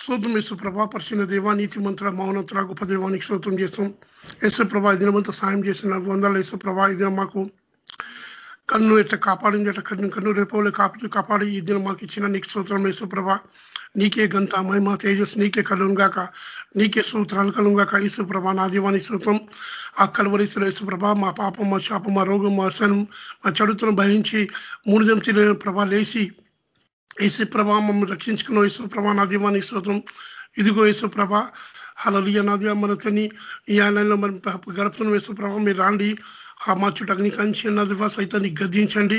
స్తోత్రం యేసు ప్రభా పరిశీలన దేవా నీతి మంత్ర మౌనత్ర గొప్ప దేవానికి స్తోత్రం చేస్తాం యేసు ప్రభా దినమంతా సాయం చేసిన వందల యేసు ప్రభా ఇది మాకు కన్ను ఎట్లా కాపాడింది ఎట్లా కన్ను కన్ను రేపవులు కాపాడి కాపాడి ఈ దినం మాకు ఇచ్చిన నీకు స్తోత్రం యేసు ప్రభా నీకే గంత మహిమ తేజస్ నీకే కలుగాక నీకే సూత్రాలు కలుగాక యేసు ప్రభా నా దీవానికి సూత్రం ఆ కలువరీసులు యేసు ప్రభా మా పాపం మా శాపం మా రోగం మా అసనం మా చడుతును భయించి మూడు జంతుల ప్రభా లేచి ఏసు ప్రభ మమ్మల్ని రక్షించుకున్న యేసు ప్రభ నా దీవానికి స్తోత్రం. ఇదిగో యేసు ప్రభ హలలియ నాదిగా మన తని ఈ ఆలయంలో మనం గడుపుతున్న యేసు ప్రభ మీరు రాండి. ఆ మా చుట్టూ అగ్ని కంచి నదివా సైతాన్ని గద్దించండి.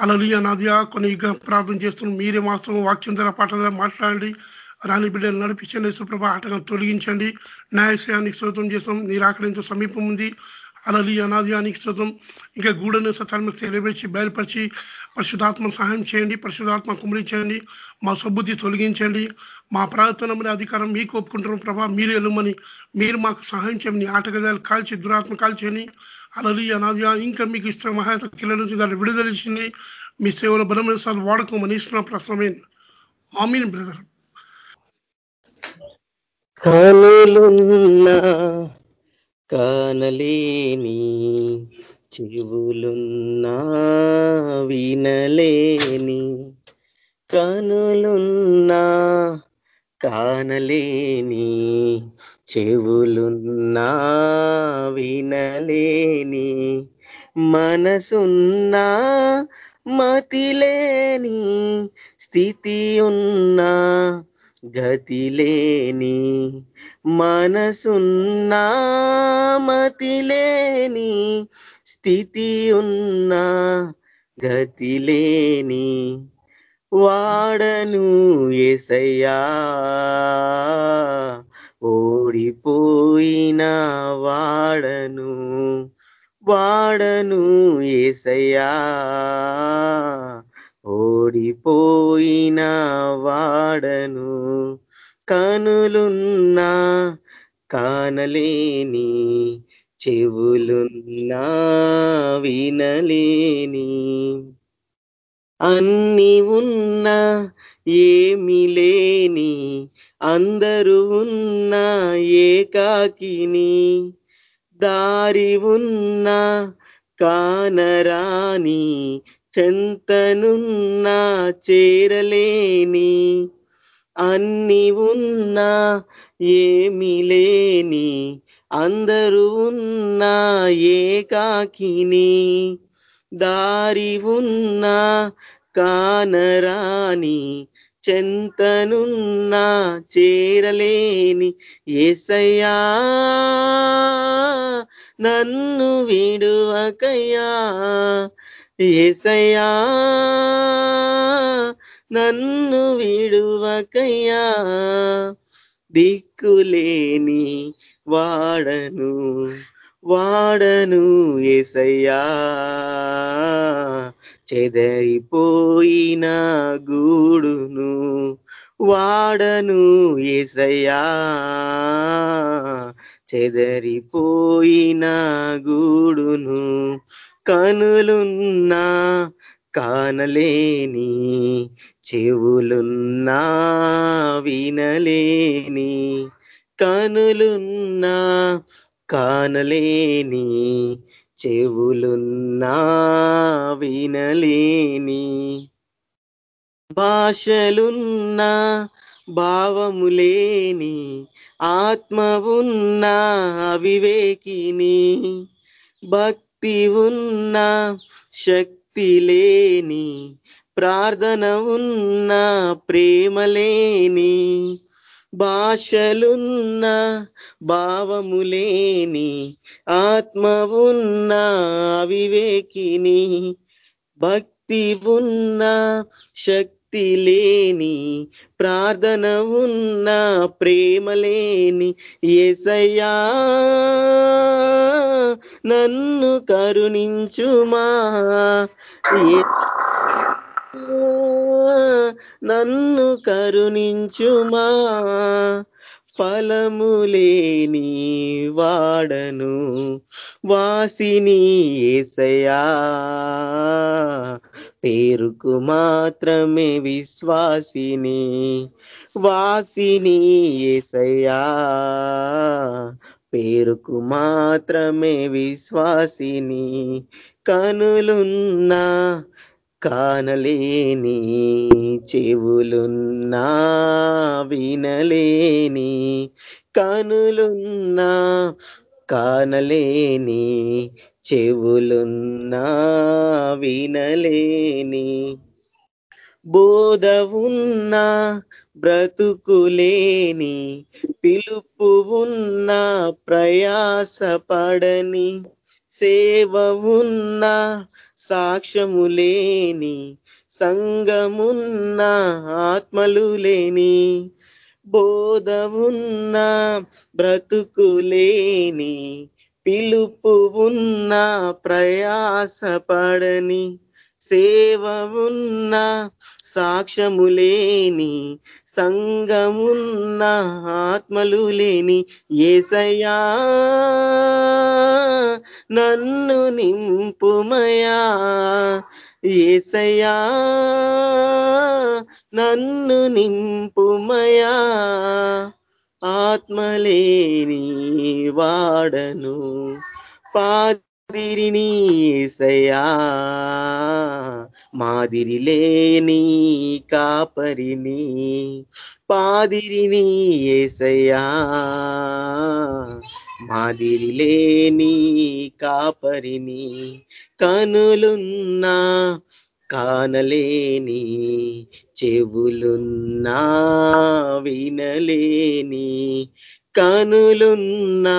అలలియ నాదిగా కొన్ని ప్రార్థన చేస్తున్నాం. మీరే మాత్రం వాక్యం ధర పాట ధర మాట్లాడండి. రాణి బిడ్డలు నడిపించండి సుప్రభ ఆటగా తొలగించండి. న్యాయశయానికి శోతం చేస్తాం నీరాకరించే సమీపం ఉంది అలలి అనాదియానికి స్తోత్రం ఇంకా గూడను సత్యాన్ని తెలియపరిచి బయలుపరిచి పరిశుధాత్మ సహాయం చేయండి పరిశుధాత్మ కుమరించండి మా సబ్బుద్ధి తొలగించండి మా ప్రార్థన అధికారం మీకు ఒప్పుకుంటున్నాం ప్రభా మీరు వెళ్ళమని మీరు మాకు సహాయం చేయమని ఆటగదాలు కాల్చి దురాత్మ కాల్చని అలలి అనాదియా ఇంకా మీకు ఇష్టం మహాత కిల్ల నుంచి దాన్ని విడుదలించింది మీ సేవలో బలమైన సార్లు వాడుకోమని ఇస్తున్న ప్రశ్నమే ఆమీన్. బ్రదర్. కనులున్నా కానలేని చెవులున్నా వినలేని కనులున్నా కానలేని చెవులున్నా వినలేని మనసున్నా మతిలేని స్థితి ఉన్నా గతిలేని మనసున్నా మతిలేని స్థితి ఉన్నా గతిలేని వాడను ఎసయ్యా ఓడిపోయిన వాడను వాడను ఏసయ్యా. ఓడిపోయిన వాడను కనులున్నా కానలేని చెవులున్నా వినలేని. అన్ని ఉన్నా ఏమి లేని అందరూ ఉన్నా ఏకాకిని. దారి ఉన్నా కానరాని చెంతనున్నా చేరలేని అన్ని ఉన్నా ఏమి లేని అందరూ ఉన్నా ఏకాకిని దారి ఉన్నా కానరాని చెంతనున్నా చేరలేని ఏసయ్యా నన్ను విడువకయ్యా ఏసయ్యా నన్ను విడువకయ్యా. దిక్కులేని వాడను వాడను ఏసయ్యా. చెదరిపోయిన గూడును వాడను ఏసయ్యా. చెదరిపోయిన గూడును కనులున్నా కానలేని చెవులున్నా వినలేని కనులున్నా కానలేని చెవులున్నా వినలేని. భాషలున్నా భావములేని ఆత్మ ఉన్నా అవివేకిని భక్తి ఉన్నా శక్తి లేని ప్రార్థన ఉన్నా ప్రేమలేని భాషలున్న భావములేని ఆత్మ ఉన్న వివేకిని భక్తి ఉన్న శక్తి లేని ప్రార్థన ఉన్న ప్రేమ లేని ఏసయ్యా నన్ను కరుణించుమా. నన్ను కరుణించుమా. ఫలము లేని వాడను వాసిని ఏసయా పేరుకు మాత్రమే విశ్వాసిని వాసిని ఏసయ్యా. పేరుకు మాత్రమే విశ్వాసిని కనులున్నా కానలేని చెవులున్నా వినలేని కనులున్నా కానలేని చెవులున్నా వినలేని బోధ ఉన్నా బ్రతుకులేని పిలుపు ఉన్న ప్రయాసపడని సేవ ఉన్న సాక్ష్యము లేని సంగమున్న ఆత్మలు లేని బోధ ఉన్న బ్రతుకులేని పిలుపు ఉన్న ప్రయాసపడని సేవ ఉన్న సాక్ష్యము లేని సంగమున్న ఆత్మలు లేని ఏసయా నన్ను నింపుమయా ఏసయా నన్ను నింపుమయా ఆత్మలేని వాడను. పాదిరిని సయా మాదిరి లేని కాపరిని. పాదిరిని ఏసయా మాదిరి లేని కాపరిని. కనులున్నా కానలేని చెవులున్నా వినలేని కనులున్నా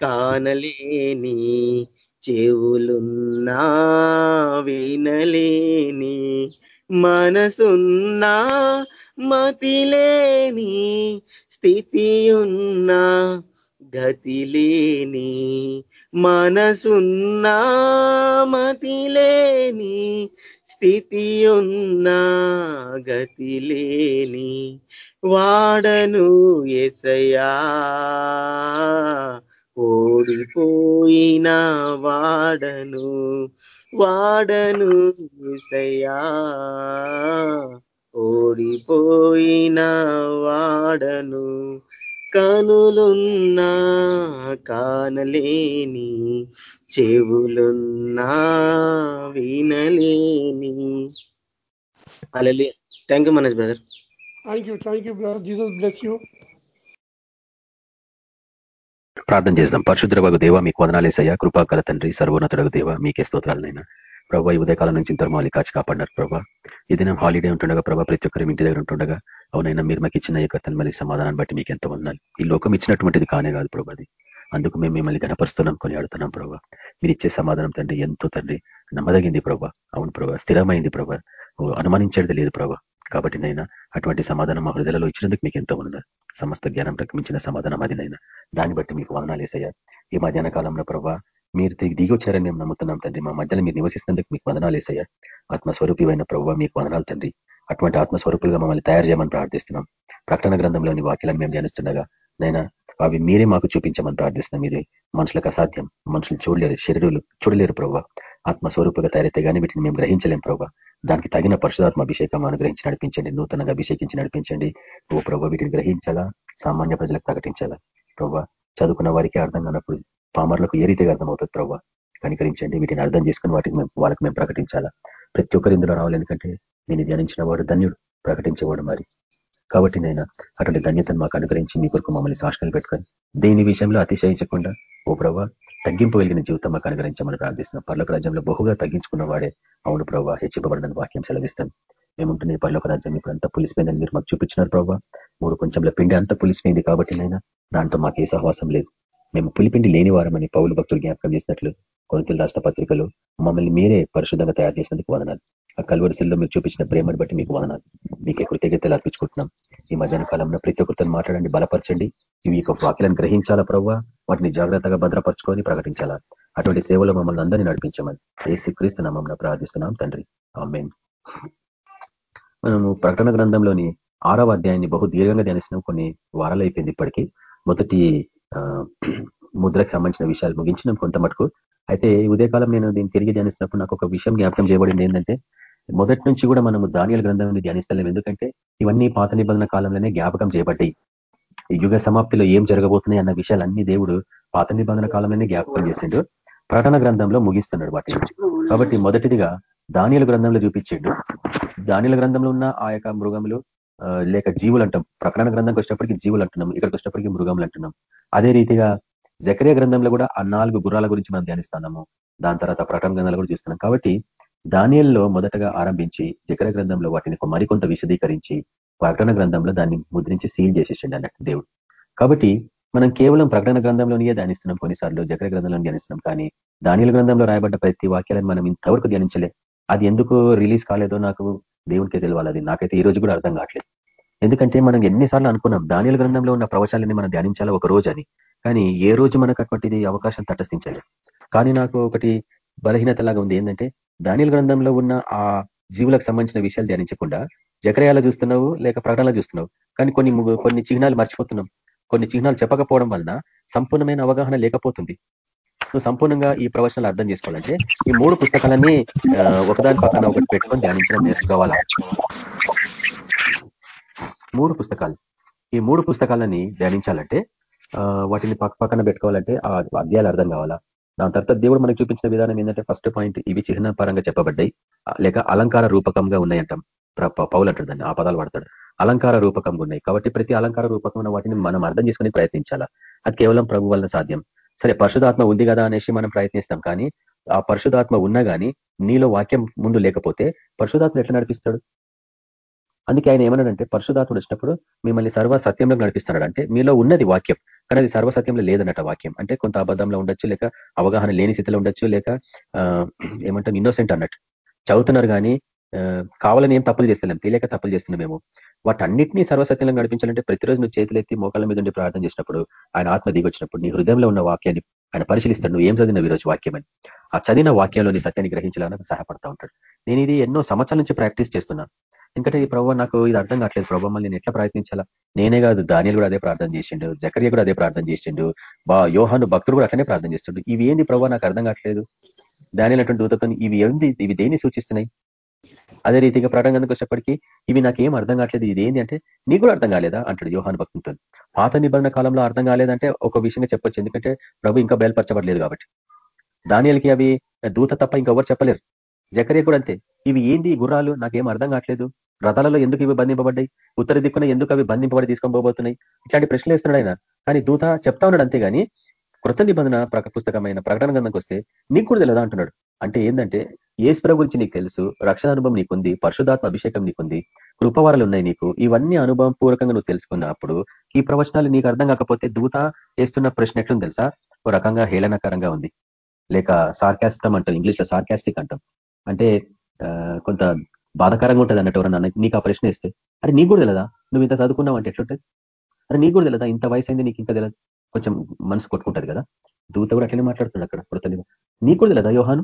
కానలేని చెవులున్నా వినలేని మనసున్నా మతిలేని స్థితి ఉన్నా గతిలేని మనసున్నా మతిలేని స్థితి ఉన్నా గతిలేని వాడను ఎసయా ఓడిపోయిన వాడను వాడను ఎసయా ఓడిపోయిన వాడను కనులున్నా కానలేని చెవులున్నా వినలేని. అలలి thank you Manoj brother thank you thank you brother Jesus bless you ప్రార్థన చేద్దాం. పరిశుద్ధ వగు దేవ మీకు వదనాలేసయ్యా కృపాకల తండ్రి సర్వోన్నతుడకు దేవ మీకే స్తోత్రాలనైనా ప్రభా ఈ ఉదయకాలం నుంచి ఇంత మాలి కాచి కాపాడినారు ప్రభా. ఇది హాలిడే ఉంటుండగా ప్రభా ప్రతి ఒక్కరి ఇంటి దగ్గర ఉంటుండగా అవునైనా మీరు మాకు ఇచ్చిన యొక్క తన్మలి సమాధానాన్ని బట్టి మీకు ఎంత వందాలి ఈ లోకం ఇచ్చినటువంటిది కానే కాదు ప్రభాది అందుకు మేము మిమ్మల్ని గనపరుస్తున్నాం కొని ఆడుతున్నాం ప్రభా. మీరు ఇచ్చే సమాధానం తండ్రి ఎంతో తండ్రి నమ్మదగింది ప్రభా. అవును ప్రభా స్థిరమైంది ప్రభా. అనుమానించేది లేదు ప్రభా. కాబట్టి నైనా అటువంటి సమాధానం మా హృదయలో ఇచ్చినందుకు మీకు ఎంతో ఉన్నారు సమస్త జ్ఞానం ప్రకమించిన సమాధానం అదినైనా దాన్ని బట్టి మీకు వదనాలేసయ్యా ఈ మధ్యాహ్న కాలంలో ప్రభా మీరు దిగి వచ్చారని మేము నమ్ముతున్నాం తండ్రి. మా మధ్యలో మీరు నివసిస్తున్నందుకు మీకు వదనాలేసయ్యా ఆత్మస్వరూపివైన ప్రభు మీకు వందనాలు తండ్రి. అటువంటి ఆత్మస్వరూపులుగా మమ్మల్ని తయారు చేయమని ప్రార్థిస్తున్నాం. ప్రకటన గ్రంథంలోని వాక్యాలను మేము ధ్యానిస్తుండగా నైనా అవి మీరే మాకు చూపించమని ప్రార్థిస్తున్నాం. ఇది మనుషులకు అసాధ్యం. మనుషులు చూడలేరు శరీరులు చూడలేరు ప్రభావ. ఆత్మస్వరూపుగా తయారైతే కానీ వీటిని మేము గ్రహించలేం ప్రభావ. దానికి తగిన పరిశుధాత్మ అభిషేకం అనుగ్రహించి నడిపించండి. నూతనంగా అభిషేకించి నడిపించండి. ఓ ప్రభావ వీటిని గ్రహించాలా సామాన్య ప్రజలకు ప్రకటించాలా? ప్రభావ చదువుకున్న వారికి అర్థం కానప్పుడు పామర్లకు ఏ రీతిగా అర్థమవుతుంది ప్రభావ కనికరించండి వీటిని అర్థం చేసుకుని వాటికి మేము వాళ్ళకి మేము ప్రకటించాలా? ప్రతి ఒక్కరి ఇందులో రావాలి ఎందుకంటే నేను ధ్యానించిన వాడు ధన్యుడు ప్రకటించేవాడు మరి. కాబట్టి నేను అటువంటి ధన్యతను మాకు అనుగ్రహించి మీ కొరకు మమ్మల్ని సాక్షులు పెట్టుకొని దేని విషయంలో అతిశయించకుండా ఓ ప్రభావ తగ్గింపు వెలిగిన జీవితం మాకు అనుగ్రహించమని ప్రార్థిస్తున్నాం. పర్లోక రాజ్యంలో బహుగా తగ్గించుకున్న వాడే అవును ప్రభావ హెచ్చింపబడిన వాక్యం సెలవిస్తాం. మేముంటుంది పర్లోక రాజ్యం ఇప్పుడు అంతా పులిసిపోయిందని మీరు మాకు చూపించినారు ప్రభావ మూడు కొంచెంలో పిండి అంతా పులిసిపోయింది కాబట్టి నైనా దాంతో మాకు ఏ సహవాసం లేదు. మేము పులిపిండి లేని వారమని పౌలు భక్తులు జ్ఞాపకం చేసినట్లు కొనుతుల రాష్ట్ర పత్రికలు మమ్మల్ని మీరే పరిశుద్ధంగా తయారు చేసినందుకు వదనాలు. ఆ కల్వరిశల్లో మీరు చూపించిన ప్రేమను బట్టి మీకు వదనాలు. మీకే కృతజ్ఞతలు అర్పించుకుంటున్నాం. ఈ మధ్యాహ్న కాలంలో ప్రతి ఒక్కరితో మాట్లాడండి బలపరచండి. ఇవి యొక్క వాక్యాలను గ్రహించాలా ప్రవ్వా? వాటిని జాగ్రత్తగా భద్రపరచుకొని ప్రకటించాలా? అటువంటి సేవలో మమ్మల్ని అందరినీ నడిపించమని ఏసీ క్రీస్తు ప్రార్థిస్తున్నాం తండ్రి. ఆమెన్. మనము ప్రకటన గ్రంథంలోని ఆరవ అధ్యాయాన్ని బహు దీర్ఘంగా ధ్యానిస్తున్నాం. కొన్ని వారాలు అయిపోయింది ఇప్పటికీ. మొదటి ముద్రకు సంబంధించిన విషయాలు ముగించినాం కొంత మటుకు. అయితే ఉదయకాలం నేను దీన్ని తిరిగి ధ్యానిస్తున్నప్పుడు నాకు ఒక విషయం జ్ఞాపకం చేయబడింది ఏంటంటే మొదటి నుంచి కూడా మనము ధాన్యాల గ్రంథాన్ని ధ్యానిస్తలేం ఎందుకంటే ఇవన్నీ పాత నిబంధన కాలంలోనే జ్ఞాపకం చేయబడ్డాయి. యుగ సమాప్తిలో ఏం జరగబోతున్నాయి అన్న విషయాలన్నీ దేవుడు పాత నిబంధన కాలంలోనే జ్ఞాపకం చేసిండు. ప్రకటన గ్రంథంలో ముగిస్తున్నాడు వాటి కాబట్టి మొదటిదిగా ధాన్యాల గ్రంథంలో చూపించిండు. ధాన్యాల గ్రంథంలో ఉన్న ఆ యొక్క మృగములు లేక జీవులు అంటాం. ప్రకటన గ్రంథంకి వచ్చేటప్పటికి జీవులు అంటున్నాం. ఇక్కడికి వచ్చినప్పటికీ మృగములు అంటున్నాం. అదే రీతిగా జకరియా గ్రంథంలో కూడా ఆ నాలుగు గుర్రాల గురించి మనం ధ్యానిస్తున్నాము. దాని తర్వాత ప్రకటన గ్రంథాలు కూడా చూస్తున్నాం. కాబట్టి ధాన్యాల్లో మొదటగా ఆరంభించి జకర గ్రంథంలో వాటిని మరికొంత విశదీకరించి ప్రకటన గ్రంథంలో దాన్ని ముద్రించి సీల్ చేసేసిండి అన్నట్టు దేవుడు. కాబట్టి మనం కేవలం ప్రకటన గ్రంథంలోనే ధ్యానిస్తున్నాం కొన్నిసార్లు జకర గ్రంథంలో ధ్యానిస్తున్నాం. కానీ దానిల గ్రంథంలో రాయబడ్డ ప్రతి వాక్యాలను మనం ఇంతవరకు ధ్యానించలే. అది ఎందుకు రిలీజ్ కాలేదో నాకు దేవునికే తెలియాలి అది నాకైతే ఈ రోజు కూడా అర్థం కావట్లేదు. ఎందుకంటే మనం ఎన్నిసార్లు అనుకున్నాం దానిల గ్రంథంలో ఉన్న ప్రవచాలని మనం ధ్యానించాలి ఒక రోజు అని. కానీ ఏ రోజు మనకు అటువంటిది అవకాశం తటస్థించాలి కానీ నాకు ఒకటి బలహీనత లాగా ఉంది. ఏంటంటే దానిల గ్రంథంలో ఉన్న ఆ జీవులకు సంబంధించిన విషయాలు ధ్యానించకుండా జకరయాలు చూస్తున్నావు లేక ప్రకటనలు చూస్తున్నావు. కానీ కొన్ని కొన్ని చిహ్నాలు మర్చిపోతున్నాం. కొన్ని చిహ్నాలు చెప్పకపోవడం వలన సంపూర్ణమైన అవగాహన లేకపోతుంది. నువ్వు సంపూర్ణంగా ఈ ప్రవచనాలు అర్థం చేసుకోవాలంటే ఈ మూడు పుస్తకాలన్నీ ఒకదాని పక్కన ఒకటి పెట్టుకొని ధ్యానించడం నేర్చుకోవాలా? మూడు పుస్తకాలు. ఈ మూడు పుస్తకాలని ధ్యానించాలంటే వాటిని పక్క పక్కన పెట్టుకోవాలంటే ఆ అధ్యాయాలు అర్థం కావాలా? దాని తర్వాత దేవుడు మనకు చూపించిన విధానం ఏంటంటే ఫస్ట్ పాయింట్ ఇవి చిహ్న పరంగా చెప్పబడ్డాయి. లేక అలంకార రూపకంగా ఉన్నాయంటాం. పౌలు అంటాడు దాన్ని ఆ పదాలు వాడతాడు. అలంకార రూపకంగా ఉన్నాయి. కాబట్టి ప్రతి అలంకార రూపకం వాటిని మనం అర్థం చేసుకుని ప్రయత్నించాలా? అది కేవలం ప్రభు వల్ల సాధ్యం. సరే పరిశుధాత్మ ఉంది కదా అనేసి మనం ప్రయత్నిస్తాం. కానీ ఆ పరిశుధాత్మ ఉన్నా కానీ నీలో వాక్యం ముందు లేకపోతే పరిశుధాత్మ ఎట్లా నడిపిస్తాడు? అందుకే ఆయన ఏమన్నాడంటే పరిశుధాత్ముడు వచ్చినప్పుడు మిమ్మల్ని సర్వ సత్యంలో నడిపిస్తున్నాడు. అంటే మీలో ఉన్నది వాక్యం కానీ అది సర్వసత్యంలో లేదన్నట వాక్యం. అంటే కొంత అబద్ధంలో ఉండొచ్చు లేక అవగాహన లేని స్థితిలో ఉండొచ్చు లేక ఏమంటాం ఇన్నోసెంట్ అన్నట్టు. చదువుతున్నారు కానీ కావాలని ఏం తప్పులు చేస్తలేం. తెలియక తప్పులు చేస్తున్నామేమో వాటన్నిటినీ సర్వసత్యంలో నడిపించాలంటే ప్రతిరోజు నువ్వు చేతులెత్తి మోకాల మీద ఉండి ప్రార్థన చేసినప్పుడు ఆయన ఆత్మ దిగొచ్చినప్పుడు నీ హృదయంలో ఉన్న వాక్యాన్ని ఆయన పరిశీలిస్తాడు. నువ్వు ఏం చదివిన ఈరోజు వాక్యమని? ఆ చదివిన వాక్యంలోని సత్యాన్ని గ్రహించాలని సహాయపడతా ఉంటాడు. నేను ఇది ఎన్నో సంవత్సరాల నుంచి ప్రాక్టీస్ చేస్తున్నాను ఎందుకంటే ఈ ప్రభావ నాకు ఇది అర్థం కావట్లేదు. ప్రభావ మళ్ళీ నేను ఎట్లా ప్రయత్నించాలా? నేనే కాదు దానిలు కూడా అదే ప్రార్థన చేసిండు జకర్య కూడా అదే ప్రార్థన చేసిండు బా యోహాను భక్తులు కూడా అట్లనే ప్రార్థన చేస్తుండు. ఇవి ఏంది ప్రభావ నాకు అర్థం కావట్లేదు? దాని అటువంటి దూతతో ఇవి ఏంది? ఇవి దేన్ని సూచిస్తున్నాయి? అదే రీతిగా ప్రకటన వచ్చేప్పటికీ ఇవి నాకేం అర్థం కావట్లేదు. ఇది ఏంటి అంటే నీకు కూడా అర్థం కాలేదా? అంటాడు యోహాను భక్తులతో పాత నిబంధన కాలంలో అర్థం కాలేదంటే ఒక విషయంగా చెప్పొచ్చు. ఎందుకంటే ప్రభు ఇంకా బయలుపరచబడలేదు కాబట్టి. దానియలకి అవి దూత తప్ప ఇంకెవరు చెప్పలేరు. జకరే కూడా అంతే. ఇవి ఏంది? గుర్రాలు? నాకేం అర్థం కావట్లేదు. రథాలలో ఎందుకు ఇవి బంధింపబడ్డాయి? ఉత్తర దిక్కున ఎందుకు అవి బంధింపబడి తీసుకొని పోబోతున్నాయి ఇట్లాంటి ప్రశ్నలు వేస్తున్నాడు ఆయన. కానీ దూత చెప్తా ఉన్నాడు అంతేగాని కృత నిబంధన పుస్తకమైన ప్రకటన గంధంకి వస్తే నీకు కూడా తెలియదా అంటున్నాడు. అంటే ఏంటంటే ఏసుప్ర గురించి నీకు తెలుసు రక్షణ అనుభవం నీకుంది పరిశుధాత్మ అభిషేకం నీకుంది కృపవారాలు ఉన్నాయి నీకు. ఇవన్నీ అనుభవం పూర్వకంగా నువ్వు తెలుసుకున్నప్పుడు ఈ ప్రవచనాలు నీకు అర్థం కాకపోతే దూత వేస్తున్న ప్రశ్న ఎట్లుంది తెలుసా? ఓ రకంగా హేళనకరంగా ఉంది. లేక సార్కాస్టం అంటాం ఇంగ్లీష్లో సార్కాస్టిక్ అంటాం అంటే కొంత బాధకరంగా ఉంటుంది అన్నట్టు ఎవరన్నా నీకు ఆ ప్రశ్న ఇస్తే అరే నీకు కూడా తెలదా? నువ్వు ఇంత చదువుకున్నావు అంటే ఎట్లుంటుంది? అరే నీకు కూడా తెలదా? ఇంత వయసు అయింది నీకు ఇంకా తెలియదు కొంచెం మనసు కొట్టుకుంటది కదా. దూత కూడా అట్లనే మాట్లాడుతుంది అక్కడ కృతజ్ఞ నీకు కూడా తెలియదా యోహాను?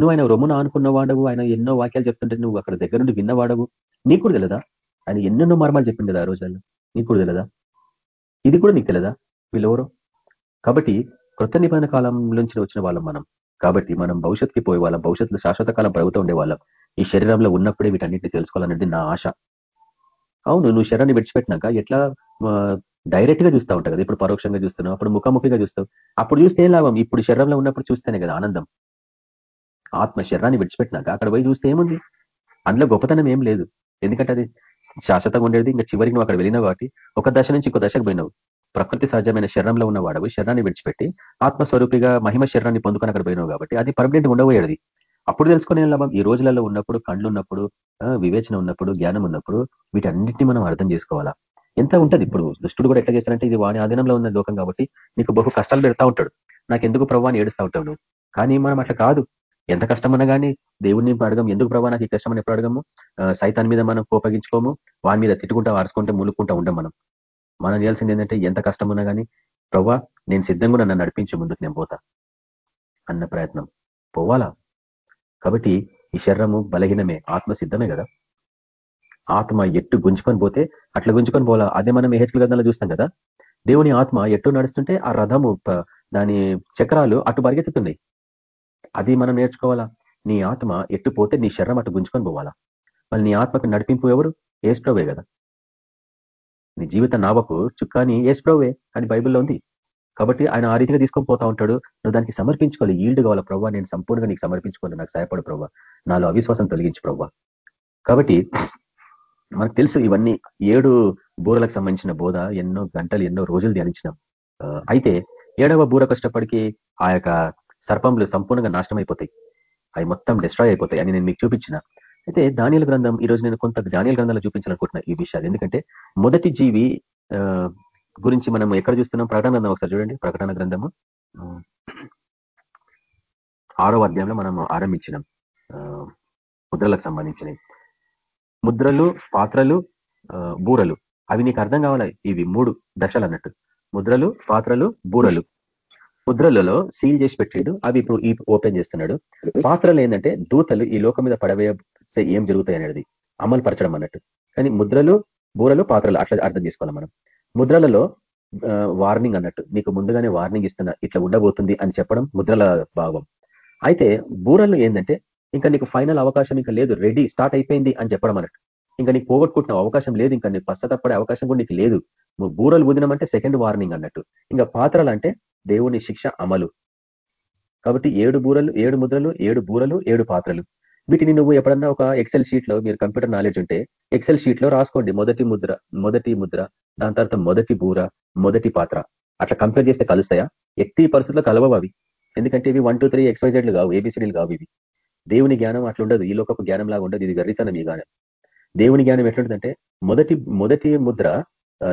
నువ్వు ఆయన రొమ్మున అనుకున్న వాడవు ఆయన ఎన్నో వాక్యాలు చెప్తుంటే నువ్వు అక్కడ దగ్గర నుండి విన్నవాడవు. నీకు కూడా తెలియదా ఆయన ఎన్నెన్నో మర్మాలు చెప్పింది ఆ రోజుల్లో. నీకు కూడా తెలియదా ఇది కూడా నీకు తెలియదా వీళ్ళెవరో? కాబట్టి కృత నిబంధన కాలం నుంచి వచ్చిన వాళ్ళం మనం. కాబట్టి మనం భవిష్యత్తుకి పోయే వాళ్ళం భవిష్యత్తులో శాశ్వత కాలం ప్రభుత్వం ఉండేవాళ్ళం ఈ శరీరంలో ఉన్నప్పుడే వీటన్నిటిని తెలుసుకోవాలనేది నా ఆశ. అవును నువ్వు శరీరాన్ని విడిచిపెట్టినాక ఎట్లా డైరెక్ట్గా చూస్తూ ఉంటావు కదా? ఇప్పుడు పరోక్షంగా చూస్తున్నావు అప్పుడు ముఖాముఖిగా చూస్తావు. అప్పుడు చూస్తే ఏం లాభం? ఇప్పుడు శరీరంలో ఉన్నప్పుడు చూస్తేనే కదా ఆనందం. ఆత్మ శరీరాన్ని విడిచిపెట్టినాక అక్కడ పోయి చూస్తే ఏముంది? అందులో గొప్పతనం ఏం లేదు. ఎందుకంటే అది శాశ్వతంగా ఉండేది. ఇంకా చివరికి నువ్వు అక్కడ వెళ్ళినావు కాబట్టి ఒక దశ నుంచి ఇంకో దశకు పోయినావు. ప్రకృతి సహజమైన శరీరంలో ఉన్న వాడవు శరీరాన్ని విడిచిపెట్టి ఆత్మస్వరూపిగా మహిమ శరీరాన్ని పొందుకొని అక్కడ పోయినావు కాబట్టి అది పర్మనెంట్ ఉండబోయేది. అప్పుడు తెలుసుకునే లాభం ఈ రోజులలో ఉన్నప్పుడు కళ్ళు ఉన్నప్పుడు వివేచన ఉన్నప్పుడు జ్ఞానం ఉన్నప్పుడు వీటన్నిటిని మనం అర్థం చేసుకోవాలా? ఎంత ఉంటది ఇప్పుడు? దుష్టుడు కూడా ఎట్లా చేస్తారంటే ఇది వాని ఆధీనంలో ఉన్న లోకం కాబట్టి నీకు బహు కష్టాలు పెడతా ఉంటాడు. నాకు ఎందుకు ప్రభావాన్ని ఏడుస్తూ ఉంటాడు కానీ మనం అట్లా కాదు. ఎంత కష్టమన్నా కానీ దేవుడిని అడగం ఎందుకు ప్రభావ నాకు ఈ కష్టం ఎప్పుడు అడగము? సైతాన్ మీద మనం కోపగించుకోము. వాని మీద తిట్టుకుంటా వారుసుకుంటే ములుక్కుంటా ఉండం మనం. మనం చేయాల్సింది ఏంటంటే ఎంత కష్టమున్నా కానీ ప్రవ్వా నేను సిద్ధంగా నన్ను నడిపించి ముందుకు నేను పోతా అన్న ప్రయత్నం. పోవాలా? కాబట్టి ఈ శరీరము బలహీనమే ఆత్మ సిద్ధమే కదా? ఆత్మ ఎట్టు గుంజుకొని పోతే అట్లా గుంజుకొని పోవాలా? అదే మనం ఏహెచ్కల్ గదంలో చూస్తాం కదా? దేవుని ఆత్మ ఎట్టు నడుస్తుంటే ఆ రథము దాని చక్రాలు అటు పరిగెత్తుతున్నాయి. అది మనం నేర్చుకోవాలా? నీ ఆత్మ ఎట్టుపోతే నీ శరీరం అటు గుంజుకొని పోవాలా? మళ్ళీ నీ ఆత్మకు నడిపింపు ఎవరు? ఏస్ప్రవే కదా. నీ జీవిత నావకు చుక్కాని ఏస్ప్రవే అని బైబిల్లో ఉంది. కాబట్టి ఆయన ఆ రీతిగా తీసుకొని పోతా ఉంటాడు. నువ్వు దానికి సమర్పించుకోవాలి. ఈల్డ్ కావాలి ప్రవ్వా? నేను సంపూర్ణంగా నీకు సమర్పించుకోవాలి నాకు సహాయపడు ప్రవ్వా. నాలో అవిశ్వాసం తొలగించు ప్రవ్వా. కాబట్టి మనకు తెలుసు ఇవన్నీ ఏడు బూరలకు సంబంధించిన బోధ. ఎన్నో గంటలు ఎన్నో రోజులు ధ్యానించినాం. అయితే ఏడవ బూర కష్టపడికి ఆ యొక్క సర్పంలు సంపూర్ణంగా నాశనం అయిపోతాయి అవి మొత్తం డిస్ట్రాయ్ అయిపోతాయి అని నేను మీకు చూపించిన. అయితే ధాన్యాల గ్రంథం ఈ రోజు నేను కొంత ధాన్యాల గ్రంథాలు చూపించాలనుకుంటున్నా ఈ విషయాలు. ఎందుకంటే మొదటి జీవి గురించి మనం ఎక్కడ చూస్తున్నాం? ప్రకటన గ్రంథం ఒకసారి చూడండి. ప్రకటన గ్రంథము ఆరో అధ్యాయంలో మనం ఆరంభించినాం. ముద్రలకు సంబంధించినవి. ముద్రలు పాత్రలు బూరలు. అవి నీకు అర్థం కావాలి? ఇవి మూడు దశలు అన్నట్టు. ముద్రలు పాత్రలు బూరలు. ముద్రలలో సీల్ చేసి పెట్టాడు అవి ఇప్పుడు ఈ ఓపెన్ చేస్తున్నాడు. పాత్రలు ఏంటంటే దూతలు ఈ లోకం మీద పడవేస్తే ఏం జరుగుతాయి అనేది అమలు పరచడం అన్నట్టు. కానీ ముద్రలు బూరలు పాత్రలు అట్లా అర్థం చేసుకోవాలి మనం. ముద్రలలో వార్నింగ్ అన్నట్టు. నీకు ముందుగానే వార్నింగ్ ఇస్తున్నా ఇట్లా ఉండబోతుంది అని చెప్పడం ముద్రల భావం. అయితే బూరలు ఏంటంటే ఇంకా నీకు ఫైనల్ అవకాశం ఇంకా లేదు రెడీ స్టార్ట్ అయిపోయింది అని చెప్పడం అన్నట్టు. ఇంకా నీకు పోగొట్టుకుంటున్న అవకాశం లేదు ఇంకా నీకు పశ్చాత్తపడే అవకాశం కూడా నీకు లేదు. బూరలు బుదినమంటే సెకండ్ వార్నింగ్ అన్నట్టు. ఇంకా పాత్రలు అంటే దేవుని శిక్ష అమలు. కాబట్టి ఏడు బూరలు ఏడు ముద్రలు ఏడు బూరలు ఏడు పాత్రలు. వీటిని నువ్వు ఎప్పుడన్నా ఒక ఎక్సెల్ షీట్లో మీరు కంప్యూటర్ నాలెడ్జ్ ఉంటే ఎక్సెల్ షీట్లో రాసుకోండి. మొదటి ముద్ర మొదటి ముద్ర దాని తర్వాత మొదటి బూర మొదటి పాత్ర. అట్లా కంపేర్ చేస్తే కలుస్తాయా? ఎట్టి పరిస్థితుల్లో కలవవు అవి. ఎందుకంటే ఇవి వన్ టూ త్రీ ఎక్స్వైజెడ్లు కావు ఏబిసిడీలు కావు ఇవి. దేవుని జ్ఞానం అట్లా ఉండదు. ఈ లోకపు జ్ఞానం లాగా ఉండదు. ఇది గర్రితనం ఈ జ్ఞానం దేవుని జ్ఞానం ఎట్లుంటుందంటే మొదటి మొదటి ముద్ర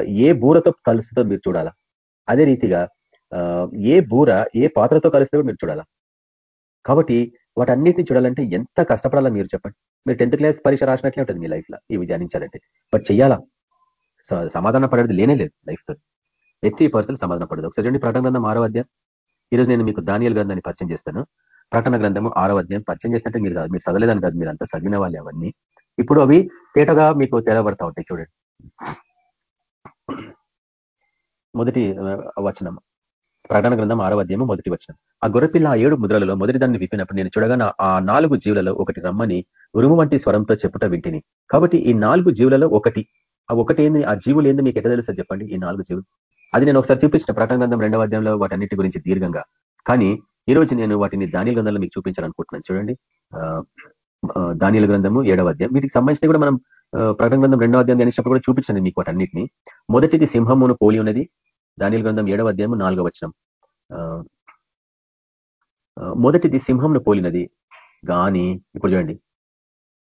ఏ బూరతో కలుస్తుందో మీరు చూడాలా. అదే రీతిగా ఏ బూర ఏ పాత్రతో కలిస్తే మీరు చూడాలా. కాబట్టి వాటన్నిటిని చూడాలంటే ఎంత కష్టపడాలా మీరు చెప్పండి. మీరు టెన్త్ క్లాస్ పరీక్ష రాసినట్లే ఉంటుంది మీ లైఫ్లో ఇవి ధ్యానించాలంటే. బట్ చెయ్యాలా? సమాధాన పడేది లేనే లేదు లైఫ్తో. ఎట్టి పర్సన్ సమాధాన పడదు. ఒకసారి చూడండి ప్రకటన గ్రంథం ఆరో అధ్యాయం. ఈరోజు నేను మీకు దానియల్ గ్రంథాన్ని పరిచయం చేస్తాను. ప్రకటన గ్రంథము ఆరో అధ్యాయం. పరిచయం చేస్తుంటే మీరు మీరు చదవలేదని కాదు మీరు అంతా చదివిన వాళ్ళు అవన్నీ. ఇప్పుడు అవి తేటగా మీకు తెలబడతా ఉంటాయి. చూడండి. మొదటి వచనం. ప్రకటన గ్రంథం ఆరో అధ్యాయము మొదటి వచ్చిన ఆ గొర్రెపిల్ల ఆ ఏడు ముద్రలలో మొదటి దాన్ని విప్పినప్పుడు నేను చూడగా ఆ నాలుగు జీవులలో ఒకటి రమ్మని ఉరుము వంటి స్వరంతో చెప్పుట వింటిని. కాబట్టి ఈ నాలుగు జీవులలో ఒకటి. ఆ ఒకటి ఏంది? ఆ జీవులు ఏంది? మీకు ఎట్లా తెలుస్తుంది చెప్పండి. ఈ నాలుగు జీవులు. అది నేను ఒకసారి చూపించిన ప్రకటన గ్రంథం రెండవ అధ్యాయంలో వాటన్నిటి గురించి దీర్ఘంగా. కానీ ఈ రోజు నేను వాటిని దానిల గ్రంథంలో మీకు చూపించాలనుకుంటున్నాను. చూడండి. దానిల గ్రంథము ఏడవ అధ్యాయం. వీటికి సంబంధించిన కూడా మనం ప్రకటన గ్రంథం రెండవ అధ్యాయం ధ్యానించినప్పుడు కూడా చూపించండి మీకు వాటన్నిటిని. మొదటిది సింహమును పోలి ఉన్నది. దానిల గ్రంథం ఏడవ అధ్యాయం నాలుగవ వచనం. మొదటిది సింహంను పోలినది. కానీ ఇప్పుడు చూడండి.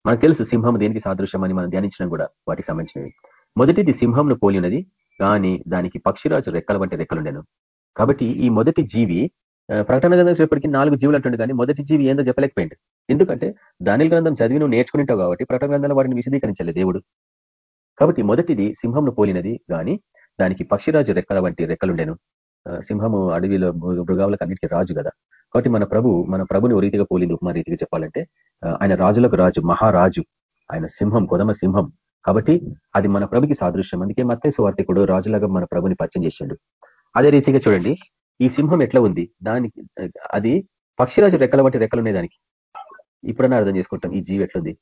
మనకు తెలుసు సింహం దేనికి సాదృశ్యం అని మనం ధ్యానించడం కూడా వాటికి సంబంధించినవి. మొదటిది సింహంను పోలినది కానీ దానికి పక్షిరాజు రెక్కల వంటి రెక్కలుండెను. కాబట్టి ఈ మొదటి జీవి ప్రకటన గ్రంథం చెప్పటికి నాలుగు జీవులు అంటుండే కానీ మొదటి జీవి ఏందో చెప్పలేకపోయింది ఎందుకంటే దాని గ్రంథం చదివి నువ్వు నేర్చుకుంటావు కాబట్టి ప్రకటన గ్రంథంలో వాటిని విశదీకరించలే దేవుడు. కాబట్టి మొదటిది సింహంను పోలినది కానీ దానికి పక్షిరాజు రెక్కల వంటి రెక్కలుండెను. సింహము అడవిలో మృగావులకు అన్నిటికీ రాజు కదా కాబట్టి మన ప్రభు మన ప్రభుని ఓ రీతిగా పోలింది ఉపమా రీతిగా చెప్పాలంటే ఆయన రాజులకు రాజు మహారాజు. ఆయన సింహం కొదమ సింహం. కాబట్టి అది మన ప్రభుకి సాదృశ్యం. అందుకే మత్తే సువార్తికుడు రాజులాగా మన ప్రభుని పరిచయం చేసిండు. అదే రీతిగా చూడండి ఈ సింహం ఎట్లా ఉంది? దానికి అది పక్షిరాజు రెక్కల వంటి రెక్కలు ఉన్నాయి దానికి. ఇప్పుడన్నా అర్థం చేసుకుంటాం ఈ జీవి ఎట్లుంది?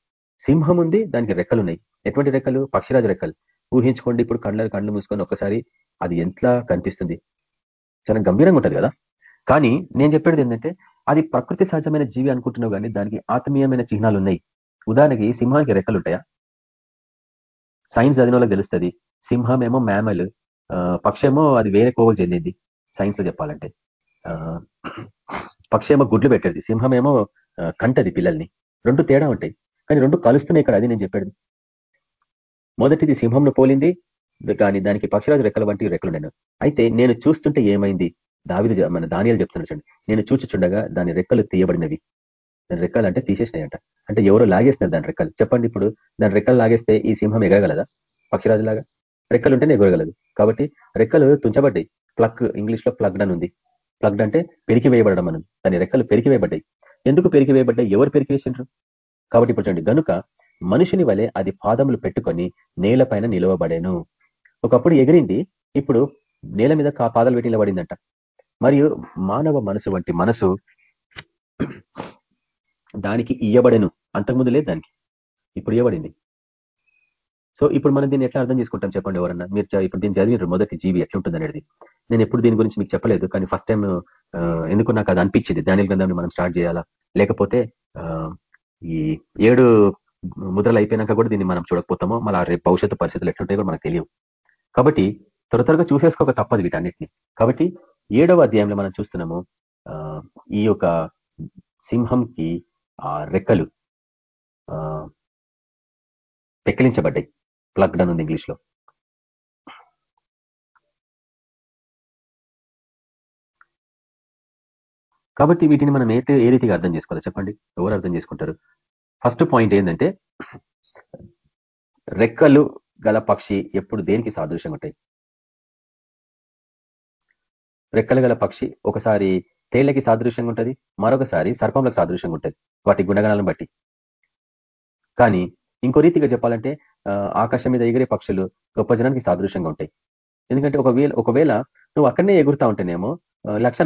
సింహం ఉంది దానికి రెక్కలు ఉన్నాయి ఎటువంటి రెక్కలు? పక్షిరాజు రెక్కలు. ఊహించుకోండి ఇప్పుడు కళ్ళ కళ్ళు మూసుకొని ఒక్కసారి అది ఎంత కనిపిస్తుంది? చాలా గంభీరంగా ఉంటుంది కదా? కానీ నేను చెప్పేది ఏంటంటే అది ప్రకృతి సహజమైన జీవి అనుకుంటున్నావు కానీ దానికి ఆత్మీయమైన చిహ్నాలు ఉన్నాయి. ఉదాహరణకి సింహానికి రెక్కలు ఉంటాయా? సైన్స్ చదివిన తెలుస్తుంది. సింహం ఏమో మ్యామల్ పక్షేమో అది వేరే కోవకు చెందింది. సైన్స్లో చెప్పాలంటే. పక్షేమో గుడ్లు పెట్టేది. సింహం ఏమో కంటది పిల్లల్ని. రెండు తేడా ఉంటాయి. కానీ రెండు కలుస్తున్నాయి ఇక్కడ అది నేను చెప్పాడు మొదటిది సింహంను పోలింది. కానీ దానికి పక్షిరాజు రెక్కల వంటి రెక్కలు నేను అయితే నేను చూస్తుంటే ఏమైంది? దావిది మన దానియాలు చెప్తున్నాడు చూడండి. నేను చూచుచుండగా దాని రెక్కలు తీయబడినవి. దాని రెక్కలు అంటే తీసేసినాయంట. అంటే ఎవరో లాగేస్తున్నారు దాని రెక్కలు. చెప్పండి ఇప్పుడు దాని రెక్కలు లాగేస్తే ఈ సింహం ఎగరగలదా? పక్షిరాజులాగా? రెక్కలు ఉంటేనే ఎగరగలదు. కాబట్టి రెక్కలు తుంచబడ్డాయి. ప్లగ్ ఇంగ్లీష్లో ప్లగ్డ్ అని ఉంది. ప్లగ్డ్ అంటే పెరిగి వేయబడడం మనం దాని రెక్కలు పెరికి వేయబడ్డాయి. ఎందుకు పెరిగి వేయబడ్డాయి? ఎవరు పెరికి వేసిండ్రు? కాబట్టి ఇప్పుడు చూడండి. గనుక మనుషుని వలె అది పాదములు పెట్టుకొని నేల పైన నిలవబడేను. ఒకప్పుడు ఎగిరింది ఇప్పుడు నేల మీద పాదాలు పెట్టి నిలబడిందంట. మరియు మానవ మనసు వంటి మనసు దానికి ఇయ్యబడెను. అంతకుముందు లేదు దానికి. ఇప్పుడు ఇవ్వబడింది సో ఇప్పుడు మనం దీన్ని ఎట్లా అర్థం చేసుకుంటాం చెప్పండి ఎవరన్నా? మీరు ఇప్పుడు దీన్ని చదివినారు మొదటి జీవి ఎట్లుంటుంది అనేది. నేను ఎప్పుడు దీని గురించి మీకు చెప్పలేదు కానీ ఫస్ట్ టైం ఎందుకు నాకు అది అనిపించింది? దాని గ్రంథాన్ని మనం స్టార్ట్ చేయాలా? లేకపోతే ఈ ఏడు ముద్రలు అయిపోయినాక కూడా దీన్ని మనం చూడకపోతామో మళ్ళీ రేపు భవిష్యత్తు పరిస్థితులు ఎట్లుంటాయి కూడా మనకు తెలియవు. కాబట్టి త్వర త్వరగా చూసేసుకోక తప్పదు వీటన్నిటిని. కాబట్టి ఏడవ అధ్యాయంలో మనం చూస్తున్నాము ఈ యొక్క సింహంకి ఆ రెక్కలు పెక్కిలించబడ్డాయి. ప్లగ్డ్ అని ఉంది ఇంగ్లీష్లో. కాబట్టి వీటిని మనం ఏ ఏ రీతిగా అర్థం చేసుకోవాలి? చెప్పండి. ఎవరు అర్థం చేసుకుంటారు? ఫస్ట్ పాయింట్ ఏంటంటే రెక్కలు గల పక్షి ఎప్పుడు దేనికి సాదృశ్యం ఉంటాయి? రెక్కలు గల పక్షి ఒకసారి తేళ్ళకి సాదృశ్యంగా ఉంటుంది మరొకసారి సర్పంలకు సాదృశ్యంగా ఉంటుంది వాటి గుణగణాలను బట్టి. కానీ ఇంకో రీతిగా చెప్పాలంటే ఆకాశం మీద ఎగిరే పక్షులు గొప్ప జనానికి సాదృశ్యంగా ఉంటాయి. ఎందుకంటే ఒకవేళ ఒకవేళ నువ్వు అక్కడనే ఎగురుతా ఉంటేనేమో లక్ష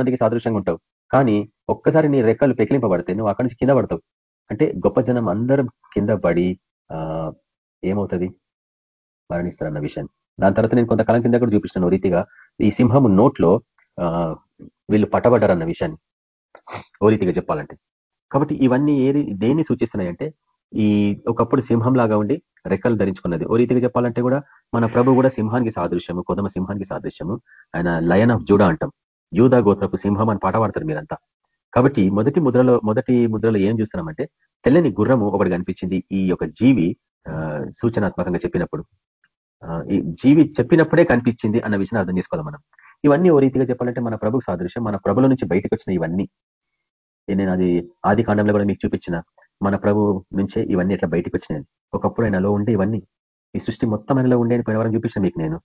మందికి సాదృశ్యంగా ఉంటావు. కానీ ఒక్కసారి నీ రెక్కలు పెకిలింపబడితే నువ్వు అక్కడి నుంచి కింద పడతావు. అంటే గొప్ప జనం అందరం కింద పడి ఏమవుతుంది? మరణిస్తారన్న విషయాన్ని దాని తర్వాత నేను కొంతకాలం కింద కూడా చూపిస్తాను రీతిగా. ఈ సింహం నోట్లో వీళ్ళు పట్టబడ్డారన్న విషయాన్ని. ఓ రీతిగా చెప్పాలంటే. కాబట్టి ఇవన్నీ ఏది దేన్ని సూచిస్తున్నాయంటే ఈ ఒకప్పుడు సింహం లాగా ఉండి రెక్కలు ధరించుకున్నది. ఓ రీతిగా చెప్పాలంటే కూడా మన ప్రభు కూడా సింహానికి సాదృశ్యము కొదమ సింహానికి సాదృశ్యము. ఆయన లయన్ ఆఫ్ జూడా అంటాం. యూదా గోత్రపు సింహం అని పాట పాడతారు మీరంతా. కాబట్టి మొదటి ముద్రలో మొదటి ముద్రలో ఏం చూస్తున్నామంటే తెల్లని గుర్రము ఒకటి కనిపించింది. ఈ యొక్క జీవి సూచనాత్మకంగా చెప్పినప్పుడు. ఈ జీవి చెప్పినప్పుడే కనిపించింది అన్న విషయాన్ని అర్థం చేసుకోవాలి మనం. ఇవన్నీ ఓ రీతిగా చెప్పాలంటే మన ప్రభు సాదృశ్యం మన ప్రభుల నుంచి బయటకు వచ్చిన ఇవన్నీ. నేను అది ఆది కాండంలో కూడా మీకు చూపించిన. మన ప్రభు నుంచే ఇవన్నీ ఇట్లా బయటకు వచ్చినాయి. ఒకప్పుడు ఆయనలో ఉండే ఇవన్నీ. ఈ సృష్టి మొత్తం ఆయనలో ఉండే పోయిన వారం చూపించిన మీకు నేను.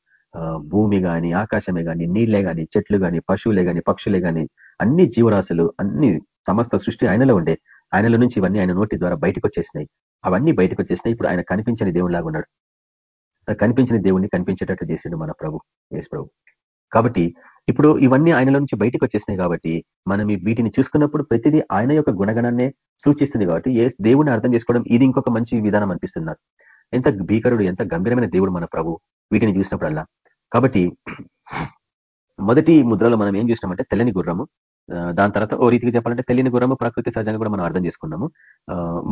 భూమి కానీ ఆకాశమే కానీ నీళ్ళే కానీ చెట్లు కానీ పశువులే కానీ పక్షులే కానీ అన్ని జీవరాశులు అన్ని సమస్త సృష్టి ఆయనలో ఉండే. ఆయనలో నుంచి ఇవన్నీ ఆయన నోటి ద్వారా బయటకు వచ్చేసినాయి అవన్నీ బయటకు వచ్చేసినాయి ఇప్పుడు ఆయన కనిపించని దేవునిలాగా ఉన్నాడు. కనిపించిన దేవుణ్ణి కనిపించేటట్లు చేసిండు మన ప్రభు యేసు ప్రభు. కాబట్టి ఇప్పుడు ఇవన్నీ ఆయనలో నుంచి బయటకు వచ్చేసినాయి కాబట్టి మనం వీటిని చూసుకున్నప్పుడు ప్రతిదీ ఆయన యొక్క గుణగణాన్నే సూచిస్తుంది కాబట్టి ఏ దేవుని అర్థం చేసుకోవడం ఇది ఇంకొక మంచి విధానం అనిపిస్తున్నారు ఎంత భీకరుడు ఎంత గంభీరమైన దేవుడు మన ప్రభు వీటిని చూసినప్పుడల్లా. కాబట్టి మొదటి ముద్రలో మనం ఏం చూసినామంటే తెల్లని గుర్రము. దాని తర్వాత ఓ రీతికి చెప్పాలంటే తెల్లని గుర్రము ప్రకృతి సహజంగా కూడా మనం అర్థం చేసుకున్నాము.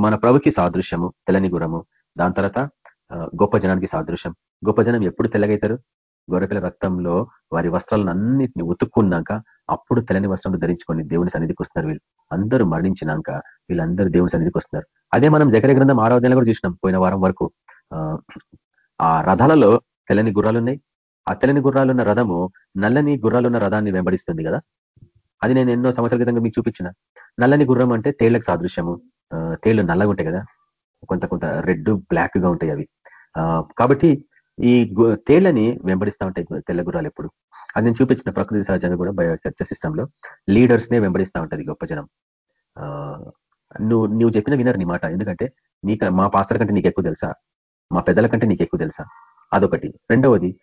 మన ప్రభుకి సాదృశ్యము తెల్లని గుర్రము. దాని తర్వాత గొప్ప జనానికి సాదృశ్యం. గొప్ప జనం ఎప్పుడు తెల్లగైతారు? గొర్రెల రక్తంలో వారి వస్త్రాలను అన్నింటిని ఉతుక్కున్నాక అప్పుడు తెల్లని వస్త్రం ధరించుకొని దేవుని సన్నిధికి వస్తున్నారు వీళ్ళు. అందరూ మరణించినాక వీళ్ళందరూ దేవుని సన్నిధికి వస్తున్నారు. అదే మనం జగర గ్రంథం ఆరాధనలు కూడా చూసినాం పోయిన వారం వరకు. ఆ రథాలలో తెల్లని గుర్రాలు ఉన్నాయి ఆ తెల్లని గుర్రాలున్న రథము నల్లని గుర్రాలున్న రథాన్ని వెంబడిస్తుంది కదా? అది నేను ఎన్నో సంవత్సరాల క్రితంగా మీకు చూపించిన. నల్లని గుర్రం అంటే తేళ్ళకు సాదృశ్యము. తేళ్ళు నల్లగా ఉంటాయి కదా? కొంత కొంత రెడ్ బ్లాక్గా ఉంటాయి అవి. కాబట్టి ఈ తేళ్ళని వెంబడిస్తూ ఉంటాయి తెల్ల గుర్రాలు ఎప్పుడు. అది నేను చూపించిన ప్రకృతి సహజంగా కూడా బయో చర్చ సిస్టంలో లీడర్స్ నే వెంబడిస్తూ ఉంటది గొప్ప జనం. నువ్వు నువ్వు చెప్పిన వినరు నీ మాట. ఎందుకంటే నీకు మా పాస్టర్ కంటే నీకు ఎక్కువ తెలుసా? మా పెద్దల కంటే నీకు ఎక్కువ తెలుసా? అదొకటి. రెండవది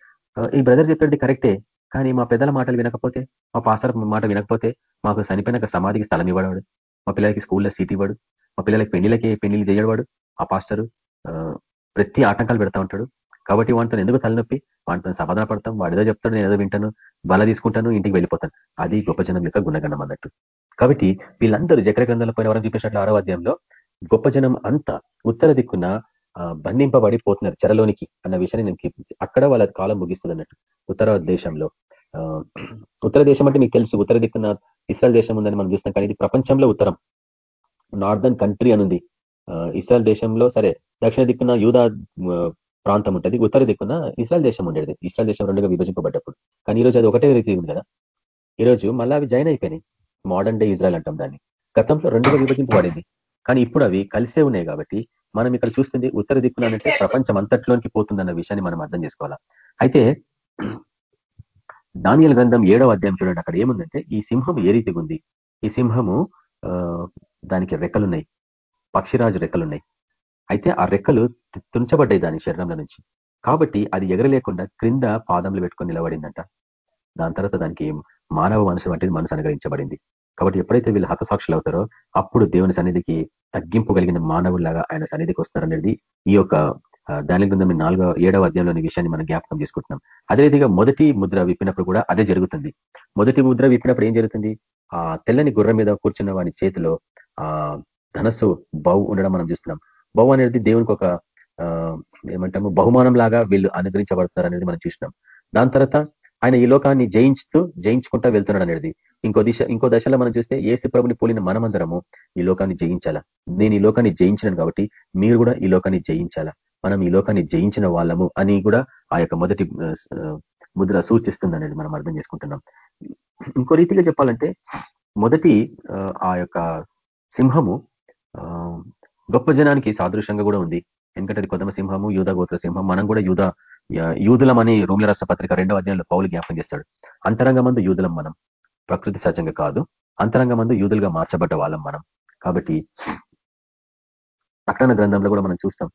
ఈ బ్రదర్ చెప్పేది కరెక్టే కానీ మా పెద్దల మాటలు వినకపోతే మా పాస్టర్ మాట వినకపోతే మాకు చనిపోయినాక సమాధికి స్థలం ఇవ్వడవాడు. మా పిల్లలకి స్కూల్లో సీట్ ఇవ్వడు. మా పిల్లలకి పెళ్ళిలకి పెళ్ళిళ్ళు చేయడవాడు. ఆ పాస్టరు ప్రతి ఆటంకాలు పెడతా ఉంటాడు. కాబట్టి వాటితో ఎందుకు తలనొప్పి? వాటితో సమాధాన పడతాం. వాడిదో చెప్తాడు నేను ఏదో వింటాను. బల తీసుకుంటాను ఇంటికి వెళ్ళిపోతాను. అది గొప్ప జనం యొక్క గుణగణం అన్నట్టు. కాబట్టి వీళ్ళందరూ జక్ర గ్రంథంలో పోయిన వారం చూపించినట్లు ఆరో అధ్యాయంలో గొప్ప జనం అంతా ఉత్తర దిక్కున బంధింపబడిపోతున్నారు చెరలోనికి అన్న విషయాన్ని నేను అక్కడ వాళ్ళ కాలం ముగిస్తుంది అన్నట్టు. ఉత్తర దేశంలో. ఉత్తర దేశం అంటే మీకు తెలుసు ఉత్తర దిక్కున ఇస్రాయల్ దేశం ఉందని మనం చూస్తాం. కానీ ఇది ప్రపంచంలో ఉత్తరం. నార్దర్న్ కంట్రీ అనుంది ఇస్రాయల్ దేశంలో సరే దక్షిణ దిక్కున యూదా ప్రాంతం ఉంటుంది. ఉత్తర దిక్కున ఇస్రాయల్ దేశం ఉండేది. ఇస్రాయల్ దేశం రెండుగా విభజింపబడ్డప్పుడు. కానీ ఈరోజు అది ఒకటే రీతి ఉంది కదా. ఈరోజు మళ్ళీ అవి జాయిన్ అయిపోయినాయి. మోడర్న్ డే ఇజ్రాయల్ అంటాం దాన్ని. గతంలో రెండుగా విభజింపబడింది. కానీ ఇప్పుడు అవి కలిసే ఉన్నాయి కాబట్టి మనం ఇక్కడ చూస్తుంది ఉత్తర దిక్కున అంటే ప్రపంచం అంతట్లోనికి పోతుందన్న విషయాన్ని మనం అర్థం చేసుకోవాలా? అయితే దానియల గ్రంథం ఏడవ అధ్యాయం చూడండి. అక్కడ ఏముందంటే ఈ సింహం ఏ రీతిగా ఉంది? ఈ సింహము దానికి రెక్కలున్నాయి. పక్షిరాజు రెక్కలున్నాయి. అయితే ఆ రెక్కలు తుంచబడ్డాయి దాని శరీరంలో నుంచి. కాబట్టి అది ఎగరలేకుండా క్రింద పాదంలో పెట్టుకొని నిలబడిందంట. దాని తర్వాత దానికి మానవ మనసు వంటిది మనసు అనుగ్రహించబడింది. కాబట్టి ఎప్పుడైతే వీళ్ళు హతసాక్షులు అవుతారో అప్పుడు దేవుని సన్నిధికి తగ్గింపు కలిగిన మానవులాగా ఆయన సన్నిధికి వస్తారనేది ఈ యొక్క దాని గ్రంథం నాలుగో ఏడవ అధ్యాయంలోని విషయాన్ని మనం జ్ఞాపకం చేసుకుంటున్నాం. అదే రీతిగా మొదటి ముద్ర విప్పినప్పుడు కూడా అదే జరుగుతుంది. మొదటి ముద్ర విప్పినప్పుడు ఏం జరుగుతుంది? ఆ తెల్లని గుర్రం మీద కూర్చున్న వాని చేతిలో ఆ ధనస్సు బహు ఉండడం మనం చూస్తున్నాం. బౌ అనేది దేవునికి ఒక ఏమంటాము బహుమానం లాగా వీళ్ళు అనుగ్రహించబడతారు అనేది మనం చూసినాం దాని తర్వాత ఆయన ఈ లోకాన్ని జయించుతూ జయించుకుంటా వెళ్తున్నాడు అనేది ఇంకో దిశ ఇంకో దశలో మనం చూస్తే ఏసు ప్రభుని పోలిన మనమందరము ఈ లోకాన్ని జయించాలా? నేను ఈ లోకాన్ని జయించినాను కాబట్టి మీరు కూడా ఈ లోకాన్ని జయించాలా? మనం ఈ లోకాన్ని జయించిన వాళ్ళము అని కూడా ఆ యొక్క మొదటి ముద్ర సూచిస్తుంది అనేది మనం అర్థం చేసుకుంటున్నాం. ఇంకో రీతిగా చెప్పాలంటే మొదటి ఆ యొక్క సింహము గొప్ప జనానికి సాదృశ్యంగా కూడా ఉంది. ఎందుకంటే అది కొదమ సింహము యూధ గోత్ర సింహం మనం కూడా యూధ యూదులం అని రోమిల రాష్ట్ర పత్రిక రెండవ అధ్యాయంలో పౌలు జ్ఞాపకం చేస్తాడు. అంతరంగ మందు యూదులం మనం. ప్రకృతి సహజంగా కాదు. అంతరంగమందు యూదులుగా మార్చబడ్డ వాళ్ళం మనం. కాబట్టి ప్రకటన గ్రంథంలో కూడా మనం చూస్తాం.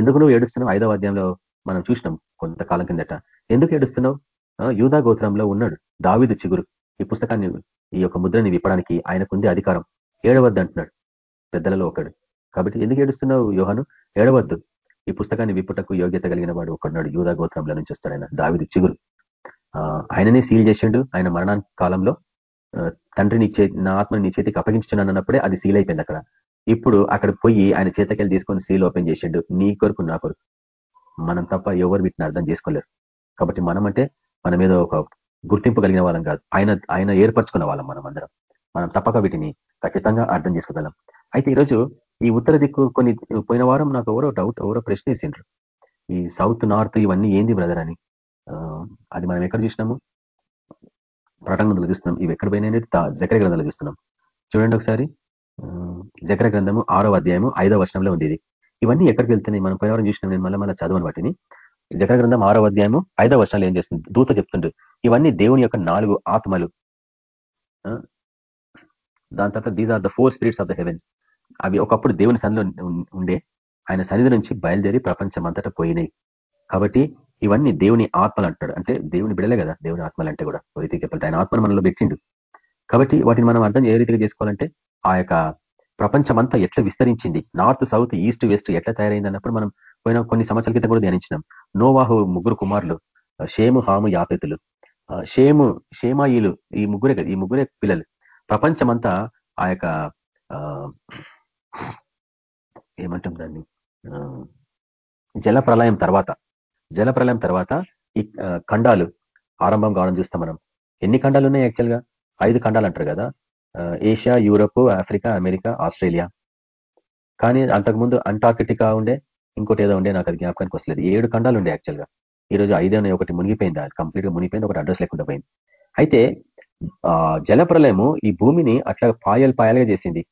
ఎందుకు నువ్వు ఏడుస్తున్నావు? ఐదవ అధ్యాయంలో మనం చూసినాం కొంతకాలం కిందట. ఎందుకు ఏడుస్తున్నావు? యూదా గోత్రంలో ఉన్నాడు దావిదు చిగురు. ఈ పుస్తకాన్ని ఈ యొక్క ముద్రని విప్పడానికి ఆయనకుంది అధికారం. ఏడవద్దు అంటున్నాడు. పెద్దలలో ఒకడు. కాబట్టి ఎందుకు ఏడుస్తున్నావు యోహను? ఏడవద్దు. ఈ పుస్తకాన్ని విప్పుటకు యోగ్యత కలిగిన వాడు ఒకడున్నాడు యూదా గోత్రంలో నుంచి వస్తాడు ఆయన దావిది చిగురు. ఆయననే సీల్ చేసిండు. ఆయన మరణా కాలంలో తండ్రి నీ చేతి నా ఆత్మని నీ చేతికి అప్పగించున్నాను అన్నప్పుడే అది సీల్ అయిపోయింది అక్కడ. ఇప్పుడు అక్కడ పోయి ఆయన చేతకెళ్ళి తీసుకొని సీల్ ఓపెన్ చేసిండు. నీ కొరకు నా కొరకు. మనం తప్ప ఎవరు వీటిని అర్థం చేసుకోలేరు. కాబట్టి మనం అంటే మన మీద ఒక గుర్తింపు కలిగిన వాళ్ళం కాదు. ఆయన ఆయన ఏర్పరచుకున్న వాళ్ళం మనం అందరం. మనం తప్పక వీటిని ఖచ్చితంగా అర్థం చేసుకోగలం. అయితే ఈరోజు ఈ ఉత్తర దిక్కు కొన్ని పోయిన వారం నాకు ఎవరో డౌట్ ఎవరో ప్రశ్న వేసిండ్రు. ఈ సౌత్ నార్త్ ఇవన్నీ ఏంది బ్రదర్ అని? అది మనం ఎక్కడ చూసినాము? ప్రటంగంలో చూస్తున్నాం ఇవి ఎక్కడ పోయినా జకర గ్రంథం చూస్తున్నాం చూడండి ఒకసారి. జకర గ్రంథము ఆరో అధ్యాయము ఐదో వర్షంలో ఉంది ఇది. ఇవన్నీ ఎక్కడికి వెళ్తున్నాయి? మనం పోయినవరం చూసినాం నేను మళ్ళీ మళ్ళీ చదవని వాటిని. జకర గ్రంథం ఆరో అధ్యాయము ఐదో వర్షాలు ఏం చేస్తుంది? దూత చెప్తుండ్రు ఇవన్నీ దేవుని యొక్క నాలుగు ఆత్మలు. దాని తర్వాత these are the four spirits of the heavens అవి ఒకప్పుడు దేవుని సన్నిలో ఉండే. ఆయన సన్నిధి నుంచి బయలుదేరి ప్రపంచం అంతటా పోయినాయి. కాబట్టి ఇవన్నీ దేవుని ఆత్మలు అంటాడు. అంటే దేవుని బిడలే కదా దేవుని ఆత్మలు అంటే కూడా రీతికి చెప్పాలి ఆయన ఆత్మను మనలో పెట్టిండు. కాబట్టి వాటిని మనం అర్థం ఏ రీతిగా చేసుకోవాలంటే ఆ యొక్క ప్రపంచం అంతా ఎట్లా విస్తరించింది? నార్త్ సౌత్ ఈస్ట్ వెస్ట్ ఎట్లా తయారైంది అన్నప్పుడు మనం పోయిన కొన్ని సంవత్సరాల క్రితం కూడా ధ్యానించినాం. నోవాహు ముగ్గురు కుమారులు షేము హాము యాపెతులు. షేము షేమాయిలు ఈ ముగ్గురే ఈ ముగ్గురే పిల్లలు. ప్రపంచమంతా ఆ యొక్క ఏమంటాం దాన్ని? జల ప్రళయం తర్వాత జలప్రలయం తర్వాత ఈ ఖండాలు ఆరంభం కావడం చూస్తాం మనం. ఎన్ని ఖండాలు ఉన్నాయి యాక్చువల్గా ఐదు ఖండాలు అంటారు కదా. Asia Europe Africa America Australia. కానీ అంతకుముందు అంటార్కిటికా ఉండే ఇంకోటి ఏదో ఉండే నాకు అది జ్ఞాపకానికి వస్తలేదు. ఏడు ఖండాలు ఉండే యాక్చువల్గా ఈరోజు ఐదోనే ఒకటి మునిగిపోయింది అది కంప్లీట్గా మునిగిపోయింది ఒకటి అడ్రస్ లేకుండా పోయింది. అయితే జల ప్రళయము ఈ భూమిని అట్లా పాయలు పాయలుగా చేసింది.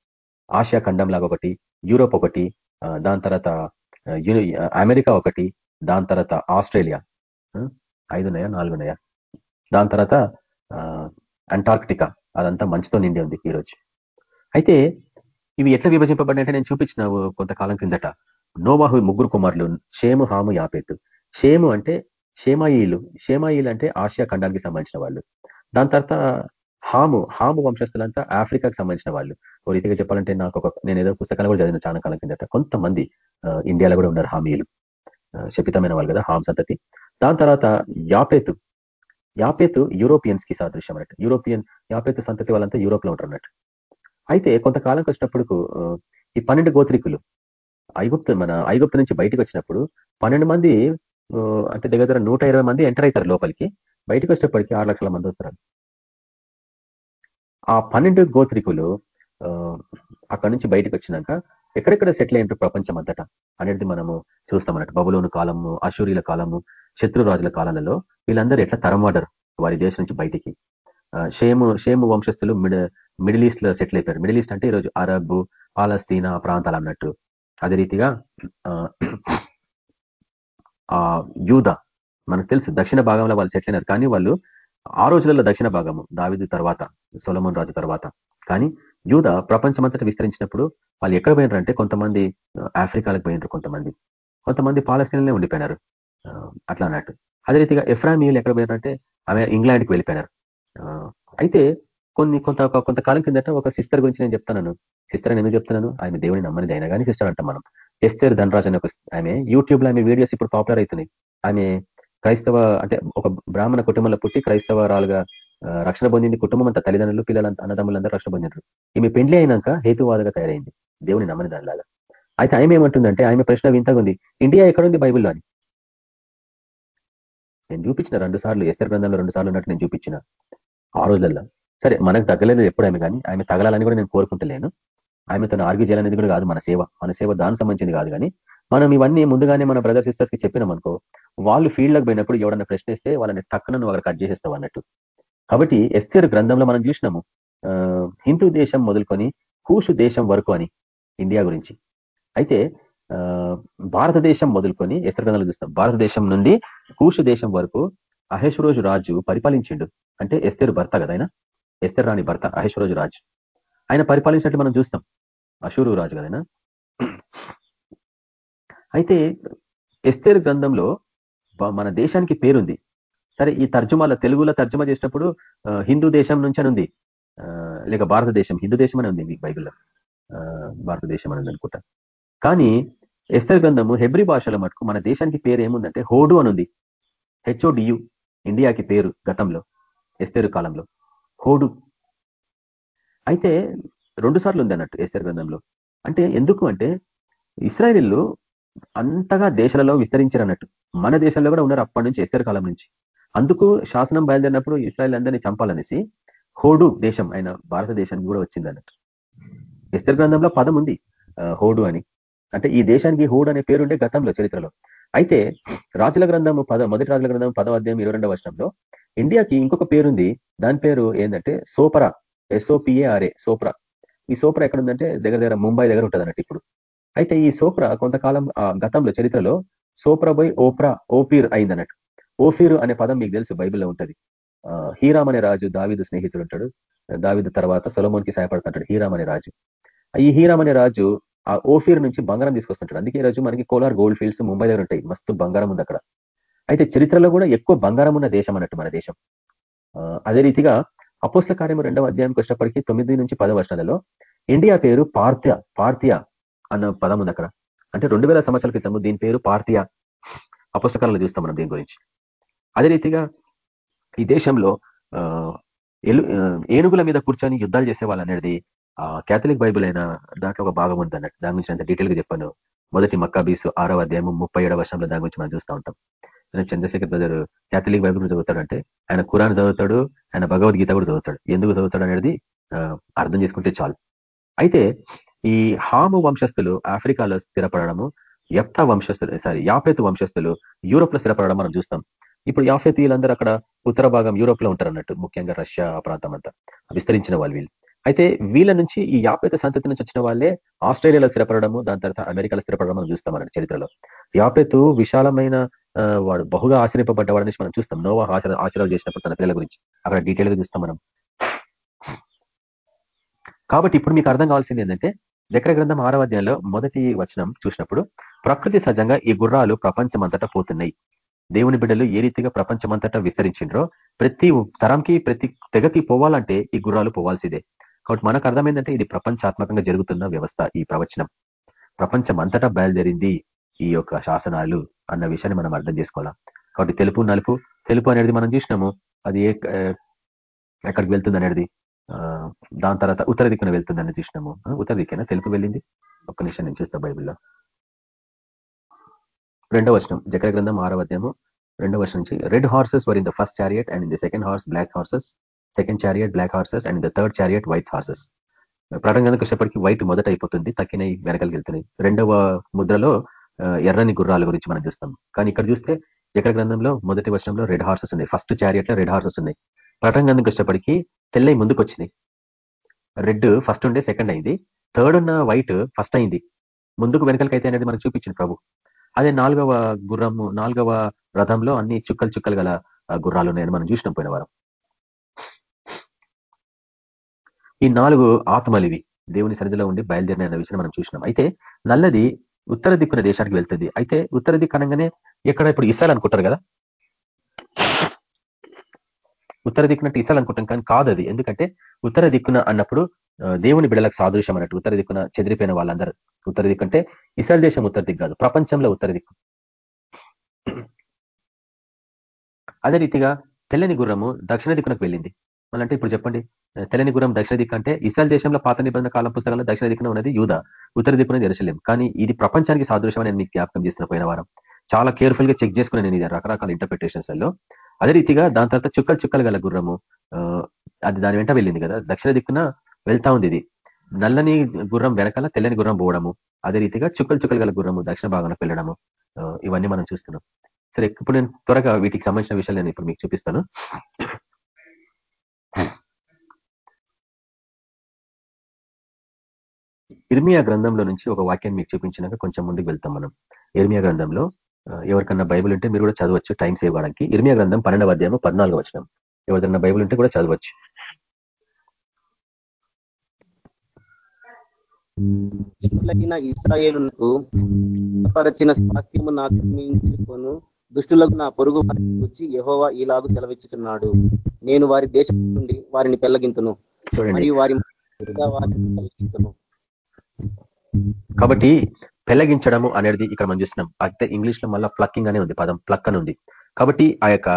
ఆసియా ఖండం లాగా ఒకటి యూరోప్ ఒకటి దాని తర్వాత అమెరికా ఒకటి దాని తర్వాత ఆస్ట్రేలియా ఐదున్నాయా నాలుగున్నాయా దాని తర్వాత అంటార్క్టికా అదంతా మంచుతో నిండి ఉంది ఈరోజు. అయితే ఇవి ఎట్లా విభజింపబడినంటే నేను చూపించిన కొంతకాలం కిందట నోవాహు ముగ్గురు కుమారులు షేము హాము యాపేతు. షేము అంటే షేమాయిలు షేమాయిలు అంటే ఆసియా ఖండానికి సంబంధించిన వాళ్ళు. దాని తర్వాత హాము హాము వంశస్థులంతా ఆఫ్రికాకి సంబంధించిన వాళ్ళు. ఓ రీతిగా చెప్పాలంటే నాకు ఒక నేను ఏదో పుస్తకాలు కూడా చదివిన చాలా కాలం కిందట కొంతమంది ఇండియాలో కూడా ఉన్నారు హామీలు. శపితమైన వాళ్ళు కదా హామ్ సంతతి దాని తర్వాత యాపేతు. యాపేతు యూరోపియన్స్కి సాదృశ్యం అన్నట్టు. యూరోపియన్ యాపేతు సంతతి వాళ్ళంతా యూరోప్లో ఉంటారు అన్నట్టు. అయితే కొంతకాలంకి వచ్చినప్పుడు ఈ పన్నెండు గోత్రికులు ఐగుప్తు మన ఐగుప్తు నుంచి బయటకు వచ్చినప్పుడు పన్నెండు మంది అంటే దగ్గర నూట మంది ఎంటర్ అవుతారు లోపలికి. బయటకు వచ్చేప్పటికీ ఆరు లక్షల మంది వస్తారు. ఆ పన్నెండు గోత్రికులు అక్కడ నుంచి బయటకు వచ్చినాక ఎక్కడెక్కడ సెటిల్ అయినట్టు ప్రపంచం అంతటా అనేది మనము చూస్తామన్నట్టు. బబులోను కాలము అశూరిల కాలము శత్రురాజుల కాలాలలో వీళ్ళందరూ ఎట్లా తరమాడరు వారి దేశం నుంచి బయటికి? షేము షేము వంశస్థులు మిడ మిడిల్ ఈస్ట్లో సెటిల్ అయిపోయారు. మిడిల్ ఈస్ట్ అంటే ఈరోజు అరబ్ పాలస్తీనా ప్రాంతాలు అన్నట్టు. అదే రీతిగా ఆ యూద మనకు తెలుసు దక్షిణ భాగంలో వాళ్ళు సెటిల్ అయినారు. కానీ వాళ్ళు ఆ రోజులలో దక్షిణ భాగము దావిదు తర్వాత సొలమన్ రాజు తర్వాత. కానీ యూద ప్రపంచమంతటా విస్తరించినప్పుడు వాళ్ళు ఎక్కడ పోయినారు అంటే కొంతమంది ఆఫ్రికాలకు పోయినారు కొంతమంది. కొంతమంది పాలస్తీనలే ఉండిపోయినారు. అట్లా అన్నట్టు. అదే రీతిగా ఎఫ్రామీలు ఎక్కడ పోయినారంటే ఆమె ఇంగ్లాండ్కి వెళ్ళిపోయినారు. అయితే కొన్ని కొంత కొంతకాలం కిందట ఒక సిస్టర్ గురించి నేను చెప్తాను సిస్టర్ ఎందుకు చెప్తున్నాను? ఆమె దేవుని నమ్మనిది అయినా కానీ సిస్టర్ అంటాం మనం. ఎస్తేర్ ధనరాజ్ అనే ఒక ఆమె యూట్యూబ్లో ఆమె వీడియోస్ ఇప్పుడు పాపులర్ అవుతున్నాయి. ఆమె క్రైస్తవ అంటే ఒక బ్రాహ్మణ కుటుంబంలో పుట్టి క్రైస్తవరాలుగా రక్షణ పొందింది కుటుంబం అంతా తల్లిదండ్రులు పిల్లలు అన్నదమ్ములందరూ రక్షణ పొందినారు ఈమె పెండ్లి అయినాక హేతువాదగా తయారైంది. దేవుని నమ్మని దానిలాగా. అయితే ఆమె ఏమంటుందంటే ఆమె ప్రశ్న వింతగా ఉంది. ఇండియా ఎక్కడుంది బైబిల్లో అని. నేను చూపించిన రెండు సార్లు ఎస్తర్ గ్రంథంలో రెండు సార్లు ఉన్నట్టు నేను చూపించిన. ఆ రోజులలో సరే మనకు తగ్గలేదు ఎప్పుడు ఆమె కానీ ఆమె తగలాలని కూడా నేను కోరుకుంటలేను. ఆమెతో ఆర్గ్యూ చేయాలనేది కూడా కాదు మన సేవ. మన సేవ దానికి సంబంధించింది కాదు కానీ మనం ఇవన్నీ ముందుగానే మన బ్రదర్ సిస్టర్స్కి చెప్పినాం అనుకో వాళ్ళు ఫీల్డ్లోకి పోయినప్పుడు ఎవడన్నా ప్రశ్నిస్తే వాళ్ళని టక్కున నువ్వు అక్కడ కట్ చేసేస్తావు అన్నట్టు. కాబట్టి ఎస్తేరు గ్రంథంలో మనం చూసినాము హిందూ దేశం మొదలుకొని కూషు దేశం వరకు అని ఇండియా గురించి. అయితే భారతదేశం మొదలుకొని ఎస్తేరు గ్రంథంలో చూస్తాం. భారతదేశం నుండి కూషు దేశం వరకు అహేశ్వరోజు రాజు పరిపాలించిండు. అంటే ఎస్తేరు భర్త కదా ఆయన? ఎస్తర్ రాణి భర్త అహేశ్వరోజు రాజు. ఆయన పరిపాలించినట్లు మనం చూస్తాం. అశూరు రాజు కదైనా అయితే ఎస్తేరు గ్రంథంలో మన దేశానికి పేరుంది. సరే ఈ తర్జుమాలో తెలుగులో తర్జుమా చేసినప్పుడు హిందూ దేశం నుంచి అని ఉంది లేక భారతదేశం హిందూ దేశం అని ఉంది మీకు బైబిల్లో. భారతదేశం అని అనుకుంటా. కానీ ఎస్తర్ గ్రంథము హెబ్రి భాషలో మటుకు మన దేశానికి పేరు ఏముందంటే హోడు అనుంది హెచ్ఓడియు ఇండియాకి పేరు గతంలో ఎస్తేరు కాలంలో. హోడు. అయితే రెండు సార్లు ఉంది అన్నట్టు ఎస్తర్ గ్రంథంలో. అంటే ఎందుకు అంటే ఇస్రాయలీలు అంతగా దేశాలలో విస్తరించారు అన్నట్టు. మన దేశంలో కూడా ఉన్నారు అప్పటి నుంచి ఎస్తేరు కాలం నుంచి. అందుకు శాసనం బయలుదేరినప్పుడు ఇస్రాయల్ అందరినీ చంపాలనేసి హోడు దేశం ఆయన భారతదేశానికి కూడా వచ్చింది అన్నట్టు ఎస్తర్ గ్రంథంలో పదం ఉంది హోడు అని. అంటే ఈ దేశానికి హోడు అనే పేరుండే గతంలో చరిత్రలో. అయితే రాజుల గ్రంథము పద మొదటి రాజుల గ్రంథం పదవ అధ్యాయం ఇరవై రెండవ వర్షంలో ఇండియాకి ఇంకొక పేరుంది. దాని పేరు ఏంటంటే సోపరా ఎస్ఓపిఏఆర్ఏ సోప్రా. ఈ సోప్రా ఎక్కడ ఉందంటే దగ్గర దగ్గర ముంబై దగ్గర ఉంటుంది అన్నట్టు ఇప్పుడు. అయితే ఈ సోప్రా కొంతకాలం గతంలో చరిత్రలో సోప్రా బై ఓప్రా ఓపీర్ అయిందన్నట్టు. ఓఫీరు అనే పదం మీకు తెలుసు బైబిల్లో ఉంటుంది. హీరామ్ అనే రాజు దావిదు స్నేహితుడు ఉంటాడు. దావిదు తర్వాత సొలమోన్కి సహాయపడుతుంటాడు హీరామ్ అనే రాజు. ఈ హీరామ్ అనే రాజు ఆ ఓఫీర్ నుంచి బంగారం తీసుకొస్తుంటాడు. అందుకే రోజు మనకి కోలార్ గోల్డ్ ఫీల్డ్స్ ముంబై దగ్గర ఉంటాయి. మస్తు బంగారం ఉంది అక్కడ. అయితే చరిత్రలో కూడా ఎక్కువ బంగారం ఉన్న దేశం అన్నట్టు మన దేశం. అదే రీతిగా అపోస్ల కార్యము రెండవ అధ్యాయంకి వచ్చినప్పటికీ తొమ్మిది నుంచి పద వర్షాలలో ఇండియా పేరు పార్థియా పార్థియా అన్న పదం ఉంది అక్కడ. అంటే రెండు వేల సంవత్సరాల క్రితము దీని పేరు పార్థియా అపుస్తకాలను చూస్తాం మనం దీని గురించి. అదే రీతిగా ఈ దేశంలో ఏనుగుల మీద కూర్చొని యుద్ధాలు చేసేవాళ్ళు అనేది ఆ క్యాథలిక్ బైబుల్ అయినా దాంట్లో ఒక భాగం ఉంది అన్నట్టు దాని గురించి అంత డీటెయిల్గా చెప్పాను. మొదటి మక్కాబీసు ఆరవ అధ్యాయం ముప్పై ఏడవ వర్షంలో దాని గురించి మనం చూస్తూ ఉంటాం. చంద్రశేఖర్ బ్రదర్ క్యాథలిక్ బైబుల్ చదువుతాడంటే ఆయన కురాన్ చదువుతాడు ఆయన భగవద్గీత కూడా చదువుతాడు. ఎందుకు చదువుతాడు అనేది అర్థం చేసుకుంటే చాలు. అయితే ఈ హాము వంశస్థులు ఆఫ్రికాలో స్థిరపడము యప్త వంశస్థులు సారీ యాపేతు వంశస్థులు యూరోప్లో స్థిరపడడం మనం చూస్తాం. ఇప్పుడు యాఫేతీయులందరూ అక్కడ ఉత్తర భాగం యూరోప్లో ఉంటారు అన్నట్టు ముఖ్యంగా రష్యా ప్రాంతం అంతా విస్తరించిన వాళ్ళు వీళ్ళు. అయితే వీళ్ళ నుంచి ఈ యాపేత సంతతి నుంచి వచ్చిన వాళ్ళే ఆస్ట్రేలియాలో స్థిరపడము దాని తర్వాత అమెరికాలో స్థిరపడడం మనం చూస్తాం అన్నట్టు చరిత్రలో. యాపేతు విశాలమైన వాడు బహుగా ఆశ్రయింపబడ్డవాడు మనం చూస్తాం. నోవా ఆశ్ర ఆశ్రయాలు చేసినప్పుడు తన పిల్లల గురించి. అక్కడ డీటెయిల్గా చూస్తాం మనం. కాబట్టి ఇప్పుడు మీకు అర్థం కావాల్సింది ఏంటంటే జక్ర గ్రంథం ఆరవ అధ్యాయంలో మొదటి వచనం చూసినప్పుడు ప్రకృతి సహజంగా ఈ గుర్రాలు ప్రపంచం అంతటా పోతున్నాయి. దేవుని బిడ్డలు ఏ రీతిగా ప్రపంచమంతటా విస్తరించిండ్రో ప్రతి తరంకి ప్రతి తెగకి పోవాలంటే ఈ గుర్రాలు పోవాల్సిందే. కాబట్టి మనకు అర్థమైందంటే ఇది ప్రపంచాత్మకంగా జరుగుతున్న వ్యవస్థ ఈ ప్రవచనం. ప్రపంచం అంతటా బయలుదేరింది ఈ యొక్క శాసనాలు అన్న విషయాన్ని మనం అర్థం చేసుకోవాలా? కాబట్టి తెలుపు నలుపు తెలుపు అనేది మనం చూసినాము అది ఏ ఎక్కడికి వెళ్తుంది అనేది దాని తర్వాత ఉత్తర దిక్కున వెళ్తుందని చూసినాము. ఉత్తర దిక్కైనా? తెలుపు వెళ్ళింది? ఒక్క నిమిషం నేను చూస్తా బైబిల్లో. రెండవ వచనం జకర గ్రంథం ఆరవ అధ్యాయము రెండవ వచనం నుంచి. Red horses were in the first chariot and in the second horse black horses second chariot black horses and the third chariot white horses ప్రకటన గ్రంథం వచ్చేప్పటికి వైట్ మొదట అయిపోతుంది తక్కినవి వెనకలు వెళ్తున్నాయి. రెండవ ముద్రలో ఎర్రని గుర్రాల గురించి మనం చూస్తాం. కానీ ఇక్కడ చూస్తే జకర గ్రంథంలో మొదటి వర్షంలో రెడ్ హార్సెస్ ఉన్నాయి. ఫస్ట్ చారియట్లో రెడ్ హార్సెస్ ఉన్నాయి. ప్రకటన గ్రంథంకి వచ్చేప్పటికి తెల్లై ముందుకు వచ్చినాయి రెడ్ ఫస్ట్ ఉండే సెకండ్ అయింది. థర్డ్ ఉన్న వైట్ ఫస్ట్ అయింది. ముందుకు వెనకలకైతే అనేది మనకు చూపించింది ప్రభు. అదే నాలుగవ గుర్రము నాలుగవ రథంలో అన్ని చుక్కలు చుక్కలు గల గుర్రాలు ఉన్నాయని మనం చూసినాం పోయిన వారం. ఈ నాలుగు ఆత్మలివి దేవుని సరిధిలో ఉండి బయలుదేరిన విషయం మనం చూసినాం. అయితే నల్లది ఉత్తర దిక్కున దేశానికి వెళ్తుంది. అయితే ఉత్తర దిక్కు అనగానే ఎక్కడ ఇప్పుడు ఇస్రాయల్ అనుకుంటారు కదా? ఉత్తర దిక్కునట్టు ఇస్రాయల్ అనుకుంటాం కానీ కాదు అది ఎందుకంటే ఉత్తర దిక్కున అన్నప్పుడు దేవుని బిడలకు సాదృశ్యం అన్నట్టు ఉత్తర దిక్కున చెదిరిపోయిన వాళ్ళందరూ. ఉత్తర దిక్కు అంటే ఇసాల్ దేశం ఉత్తర దిక్కు కాదు ప్రపంచంలో ఉత్తర దిక్కు. అదే రీతిగా తెల్లని గుర్రము దక్షిణ దిక్కునకు వెళ్ళింది. మళ్ళంటే ఇప్పుడు చెప్పండి తెల్లని గుర్రం దక్షిణ దిక్కు అంటే ఇస్రాయల్ దేశంలో పాత నిబంధన కాలం పుస్తకాల్లో దక్షిణ దిక్కున ఉన్నది యూధ ఉత్తర దిక్కున జెరూసలేం కానీ ఇది ప్రపంచానికి సాదృశ్యం నేను మీకు జ్ఞాపకం చేసిన పోయిన వారం. చాలా కేర్ఫుల్గా చెక్ చేసుకున్నాను నేను ఇది రకరకాల ఇంటర్ప్రిటేషన్స్లో అదే రీతిగా దాని తర్వాత చుక్కలు చుక్కలు గల గుర్రము అది దాని వెంట వెళ్ళింది కదా దక్షిణ దిక్కున వెళ్తా ఉంది ఇది నల్లని గుర్రం వెనకాల తెల్లని గుర్రం పోవడము అదే రీతిగా చుక్కలు చుక్కలు గల గుర్రము దక్షిణ భాగానికి వెళ్ళడము ఇవన్నీ మనం చూస్తున్నాం. సరే ఇప్పుడు నేను త్వరగా వీటికి సంబంధించిన విషయాలు నేను ఇప్పుడు మీకు చూపిస్తాను. ఇర్మియా గ్రంథంలో నుంచి ఒక వాక్యాన్ని మీకు చూపించినాక కొంచెం ముందుకు వెళ్తాం మనం. ఇర్మియా గ్రంథంలో ఎవరికన్నా బైబుల్ ఉంటే మీరు కూడా చదవచ్చు టైం సేవ్ అవడానికి ఇర్మియా గ్రంథం పన్నెండవ అధ్యాయం పద్నాలుగు వచ్చిన ఎవరికన్నా బైబుల్ ఉంటే కూడా చదవచ్చు. జనులైన ఇస్రాయేలుకు పరచిన స్వాస్థ్యము ఆక్రమించుకొను దుష్టులకు నా పొరుగు వచ్చి యహోవా ఈలాగు సెలవిచ్చుతున్నాడు నేను వారి దేశం నుండి వారిని పెళ్ళగింతును మరియు వారి కాబట్టి పెళ్ళగించడము అనేది ఇక్కడ మనం చూస్తున్నాం. అయితే ఇంగ్లీష్లో మళ్ళీ ప్లక్కింగ్ అనే ఉంది పదం. ప్లక్ అని ఉంది. కాబట్టి ఆ యొక్క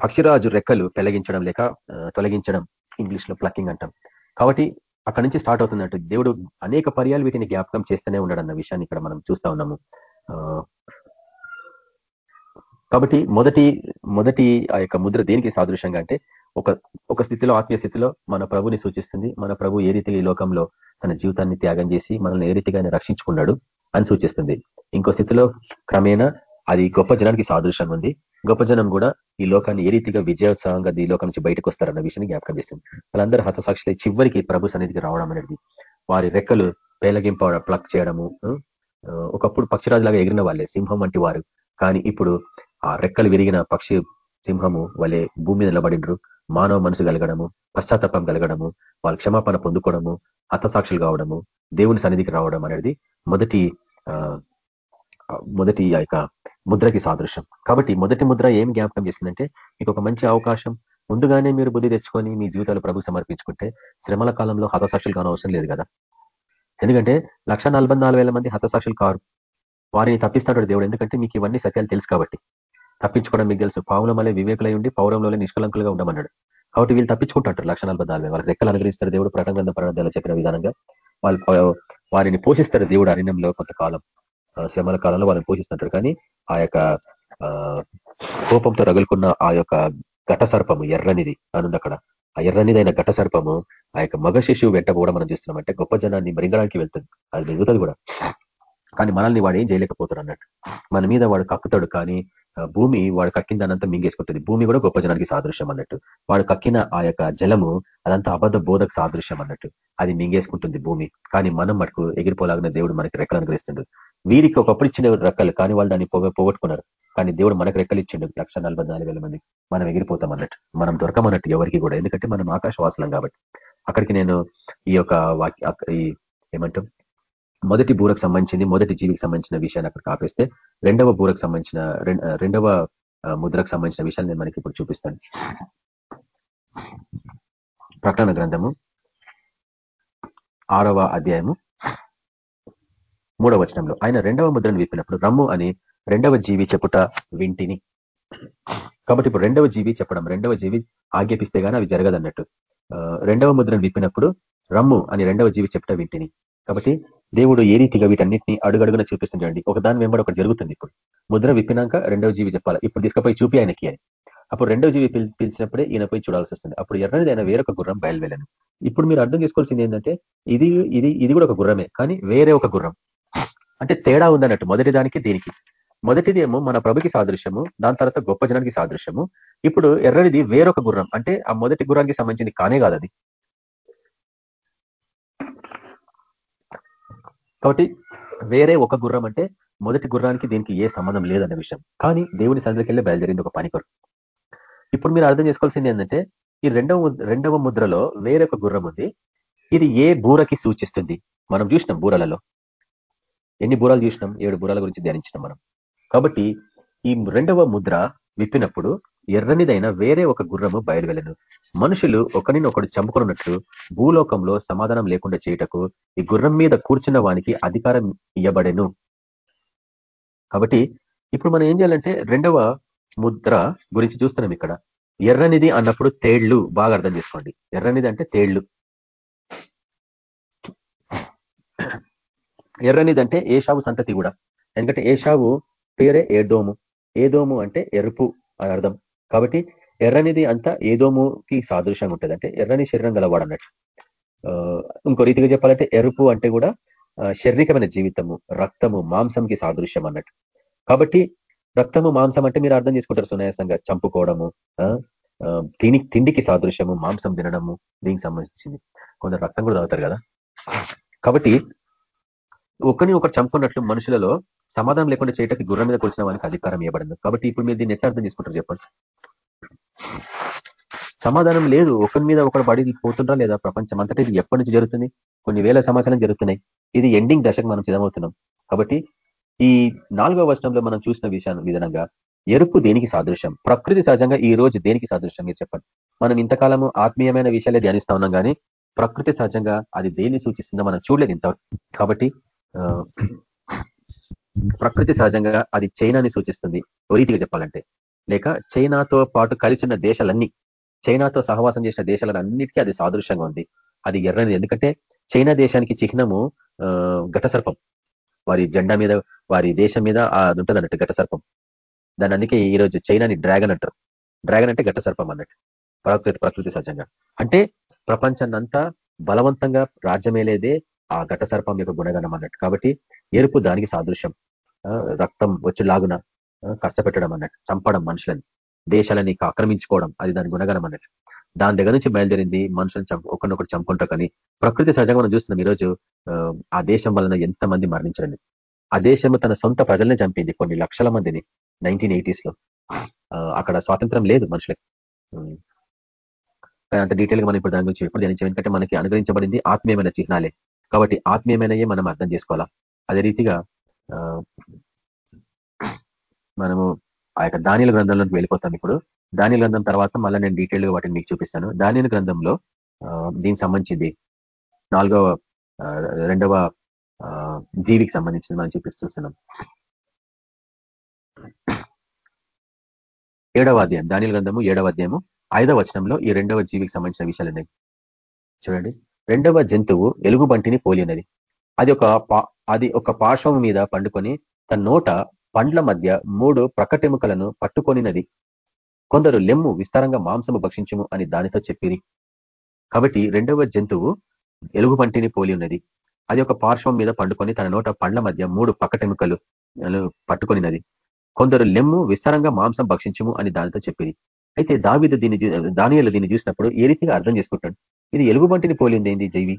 పక్షిరాజు రెక్కలు పెళ్ళగించడం లేక తొలగించడం ఇంగ్లీష్లో ప్లక్కింగ్ అంటాం. కాబట్టి అక్కడ నుంచి స్టార్ట్ అవుతున్నట్టు దేవుడు అనేక పర్యాలు వీటిని జ్ఞాపకం చేస్తూనే ఉన్నాడు అన్న విషయాన్ని ఇక్కడ మనం చూస్తా ఉన్నాము. కాబట్టి మొదటి మొదటి ఆ యొక్క ముద్ర దేనికి సాదృశ్యంగా అంటే ఒక ఒక స్థితిలో ఆత్మీయ స్థితిలో మన ప్రభుని సూచిస్తుంది మన ప్రభు ఏ రీతిగా ఈ లోకంలో తన జీవితాన్ని త్యాగం చేసి మనల్ని ఏ రీతిగా రక్షించుకున్నాడు అని సూచిస్తుంది. ఇంకో స్థితిలో క్రమేణా అది గొప్ప జనానికి సాదృశ్యంగా ఉంది. గొప్ప జనం కూడా ఈ లోకాన్ని ఏ రీతిగా విజయోత్సవంగా ఈ లోకం నుంచి బయటకు వస్తారన్న విషయాన్ని జ్ఞాపకం చేసింది. వాళ్ళందరూ హతసాక్షులై చివరికి ప్రభు సన్నిధికి రావడం అనేది వారి రెక్కలు పేలగింప ప్లక్ చేయడము ఒకప్పుడు పక్షిరాజులాగా ఎగిరిన వాళ్ళే సింహం వంటి వారు. కానీ ఇప్పుడు ఆ రెక్కలు విరిగిన పక్షి సింహము వలె భూమి మీద నిలబడిండ్రు మానవ మనసు కలగడము పశ్చాత్తాపం కలగడము వాళ్ళ క్షమాపణ పొందుకోవడము హతసాక్షులు కావడము దేవుని సన్నిధికి రావడం అనేది మొదటి మొదటి ఆ యొక్క ముద్రకి సాదృశ్యం. కాబట్టి మొదటి ముద్ర ఏం జ్ఞాపకం చేసిందంటే మీకు ఒక మంచి అవకాశం. ముందుగానే మీరు బుద్ధి తెచ్చుకొని మీ జీవితాలు ప్రభు సమర్పించుకుంటే శ్రమల కాలంలో హతసాక్షులు కాని అవసరం లేదు కదా. ఎందుకంటే లక్ష మంది హతసాక్షులు కారు. వారిని తప్పిస్తాడు దేవుడు. ఎందుకంటే మీకు ఇవన్నీ సత్యాలు తెలుసు కాబట్టి. తప్పించుకోవడం మీకు తెలుసు. పావుల మళ్ళీ వివేకులై ఉండి పౌరంలోనే నిష్కలంకులుగా ఉండమన్నాడు. కాబట్టి వీళ్ళు తప్పించుకుంటారు లక్ష నలభై నాలుగు వాళ్ళకి రెక్కలు అనుగ్రహిస్తారు దేవుడు ప్రకటన ప్రణాదాలు చెప్పిన విధానంగా. వాళ్ళు వారిని పోషిస్తారు దేవుడు అరణ్యంలో కొంతకాలం. శ్రమల కాలంలో వాళ్ళని పోషిస్తుంటారు కానీ ఆ యొక్క కోపంతో రగులుకున్న ఆ యొక్క ఘట సర్పము ఎర్రనిది అనుంది అక్కడ. ఆ ఎర్రనిదైన ఘట సర్పము ఆ యొక్క మగ శిశువు వెంట కూడా మనం చూస్తున్నాం అంటే గొప్ప జనాన్ని మరింగడానికి వెళ్తుంది. అది మిగుతుంది కూడా. కానీ మనల్ని వాడు ఏం చేయలేకపోతాడు అన్నట్టు. మన మీద వాడు కక్కుతాడు కానీ భూమి వాడు కక్కిన దానంతా మింగేసుకుంటుంది. భూమి కూడా గొప్ప జనానికి సాదృశ్యం అన్నట్టు. వాడు కక్కిన ఆ యొక్క జలము అదంతా అబద్ధ బోధకు సాదృశ్యం అన్నట్టు. అది మింగేసుకుంటుంది భూమి. కానీ మనం మటుకు ఎగిరిపోలాగిన దేవుడు మనకి రెక్కలు అనుగ్రహిస్తుండడు వీరికి ఒకప్పుడు ఇచ్చిన రెక్కలు కానీ వాళ్ళు దాన్ని పోగొట్టుకున్నారు. కానీ దేవుడు మనకు రెక్కలు ఇచ్చిండు. లక్ష మంది మనం ఎగిరిపోతాం అన్నట్టు. మనం దొరకమన్నట్టు ఎవరికి కూడా. ఎందుకంటే మనం ఆకాశవాసులం కాబట్టి. అక్కడికి నేను ఈ యొక్క వాక్య ఈ ఏమంటాం? మొదటి బూరకు సంబంధించింది మొదటి జీవికి సంబంధించిన విషయాన్ని అక్కడ కాపేస్తే రెండవ బూరకు సంబంధించిన రెండవ ముద్రకు సంబంధించిన విషయాన్ని నేను మనకి ఇప్పుడు చూపిస్తాను. ప్రకటన గ్రంథము ఆరవ అధ్యాయము మూడవ వచనంలో ఆయన రెండవ ముద్రను విప్పినప్పుడు రమ్ము అని రెండవ జీవి చెప్పుట వింటిని. కాబట్టి ఇప్పుడు రెండవ జీవి చెప్పడం రెండవ జీవి ఆజ్ఞాపిస్తే గానీ అవి జరగదన్నట్టు. రెండవ ముద్రను విప్పినప్పుడు రమ్ము అని రెండవ జీవి చెప్పుట వింటిని. కాబట్టి దేవుడు ఏ రీతిగా వీటన్నిటిని అడుగడుగున చూపిస్తుంటండి ఒక దాని వెంబడి ఒకటి జరుగుతుంది ఇప్పుడు. ముద్ర విప్పినాక రెండవ జీవి చెప్పాలి? ఇప్పుడు తీసుకుపోయి చూపి ఆయనకి అని. అప్పుడు రెండవ జీవి పిలిచినప్పుడే ఈయన పోయి చూడాల్సి వస్తుంది. అప్పుడు ఎర్రనిది ఆయన వేరొక గుర్రం బయలువెళ్ళను ఇప్పుడు మీరు అర్థం చేసుకోవాల్సింది ఏంటంటే ఇది ఇది ఇది కూడా ఒక గుర్రమే కానీ వేరే ఒక గుర్రం. అంటే తేడా ఉందన్నట్టు మొదటి దానికి దీనికి. మొదటిది ఏమో మన ప్రభుకి సాదృశ్యము దాని తర్వాత గొప్ప జనానికి సాదృశ్యము. ఇప్పుడు ఎర్రనిది వేరొక గుర్రం. అంటే ఆ మొదటి గుర్రానికి సంబంధించింది కానే కాదు అది. కాబట్టి వేరే ఒక గుర్రం అంటే మొదటి గుర్రానికి దీనికి ఏ సంబంధం లేదన్న విషయం. కానీ దేవుని సన్నిధికి వెళ్ళి బయలుదేరింది ఒక పనికొరు. ఇప్పుడు మీరు అర్థం చేసుకోవాల్సింది ఏంటంటే ఈ రెండవ రెండవ ముద్రలో వేరొక గుర్రం ఉంది. ఇది ఏ బూరకి సూచిస్తుంది? మనం చూసినాం బూరలలో. ఎన్ని బూరాలు చూసినాం? ఏడు బూరాల గురించి ధ్యానించినాం మనం. కాబట్టి ఈ రెండవ ముద్ర విప్పినప్పుడు ఎర్రనిదైన వేరే ఒక గుర్రము బయలువెళ్ళను. మనుషులు ఒకరిని ఒకడు చంపుకున్నట్లు భూలోకంలో సమాధానం లేకుండా చేయుటకు ఈ గుర్రం మీద కూర్చున్న వానికి అధికారం ఇవ్వబడెను కాబట్టి ఇప్పుడు మనం ఏం చేయాలంటే రెండవ ముద్ర గురించి చూస్తున్నాం ఇక్కడ. ఎర్రనిది అన్నప్పుడు తేళ్ళు బాగా అర్థం చేసుకోండి. ఎర్రనిది అంటే తేళ్ళు. ఎర్రనిదంటే ఏషావు సంతతి కూడా. ఎందుకంటే ఏషావు పేరే ఏదోము ఏదోము అంటే ఎరుపు అని అర్థం. కాబట్టి ఎర్రనిది అంతా ఏదోముకి సాదృశ్యంగా ఉంటుంది. అంటే ఎర్రని శరీరం గలవాడు అన్నట్టు. ఇంకో రీతిగా చెప్పాలంటే ఎరుపు అంటే కూడా శారీరకమైన జీవితము రక్తము మాంసంకి సాదృశ్యం అన్నట్టు. కాబట్టి రక్తము మాంసం అంటే మీరు అర్థం చేసుకుంటారు సునాయాసంగా. చంపుకోవడము తిని తిండికి సాదృశ్యము మాంసం తినడము దీనికి సంబంధించింది. కొందరు రక్తం కూడా తాగుతారు కదా. కాబట్టి ఒకరిని ఒకరు చంపుకున్నట్లు మనుషులలో సమాధానం లేకుండా చేయటకి గుర్రం మీద కూర్చున్న వాళ్ళకి అధికారం ఇవ్వబడింది. కాబట్టి ఇప్పుడు మీరు దీన్ని ఎట్లా అర్థం చేసుకుంటారు చెప్పండి? సమాధానం లేదు. ఒకరి మీద ఒకరు బడి పోతుండ్రా లేదా? ప్రపంచం అంతటా ఇది ఎప్పటి నుంచి జరుగుతుంది? కొన్ని వేల సంవత్సరాలు జరుగుతున్నాయి. ఇది ఎండింగ్ దశకు మనం సిద్ధమవుతున్నాం. కాబట్టి ఈ నాలుగో వర్షంలో మనం చూసిన విషయాన్ని విధంగా ఎరుపు దేనికి సాదృశ్యం? ప్రకృతి సహజంగా ఈ రోజు దేనికి సాదృశ్యం? మీరు చెప్పండి. మనం ఇంతకాలము ఆత్మీయమైన విషయాలే ధ్యానిస్తా ఉన్నాం కానీ ప్రకృతి సహజంగా అది దేన్ని సూచిస్తుందో మనం చూడలేదు ఇంతవరకు. కాబట్టి ప్రకృతి సహజంగా అది చైనాని సూచిస్తుంది. రీతిగా చెప్పాలంటే. లేక చైనాతో పాటు కలిసిన దేశాలన్నీ చైనాతో సహవాసం చేసిన దేశాలన్నిటికీ అది సాదృశ్యంగా ఉంది. అది ఎర్రనిది. ఎందుకంటే చైనా దేశానికి చిహ్నము ఘటసర్పం. వారి జెండా మీద వారి దేశం మీద అది ఉంటుంది అన్నట్టు ఘటసర్పం. దాని అందుకే ఈరోజు చైనాని డ్రాగన్ అంటారు. డ్రాగన్ అంటే ఘటసర్పం అన్నట్టు. ప్రకృతి ప్రకృతి సహజంగా. అంటే ప్రపంచాన్నంతా బలవంతంగా రాజ్యమేలేదే ఆ ఘట సర్పం యొక్క గుణగణం అన్నట్టు. కాబట్టి ఎరుపు దానికి సాదృశ్యం. రక్తం వచ్చి లాగున కష్టపెట్టడం అన్నట్టు చంపడం మనుషులని దేశాలని ఆక్రమించుకోవడం అది దాని గుణగణం అన్నట్టు. దాని దగ్గర నుంచి బయలుదేరింది మనుషులను చంపు ఒకరినొకరు చంపుకుంటా కానీ ప్రకృతి సహజంగా మనం చూస్తున్నాం ఈరోజు ఆ దేశం వలన ఎంతమంది మరణించండి ఆ దేశం తన సొంత ప్రజల్ని చంపింది కొన్ని లక్షల మందిని నైన్టీన్లో అక్కడ స్వాతంత్రం లేదు మనుషులకి. అంత డీటెయిల్గా మనం ఇప్పుడు దాని గురించి ఎప్పుడు ధ్యానించాం ఎందుకంటే మనకి అనుగ్రహించబడింది ఆత్మీయమైన చిహ్నాలే. కాబట్టి ఆత్మీయమైనయే మనం అర్థం చేసుకోవాలా? అదే రీతిగా మనము ఆ యొక్క ధాన్యాల గ్రంథంలోకి వెళ్ళిపోతాం ఇప్పుడు. ధాన్యాల గ్రంథం తర్వాత మళ్ళీ నేను డీటెయిల్గా వాటిని మీకు చూపిస్తాను. ధాన్యాల గ్రంథంలో దీనికి సంబంధించింది నాలుగవ రెండవ జీవికి సంబంధించింది మనం చూపిస్తున్నాం ఏడవ అధ్యాయం ధాన్యాల గ్రంథము ఏడవ అధ్యాయము ఐదవ వచనంలో ఈ రెండవ జీవికి సంబంధించిన విషయాలు ఉన్నాయి. చూడండి. రెండవ జంతువు ఎలుగుబంటిని పోలినది. అది ఒక అది ఒక పార్శ్వం మీద పండుకొని తన నోట పండ్ల మధ్య మూడు ప్రకటెముకలను పట్టుకొనినది. కొందరు లెమ్ము విస్తారంగా మాంసము భక్షించము అని దానితో చెప్పిరి. కాబట్టి రెండవ జంతువు ఎలుగుబంటిని పోలి ఉన్నది అది ఒక పార్శ్వం మీద పండుకొని తన నోట పండ్ల మధ్య మూడు పక్కటెముకలు పట్టుకొనినది. కొందరు లెమ్ము విస్తారంగా మాంసం భక్షించము అని దానితో చెప్పింది అయితే దావిదు దీన్ని దానియలు దీన్ని చూసినప్పుడు ఏ రీతిగా అర్థం చేసుకుంటాడు? ఇది ఎలుగుబంటిని పోలింది ఏంది జైవి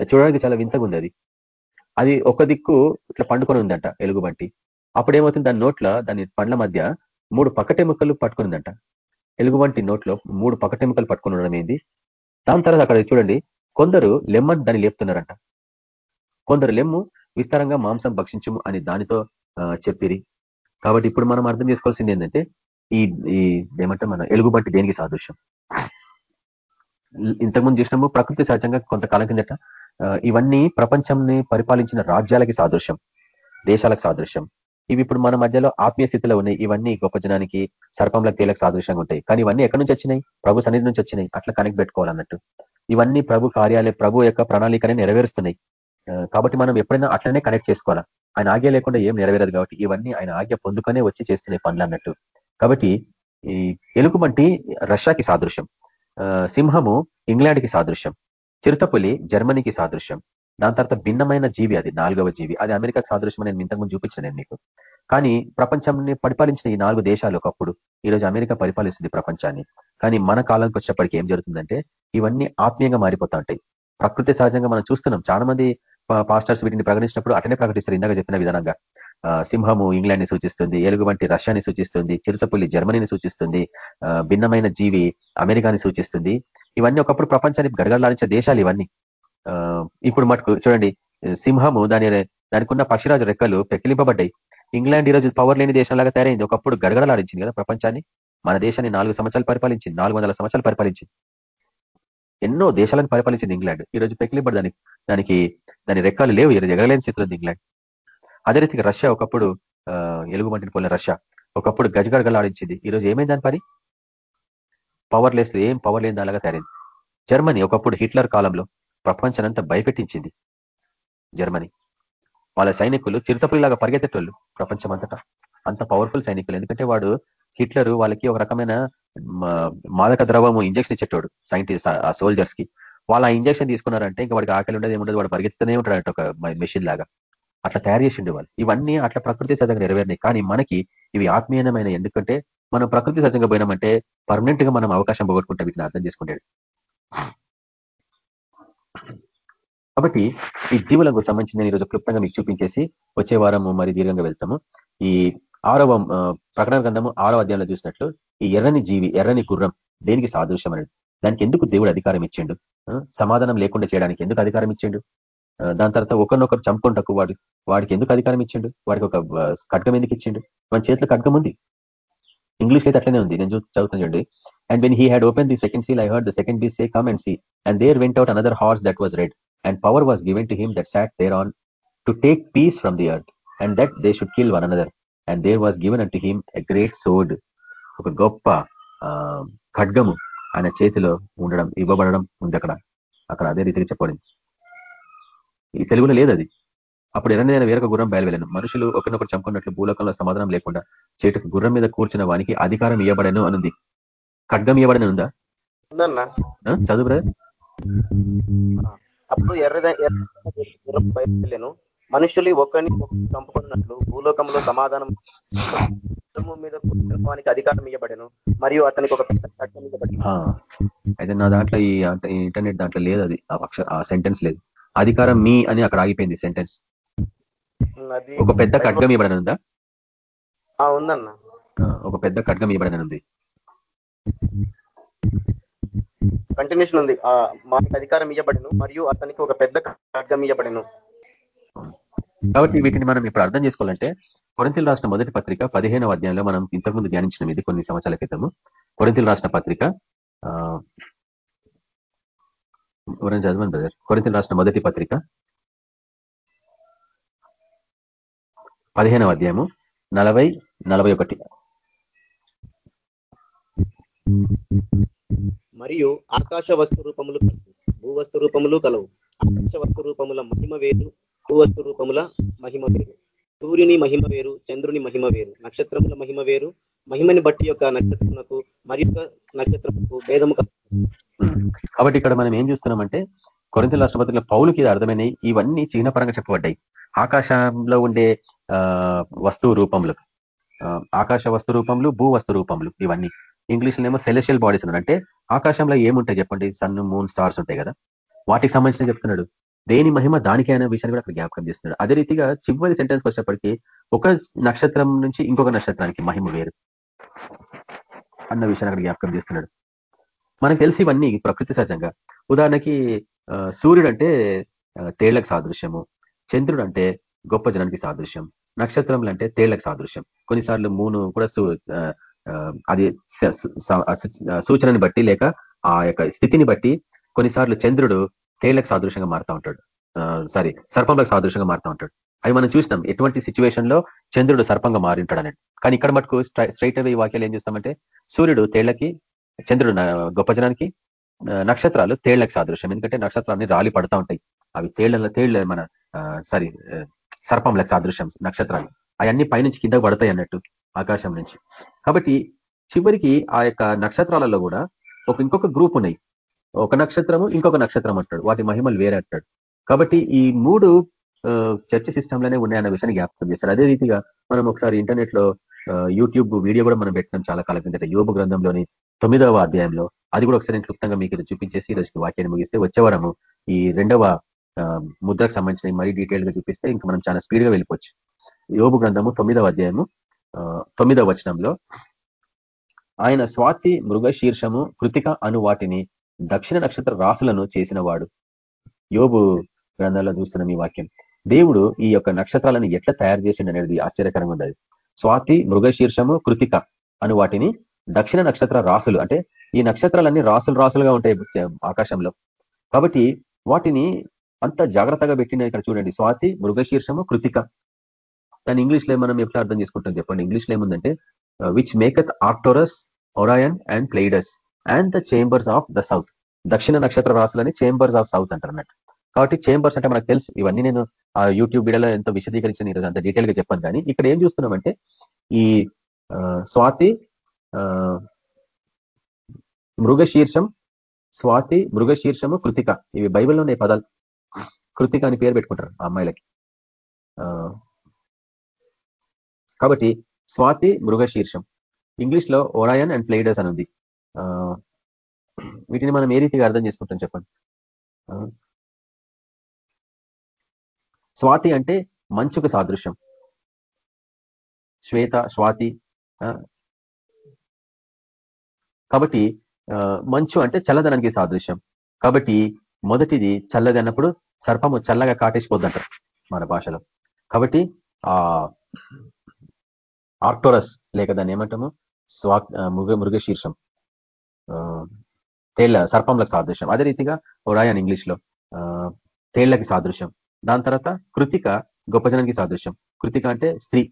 చూడడానికి చాలా వింతగా ఉంది అది అది ఒక దిక్కు ఇట్లా పండుకొని ఉందంట ఎలుగుబంటి. అప్పుడు ఏమవుతుంది దాని నోట్ల దాని పండ్ల మధ్య మూడు పక్కటెముకలు పట్టుకునిందంట ఎలుగుబంటి నోట్లో మూడు పక్కటెముకలు పట్టుకుని ఉండడం ఏంది? దాని తర్వాత అక్కడ చూడండి. కొందరు లెమ్మని దాన్ని లేపుతున్నారంట. కొందరు లెమ్ము విస్తారంగా మాంసం భక్షించము అని దానితో చెప్పిరి. కాబట్టి ఇప్పుడు మనం అర్థం చేసుకోవాల్సింది ఏంటంటే ఈ ఈ ఏమంటే మన ఎలుగుబంటి దేనికి సాదృశ్యం? ఇంతకుముందు చూసినాము ప్రకృతి సహజంగా కొంతకాలం కిందట ఇవన్నీ ప్రపంచంని పరిపాలించిన రాజ్యాలకి సాదృశ్యం దేశాలకు సాదృశ్యం. ఇవి ఇప్పుడు మన మధ్యలో ఆత్మీయ స్థితిలో ఉన్నాయి. ఇవన్నీ గొప్ప జనానికి సర్పంల తేలకు సాదృశ్యంగా ఉంటాయి. కానీ ఇవన్నీ ఎక్కడి నుంచి వచ్చినాయి? ప్రభు సన్నిధి నుంచి వచ్చినాయి. అట్లా కనెక్ట్ పెట్టుకోవాలన్నట్టు. ఇవన్నీ ప్రభు కార్యాలయ ప్రభు యొక్క ప్రణాళికనే నెరవేరుస్తున్నాయి. కాబట్టి మనం ఎప్పుడైనా అట్లనే కనెక్ట్ చేసుకోవాలా? ఆయన ఆజ్ఞ లేకుండా ఏం నెరవేరదు కాబట్టి ఇవన్నీ ఆయన ఆజ్ఞ పొందుకునే వచ్చి చేస్తున్నాయి పనులు అన్నట్టు. కాబట్టి ఈ ఎలుగుబంటి రష్యాకి సాదృశ్యం. సింహము ఇంగ్లాండ్కి సాదృశ్యం. చిరుతపులి జర్మనీకి సాదృశ్యం. దాని తర్వాత భిన్నమైన జీవి అది నాలుగవ జీవి. అది అమెరికాకి సాదృశ్యం నేను ఇంతకుముందు చూపించాను నేను మీకు. కానీ ప్రపంచాన్ని పరిపాలించిన ఈ నాలుగు దేశాలు ఒకప్పుడు ఈరోజు అమెరికా పరిపాలిస్తుంది ప్రపంచాన్ని. కానీ మన కాలంకి వచ్చేప్పటికి ఏం జరుగుతుందంటే ఇవన్నీ ఆత్మీయంగా మారిపోతా ఉంటాయి. ప్రకృతి సహజంగా మనం చూస్తున్నాం. చాలా మంది పాస్టర్స్ వీటిని ప్రకటించినప్పుడు అతనే ప్రకటిస్తారు ఇందాక చెప్పిన విధానంగా. సింహము ఇంగ్లాండ్ని సూచిస్తుంది ఏలుగు వంటి రష్యాని సూచిస్తుంది చిరుతపుల్లి జర్మనీని సూచిస్తుంది భిన్నమైన జీవి అమెరికాని సూచిస్తుంది. ఇవన్నీ ఒకప్పుడు ప్రపంచాన్ని గడగడలాడించే దేశాలు ఇవన్నీ. ఇప్పుడు మటుకు చూడండి సింహము దాని దానికి ఉన్న పక్షిరాజు రెక్కలు పెక్కిలింపబడ్డాయి ఇంగ్లాండ్ ఈరోజు పవర్ లేని దేశంలాగా తయారైంది. ఒకప్పుడు గడగడలాడించింది కదా ప్రపంచాన్ని. మన దేశాన్ని నాలుగు సంవత్సరాలు పరిపాలించింది నాలుగు వందల సంవత్సరాలు పరిపాలించింది. ఎన్నో దేశాలను పరిపాలించింది ఇంగ్లాండ్. ఈ రోజు పెకిలిబడి దానికి దానికి దాని రెక్కలు లేవు. ఈరోజు ఎగరలేని స్థితిలో ఇంగ్లాండ్. అదే రీతిగా రష్యా ఒకప్పుడు ఎలుగుబంటిని పోలిన రష్యా ఒకప్పుడు గజగడగలాడించింది ఈరోజు ఏమైంది దాని పని? పవర్ లెస్ ఏం పవర్ లేని దానిలాగా తయారైంది. జర్మనీ ఒకప్పుడు హిట్లర్ కాలంలో ప్రపంచానంతా భయపెట్టించింది. జర్మనీ. వాళ్ళ సైనికులు చిరుతపులిలాగా పరిగెత్తేటోళ్ళు ప్రపంచమంతటా. అంత పవర్ఫుల్ సైనికులు. ఎందుకంటే వాడు హిట్లర్ వాళ్ళకి ఒక రకమైన మాదక ద్రవము ఇంజక్షన్ ఇచ్చేటోడు సైంటిస్ట్ ఆ సోల్జర్స్కి. వాళ్ళు ఆ ఇంజక్షన్ తీసుకున్నారంటే ఇంకా వాడికి ఆకలి ఉండదు ఏముండదు వాడు పరిగెత్తుతూనే ఉంటాడు ఒక మెషిన్ లాగా. అట్లా తయారు చేసిండు వాళ్ళు ఇవన్నీ అట్లా ప్రకృతి సహజంగా నెరవేరినాయి. కానీ మనకి ఇవి ఆత్మీయమైన ఎందుకంటే మనం ప్రకృతి సహజంగా పోయినామంటే పర్మనెంట్గా మనం అవకాశం పోగొట్టుకుంటాం వీటిని అర్థం చేసుకుంటాడు కాబట్టి ఈ జీవులకు సంబంధించిన ఈరోజు క్లుప్తంగా మీకు చూపించేసి వచ్చే వారము మరి దీర్ఘంగా వెళ్తాము. ఈ ఆరవ ప్రకటన గ్రంథము ఆరవ అధ్యాయంలో చూసినట్లు ఈ ఎర్రని జీవి ఎర్రని గుర్రం దేనికి సాదృశ్యం అనేది దానికి ఎందుకు దేవుడు అధికారం ఇచ్చిండు? సమాధానం లేకుండా చేయడానికి ఎందుకు అధికారం ఇచ్చిండు? దాని తర్వాత ఒకరినొకరు చంపుకుంటకు వాడు వాడికి ఎందుకు అధికారం ఇచ్చిండు? వాడికి ఒక ఖడ్గం ఎందుకు ఇచ్చిండు? మన చేతిలో ఖడ్గం ఉంది. ఇంగ్లీష్ అయితే అట్లనే ఉంది. నేను చదువుతాను చూడండి. And when he had open the second seal I heard the second beast say come and see and there went out another horse that was red and power was given to him that sat there on to take peace from the earth and that they should kill one another and there was given and to him a great sword ఒక గొప్ప ఖడ్గము ఆయన చేతిలో ఉండడం ఇవ్వబడడం ఉంది అక్కడ. అక్కడ అదే రీతిగా చెప్పబడింది. ఈ తెలుగులో లేదు అది. అప్పుడు ఎరనైనా వేరొక గుర్రం బయలువెళ్ళను. మనుషులు ఒకరినొకరు చంపుకున్నట్లు భూలోకంలో సమాధానం లేకుండా చేటుకు గుర్రం మీద కూర్చున్న వానికి అధికారం ఇవ్వబడను అనుంది. ఖడ్గం ఇవ్వబడని ఉందా? చదువు బ్రదర్. అప్పుడు మనుషులు ఒకరిని చంపుకున్నట్లు భూలోకంలో సమాధానం మీద వానికి అధికారం ఇవ్వబడను మరియు అతనికి ఒక పెద్ద చట్టం ఇవ్వబడి అయితే నా దాంట్లో ఈ ఇంటర్నెట్ దాంట్లో లేదు అది ఆ సెంటెన్స్ లేదు. అధికారం మీ అని అక్కడ ఆగిపోయింది సెంటెన్స్ ఒక పెద్ద ఖడ్గం ఇవ్వబడని ఉందా? ఉందన్న. ఒక పెద్ద ఖడ్గం ఇవ్వబడని ఉంది. కంటిన్యూషన్ ఉంది. మాకు అధికారం ఇవ్వబడిను మరియు అతనికి ఒక పెద్ద ఖడ్గం ఇవ్వబడిను కాబట్టి వీటిని మనం ఇప్పుడు అర్థం చేసుకోవాలంటే కొరంతిల్ రాష్ట్ర మొదటి పత్రిక పదిహేనవ అధ్యాయంలో మనం ఇంతకుముందు ధ్యానించిన ఇది కొన్ని సంవత్సరాల క్రితము. కొరంతిల్ రాష్ట్ర పత్రిక ఎవరైనా చదవండి బ్రదర్ కొరింతలు రాసిన మొదటి పత్రిక పదిహేనవ అధ్యాయము నలభై నలభై ఒకటి. మరియు ఆకాశ వస్తు రూపములు భూవస్తు రూపములు కలవు ఆకాశ వస్తు రూపముల మహిమ వేరు భూవస్తు రూపముల మహిమ వేరు. సూర్యుని మహిమ వేరు చంద్రుని మహిమ వేరు. నక్షత్రముల మహిమ వేరు. మహిమని బట్టి యొక్క నక్షత్రములకు మరి నక్షత్రములకు భేదము కాబట్టి ఇక్కడ మనం ఏం చూస్తున్నామంటే కొరింత రాష్ట్రపతిలో పౌలుకి అర్థమైనవి ఇవన్నీ చిహ్నపరంగా చెప్పబడ్డాయి. ఆకాశంలో ఉండే వస్తువు రూపములు. ఆకాశ వస్తు రూపములు భూ వస్తు రూపములు ఇవన్నీ. ఇంగ్లీష్లో ఏమో సెలెషియల్ బాడీస్ అంటే ఆకాశంలో ఏముంటాయి చెప్పండి? సన్ మూన్ స్టార్స్ ఉంటాయి కదా. వాటికి సంబంధించిన చెప్తున్నాడు. దేని మహిమ దానికి విషయాన్ని కూడా అక్కడ జ్ఞాపకం చేస్తున్నాడు. అదే రీతిగా చివరి సెంటెన్స్ వచ్చేప్పటికీ ఒక నక్షత్రం నుంచి ఇంకొక నక్షత్రానికి మహిమ వేరు అన్న విషయాన్ని అక్కడ జ్ఞాపకం చేస్తున్నాడు. మనకు తెలిసి ఇవన్నీ ప్రకృతి సహజంగా. ఉదాహరణకి సూర్యుడు అంటే తేళ్ళకు సాదృశ్యము. చంద్రుడు అంటే గొప్ప జనానికి సాదృశ్యం. నక్షత్రములు అంటే తేళ్ళకు సాదృశ్యం. కొన్నిసార్లు మూను కూడా అది సూచనని బట్టి లేక ఆ యొక్క స్థితిని బట్టి కొన్నిసార్లు చంద్రుడు తేళ్ళకు సాదృశ్యంగా మారుతూ ఉంటాడు. సారీ సర్పంలకు సాదృశ్యంగా మారుతూ ఉంటాడు. అవి మనం చూసినాం ఎటువంటి సిచ్యువేషన్లో చంద్రుడు సర్పంగా మారింటాడు అన్నట్టు కానీ ఇక్కడ మటుకు స్ట్రైట్ అవే వాక్యాలు ఏం చేస్తామంటే సూర్యుడు తేళ్ళకి చంద్రుడు గొప్ప జనానికి నక్షత్రాలు తేళ్ళకు సాదృశ్యం. ఎందుకంటే నక్షత్రాన్ని రాలి పడతా ఉంటాయి. అవి తేళ్ళ తేళ్ళ మన సారీ సర్పంలకు సాదృశ్యం నక్షత్రాలు. అవన్నీ పైనుంచి కింద పడతాయి అన్నట్టు ఆకాశం నుంచి. కాబట్టి చివరికి ఆ యొక్క నక్షత్రాలలో కూడా ఒక ఇంకొక గ్రూప్ ఉన్నాయి. ఒక నక్షత్రము ఇంకొక నక్షత్రం అంటాడు. వాటి మహిమలు వేరే అంటాడు. కాబట్టి ఈ మూడు చర్చ సిస్టంలోనే ఉన్నాయన్న విషయాన్ని జ్ఞాపకం చేస్తారు అదే రీతిగా మనం ఒకసారి ఇంటర్నెట్లో యూట్యూబ్ వీడియో కూడా మనం పెట్టినాం చాలా కాలం కిందట యోగ గ్రంథంలోని తొమ్మిదవ అధ్యాయంలో. అది కూడా ఒకసారి నేను క్లుప్తంగా మీకు చూపించేసి ఈరోజు వాక్యాన్ని ముగిస్తే వచ్చేవారము ఈ రెండవ ముద్రకు సంబంధించిన మరీ డీటెయిల్గా చూపిస్తే ఇంకా మనం చాలా స్పీడ్గా వెళ్ళిపోవచ్చు. యోగు గ్రంథము తొమ్మిదవ అధ్యాయము తొమ్మిదవ వచనంలో ఆయన స్వాతి మృగ శీర్షము కృతిక అను వాటిని దక్షిణ నక్షత్ర రాసులను చేసిన వాడు యోగు గ్రంథాల్లో చూస్తున్న ఈ వాక్యం. దేవుడు ఈ యొక్క నక్షత్రాలను ఎట్లా తయారు చేసిండు అనేది ఆశ్చర్యకరంగా ఉండదు స్వాతి మృగశీర్షము కృతిక అను వాటిని దక్షిణ నక్షత్ర రాసులు అంటే ఈ నక్షత్రాలన్నీ రాసులు రాసులుగా ఉంటాయి ఆకాశంలో. కాబట్టి వాటిని అంత జాగ్రత్తగా పెట్టిన ఇక్కడ చూడండి. స్వాతి మృగశీర్షము కృతిక. దాని ఇంగ్లీష్లో మనం ఎట్లా అర్థం చేసుకుంటాం చెప్పండి. ఇంగ్లీష్లో ఏముందంటే which maketh Arcturus Orion and Pleiades and the chambers of the south. దక్షిణ నక్షత్ర రాసులని చేంబర్స్ ఆఫ్ సౌత్ అంటారు అన్నట్టు కాబట్టి చేంబర్స్ అంటే మనకు తెలుసు ఇవన్నీ నేను ఆ యూట్యూబ్ వీడియోలో ఎంతో విశదీకరించిన ఈరోజు అంత డీటెయిల్గా చెప్పాను కానీ ఇక్కడ ఏం చూస్తున్నామంటే ఈ స్వాతి మృగశీర్షం స్వాతి మృగశీర్షము కృతిక. ఇవి బైబిల్లోనే పదాలు. కృతిక అని పేరు పెట్టుకుంటారు ఆ అమ్మాయిలకి. కాబట్టి స్వాతి మృగశీర్షం. ఇంగ్లీష్లో ఓరాయన్ అండ్ ప్లేడర్స్ అని ఉంది. వీటిని మనం ఏ రీతిగా అర్థం చేసుకుంటాం చెప్పండి? స్వాతి అంటే మంచుకు సాదృశ్యం. శ్వేత స్వాతి కాబట్టి మంచు అంటే చల్లదనానికి సాదృశ్యం. కాబట్టి మొదటిది చల్లది అన్నప్పుడు సర్పము చల్లగా కాటేసిపోద్దంటారు మన భాషలో. కాబట్టి ఆ ఆర్టోరస్ లేక దాన్ని ఏమంటాము? స్వా మృగ మృగశీర్షం. తేళ్ళ సర్పంలకు సాదృశ్యం. అదే రీతిగా ఒరాయన్ ఇంగ్లీష్లో తేళ్ళకి సాదృశ్యం. దాని తర్వాత కృతిక గొప్ప జనానికి సాదృశ్యం. కృతిక అంటే స్త్రీ.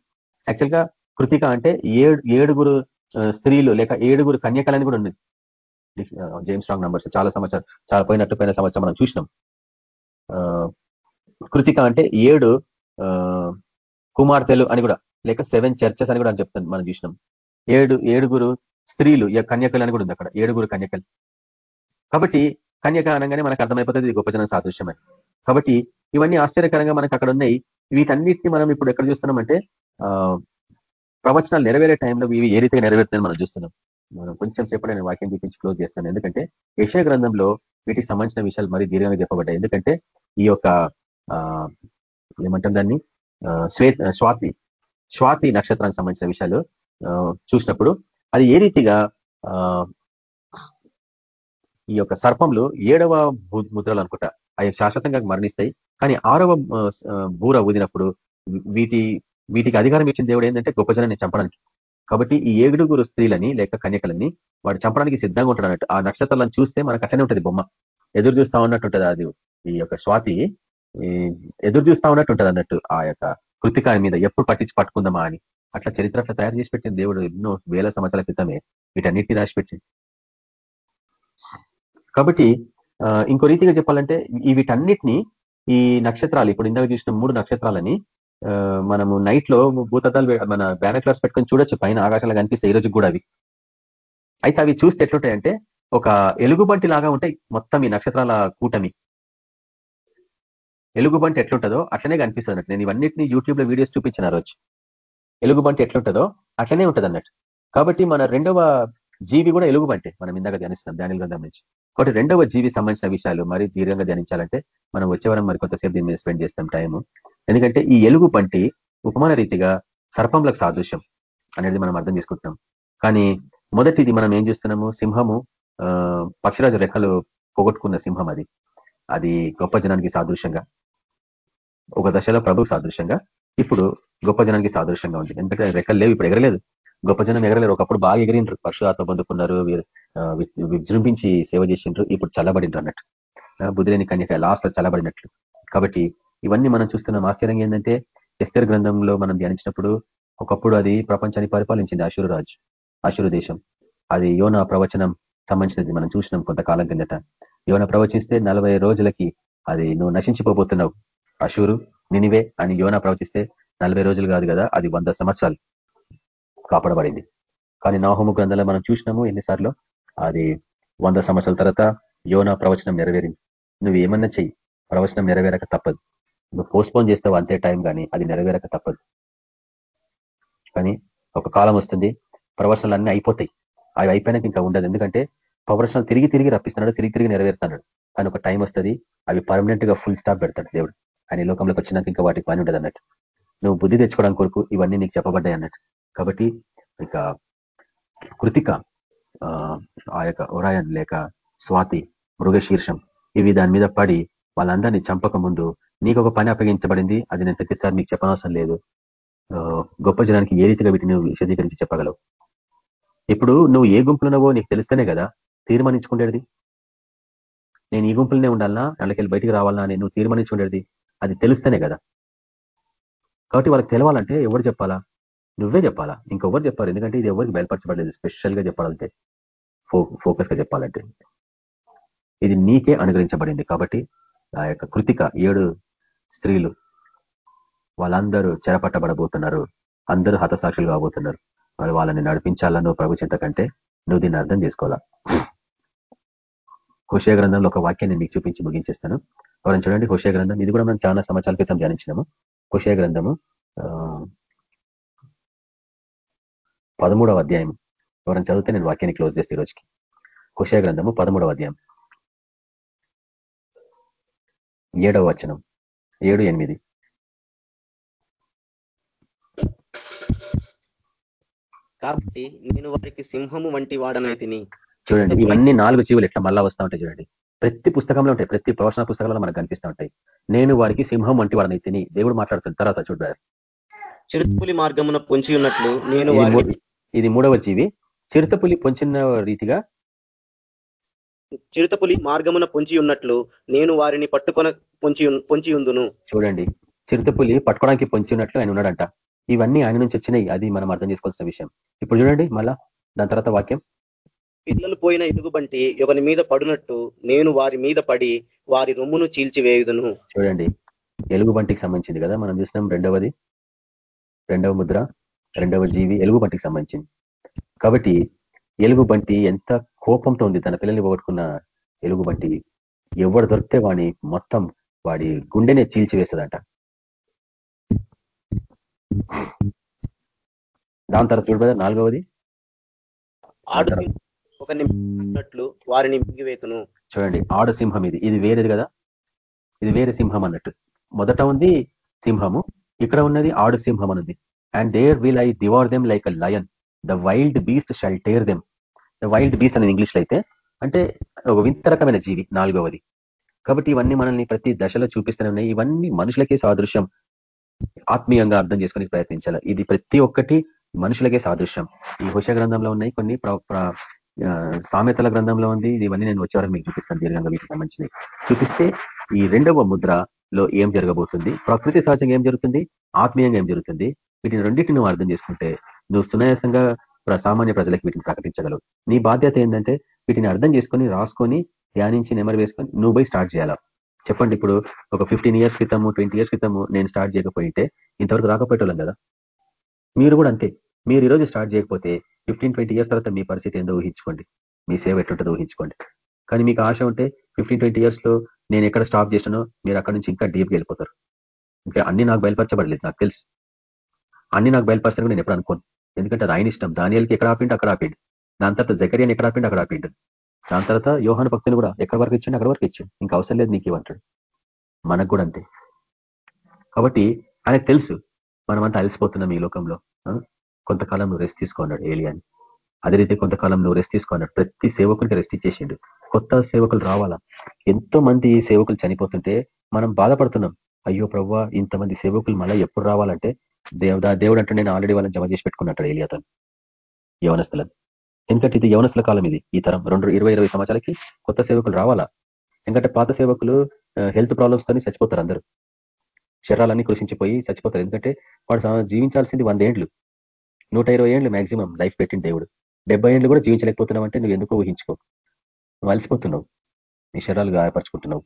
యాక్చువల్గా కృతిక అంటే ఏడు ఏడుగురు స్త్రీలు లేక ఏడుగురు కన్యకలని కూడా ఉంది జేమ్స్ రాంగ్ నంబర్స్ చాలా సంవత్సరం చాలా పోయినట్టు పోయిన సంవత్సరం మనం చూసినాం. కృతిక అంటే ఏడు కుమార్తెలు అని కూడా లేక సెవెన్ చర్చెస్ అని కూడా అని చెప్తాను మనం చూసినాం. ఏడు ఏడుగురు స్త్రీలు కన్యకలు అని కూడా ఉంది అక్కడ ఏడుగురు కన్యకలు కాబట్టి కన్యక అనగానే మనకు అర్థమైపోతుంది ఇది గొప్ప జనం సాదృశ్యమని. కాబట్టి ఇవన్నీ ఆశ్చర్యకరంగా మనకు అక్కడ ఉన్నాయి. వీటన్నిటిని మనం ఇప్పుడు ఎక్కడ చూస్తున్నామంటే ప్రవచనాలు నెరవేరే టైంలో ఇవి ఏ రీతిగా నెరవేరుతుందని మనం చూస్తున్నాం. మనం కొంచెం సేపటి నేను వాక్యం చూపించి క్లోజ్ చేస్తాను. ఎందుకంటే యశయ గ్రంథంలో వీటికి సంబంధించిన విషయాలు మరీ దీర్ఘంగా చెప్పబడ్డాయి. ఎందుకంటే ఈ యొక్క ఏమంటాం దాన్ని? శ్వే స్వాతి స్వాతి నక్షత్రానికి సంబంధించిన విషయాలు చూసినప్పుడు అది ఏ రీతిగా ఈ యొక్క సర్పంలు ఏడవ ముద్రలు అనుకుంటా. అవి శాశ్వతంగా మరణిస్తాయి. కానీ ఆరవ బూర ఊదినప్పుడు వీటి వీటికి అధికారం ఇచ్చిన దేవుడు ఏంటంటే గొప్ప జనాన్ని చంపడానికి. కాబట్టి ఈ ఏడుగురు స్త్రీలని లేక కన్యకలని వాడు చంపడానికి సిద్ధంగా ఉంటాడు అన్నట్టు ఆ నక్షత్రాలను చూస్తే మనకు అట్లనే ఉంటుంది బొమ్మ. ఎదురు చూస్తా ఉన్నట్టు ఉంటుంది అది. ఈ యొక్క స్వాతి ఎదురు చూస్తా ఉన్నట్టు ఉంటుంది అన్నట్టు ఆ యొక్క కృతికాని మీద ఎప్పుడు పట్టించి పట్టుకుందామా అని. అట్లా చరిత్ర తయారు చేసి పెట్టిన దేవుడు ఎన్నో వేల సంవత్సరాల క్రితమే. వీటన్నిటిని రాసిపెట్టింది. కాబట్టి ఇంకో రీతిగా చెప్పాలంటే వీటన్నిటిని ఈ నక్షత్రాలు ఇప్పుడు ఇందాక చూసిన మూడు నక్షత్రాలని మనము నైట్లో భూతద్దాలు మన బ్యానక్లర్స్ పెట్టుకొని చూడొచ్చు పైన ఆకాశాలు కనిపిస్తాయి ఈ రోజు కూడా అవి. అయితే అవి చూస్తే ఎట్లుంటాయంటే ఒక ఎలుగుబంటి లాగా ఉంటాయి మొత్తం ఈ నక్షత్రాల కూటమి. ఎలుగుబంటి ఎట్లుంటుందో అట్లనే కనిపిస్తుంది నేను ఇవన్నిటిని యూట్యూబ్లో వీడియోస్ చూపించిన రోజు. ఎలుగుబంటి ఎట్లుంటుందో అట్లనే ఉంటుంది అన్నట్టు కాబట్టి మన రెండవ జీవి కూడా ఎలుగుబంటే మనం ఇందాక ధ్యానిస్తున్నాం ధ్యానుల గ్రంథం నుంచి. కాబట్టి రెండవ జీవి సంబంధించిన విషయాలు మరి దీర్ఘంగా ధ్యానించాలంటే మనం వచ్చేవరం మరి కొంతసేపు దీని మీద స్పెండ్ చేస్తాం టైము. ఎందుకంటే ఈ ఎలుగు పంటి ఉపమాన రీతిగా సర్పంలకు సాదృశ్యం అనేది మనం అర్థం చేసుకుంటున్నాం. కానీ మొదటిది మనం ఏం చూస్తున్నాము? సింహము పక్షిరాజు రెక్కలు పోగొట్టుకున్న సింహం అది. అది గొప్ప జనానికి సాదృశ్యంగా ఒక దశలో ప్రభుకు సాదృశ్యంగా. ఇప్పుడు గొప్ప జనానికి సాదృశ్యంగా ఉంది. ఎందుకంటే రెక్కలు లేవు ఇప్పుడు ఎగరలేదు. గొప్ప జనం ఎగరలేరు. ఒకప్పుడు బాగా ఎగిరిండ్రు. పరశురాత్మ పొందుకున్నారు విజృంభించి సేవ చేసిండ్రు. ఇప్పుడు చల్లబడిండ్రు అన్నట్టు. బుద్ధిలేని కన్యక లాస్ట్లో చల్లబడినట్లు. కాబట్టి ఇవన్నీ మనం చూస్తున్నాం. ఆశ్చర్యంగా ఏంటంటే ఎస్తర్ గ్రంథంలో మనం ధ్యానించినప్పుడు ఒకప్పుడు అది ప్రపంచాన్ని పరిపాలించింది అశురు రాజు అశురు దేశం. అది యోన ప్రవచనం సంబంధించినది మనం చూసినాం కొంతకాలం కిందట. యోన ప్రవచిస్తే నలభై రోజులకి అది నువ్వు నశించిపోబోతున్నావు. అశూరు నినివే అని యోన ప్రవచిస్తే నలభై రోజులు కాదు కదా అది వంద సంవత్సరాలు కాపాడబడింది. కానీ నాహోము గ్రంథంలో మనం చూసినాము ఎన్నిసార్లు? అది వంద సంవత్సరాల తర్వాత యోన ప్రవచనం నెరవేరింది. నువ్వు ఏమన్నా చెయ్యి ప్రవచనం నెరవేరక తప్పదు. నువ్వు పోస్ట్పోన్ చేస్తావు అంతే టైం కానీ అది నెరవేరక తప్పదు. కానీ ఒక కాలం వస్తుంది ప్రవచనాలు అన్నీ అయిపోతాయి. అవి అయిపోయినాక ఇంకా ఉండదు. ఎందుకంటే ప్రవచనాలు తిరిగి తిరిగి రప్పిస్తున్నాడు తిరిగి తిరిగి నెరవేరుస్తున్నాడు. కానీ ఒక టైం వస్తుంది అవి పర్మనెంట్గా ఫుల్ స్టాప్ పెడతాడు దేవుడు. ఆయన లోకంలోకి వచ్చినాక ఇంకా వాటికి పని ఉండదు అన్నట్టు. నువ్వు బుద్ధి తెచ్చుకోవడానికి కొరకు ఇవన్నీ నీకు చెప్పబడ్డాయి అన్నట్టు. కాబట్టి ఇక కృతిక ఆ యొక్క ఒరాయన్ లేక స్వాతి మృగశీర్షం ఇవి దాని మీద పడి వాళ్ళందరినీ చంపక ముందు నీకు ఒక పని అప్పగించబడింది అది నేను ప్రతిసారి మీకు చెప్పనవసరం లేదు. గొప్ప జనానికి ఏ రీతిగా వీటిని విశదీకరించి చెప్పగలవు? ఇప్పుడు నువ్వు ఏ గుంపులున్నావో నీకు తెలిస్తేనే కదా తీర్మానించుకునేది నేను ఈ గుంపులనే ఉండాలనా వాళ్ళకి బయటికి రావాలన్నా అని నువ్వు తీర్మానించుకునేది అది తెలుస్తేనే కదా. కాబట్టి వాళ్ళకి తెలవాలంటే ఎవరు చెప్పాలా? నువ్వే చెప్పాలా? ఇంకొవరు చెప్పాలి ఎందుకంటే ఇది ఎవరికి బయలుపరచబడలేదు. స్పెషల్గా చెప్పాలంటే. ఫోకస్గా చెప్పాలంటే. ఇది నీకే అనుగ్రహించబడింది. కాబట్టి ఆ యొక్క కృతిక ఏడు స్త్రీలు వాళ్ళందరూ చెరపట్టబడబోతున్నారు. అందరూ హతసాక్షులు కాబోతున్నారు. మరి వాళ్ళని నడిపించాలనో ప్రభు చింత కంటే నువ్వు దీన్ని అర్థం చేసుకోవాలా? హుషయ గ్రంథంలో ఒక వాక్యాన్ని మీకు చూపించి ముగించేస్తాను. ఎవరైనా చూడండి హుషయ గ్రంథం. ఇది కూడా మనం చాలా సంవత్సరాల క్రితం ధ్యానించినాము. హుషయ గ్రంథము పదమూడవ అధ్యాయం. ఎవరైనా చదివితే నేను వాక్యాన్ని క్లోజ్ చేస్తే రోజుకి. హుషయ గ్రంథము పదమూడవ అధ్యాయం. ఏడవ వచనం. ఏడు ఎనిమిది. కాబట్టి నేను వారికి సింహము వంటి వాడనై తిని చూడండి ఇవన్నీ నాలుగు జీవులు ఎట్లా మళ్ళా వస్తూ ఉంటాయి చూడండి. ప్రతి పుస్తకంలో ఉంటాయి ప్రతి ప్రవచన పుస్తకాలలో మనకు కనిపిస్తూ ఉంటాయి. నేను వారికి సింహం వంటి వాడిని తిని దేవుడు మాట్లాడుతున్న తర్వాత చూడారు చిరుతపులి మార్గమున పొంచి ఉన్నట్లు నేను ఇది మూడవ జీవి. చిరుతపులి పొంచిన రీతిగా? చిరుతపులి మార్గమున పొంచి ఉన్నట్లు నేను వారిని పట్టుకొన పొంచి పొంచి ఉందును. చూడండి. చిరుతపులి పట్టుకోవడానికి పొంచి ఉన్నట్లు ఆయన ఉన్నాడంట. ఇవన్నీ ఆయన నుంచి వచ్చినాయి. అది మనం అర్థం చేసుకోవాల్సిన విషయం. ఇప్పుడు చూడండి మళ్ళా దాని తర్వాత వాక్యం. పిల్లలు పోయిన ఎలుగుబంటి ఒకరి మీద పడినట్టు నేను వారి మీద పడి వారి రొమ్మును చీల్చివేయుదును. చూడండి. ఎలుగుబంటికి సంబంధించింది కదా మనం చూసినాం రెండవది. రెండవ ముద్ర రెండవ జీవి ఎలుగుబంటికి సంబంధించింది. కాబట్టి ఎలుగుబంటి ఎంత కోపంతో ఉంది తన పిల్లల్ని పోగొట్టుకున్న ఎలుగుబంటి. ఎవరు దొరికితే వాడి మొత్తం వాడి గుండెనే చీల్చివేస్తుందంట. దాని తర్వాత చూడబోదా నాలుగవది. ఒకరిని వారిని మింగివేతును. చూడండి ఆడు సింహం ఇది. ఇది వేరేది కదా? ఇది వేరే సింహం అన్నట్టు. మొదట ఉంది సింహము ఇక్కడ ఉన్నది ఆడు సింహం అన్నది and there will I devour them like a lion the wild beast shall tear them the wild beast అనేది ఇంగ్లీష్లో అయితే అంటే ఒక వింత రకమైన జీవి నాలుగవది. కాబట్టి ఇవన్నీ మనల్ని ప్రతి దశలో చూపిస్తూనే ఉన్నాయి. ఇవన్నీ మనుషులకే సాదృశ్యం. ఆత్మీయంగా అర్థం చేసుకునే ప్రయత్నించాలి. ఇది ప్రతి ఒక్కటి మనుషులకే సాదృశ్యం. ఈ హుష గ్రంథంలో ఉన్నాయి కొన్ని సామెతల గ్రంథంలో ఉంది. ఇవన్నీ నేను వచ్చే మీకు చూపిస్తాను. దీర్ఘంగా వీటికి సంబంధించినవి. చూపిస్తే ఈ రెండవ ముద్రలో ఏం జరగబోతుంది? ప్రకృతి సహజంగా ఏం జరుగుతుంది? ఆత్మీయంగా ఏం జరుగుతుంది? వీటిని రెండింటిని నువ్వు అర్థం చేసుకుంటే నువ్వు సునాయాసంగా సామాన్య ప్రజలకు వీటిని ప్రకటించగలవు. నీ బాధ్యత ఏంటంటే వీటిని అర్థం చేసుకొని రాసుకొని ధ్యానించి నెమరు వేసుకొని నువ్వు పోయి స్టార్ట్ చేయాలా? చెప్పండి ఇప్పుడు ఒక ఫిఫ్టీన్ ఇయర్స్ క్రితము ట్వంటీ ఇయర్స్ క్రితము నేను స్టార్ట్ చేయకపోయింటే ఇంతవరకు రాకపోయేటోళ్ళం కదా? మీరు కూడా అంతే. మీరు ఈరోజు స్టార్ట్ చేయకపోతే ఫిఫ్టీన్ ట్వంటీ ఇయర్స్ తర్వాత మీ పరిస్థితి ఏందో ఊహించుకోండి. మీ సేవ ఎట్లుంటుందో ఊహించుకోండి. కానీ మీకు ఆశ ఉంటే ఫిఫ్టీన్ ట్వంటీ ఇయర్స్లో నేను ఎక్కడ స్టాప్ చేసినానో మీరు అక్కడ నుంచి ఇంకా డీప్గా వెళ్ళిపోతారు. ఇంకా అన్ని నాకు బయలుపరచబడలేదు నాకు తెలుసు. అన్ని నాకు బయలుపరచని నేను ఎప్పుడు అనుకోను. ఎందుకంటే అది ఆయన ఇష్టం. దానియాలకి ఎక్కడ ఆపిండి అక్కడ ఆపిండు. దాని తర్వాత జకరియాని ఎక్కడ ఆపిండి అక్కడ ఆపిండు. దాని తర్వాత యోహాన భక్తులు కూడా ఎక్కడ వరకు ఇచ్చిండు అక్కడ వరకు ఇచ్చిండు. ఇంకా అవసరం లేదు నీకు ఇవ్వంటాడు. మనకు కూడా అంతే. కాబట్టి ఆయనకు తెలుసు. మనమంతా అలసిపోతున్నాం ఈ లోకంలో. కొంతకాలం నువ్వు రెస్ట్ తీసుకున్నాడు ఏలియాని. అదే రీతి కొంతకాలం నువ్వు రెస్ట్ తీసుకున్నాడు ప్రతి సేవకుడికి రెస్ట్ ఇచ్చేసిండు. కొత్త సేవకులు రావాలా? ఎంతో మంది సేవకులు చనిపోతుంటే మనం బాధపడుతున్నాం. అయ్యో ప్రవ్వా ఇంతమంది సేవకులు మళ్ళీ ఎప్పుడు రావాలంటే దేవుడు దేవుడు అంటే నేను ఆల్రెడీ వాళ్ళని జమ చేసి పెట్టుకున్నట్టు ఏలియాతను యవనస్తులను. ఎందుకంటే ఇది యవనస్తుల కాలం ఇది ఈ తరం. రెండు ఇరవై ఇరవై సంవత్సరాలకి కొత్త సేవకులు రావాలా? ఎందుకంటే పాత సేవకులు హెల్త్ ప్రాబ్లమ్స్ తోని చచ్చిపోతారు అందరూ. శరీరాలన్నీ కృషించిపోయి చచ్చిపోతారు. ఎందుకంటే వాడు జీవించాల్సింది వందేండ్లు. నూట ఇరవై ఏళ్ళు మాక్సిమం లైఫ్ పెట్టిన దేవుడు. డెబ్బై ఏళ్ళు కూడా జీవించలేకపోతున్నావు అంటే నువ్వు ఎందుకు ఊహించుకో? నువ్వు అలసిపోతున్నావు. నీ శరీరాలు గాయపరచుకుంటున్నావు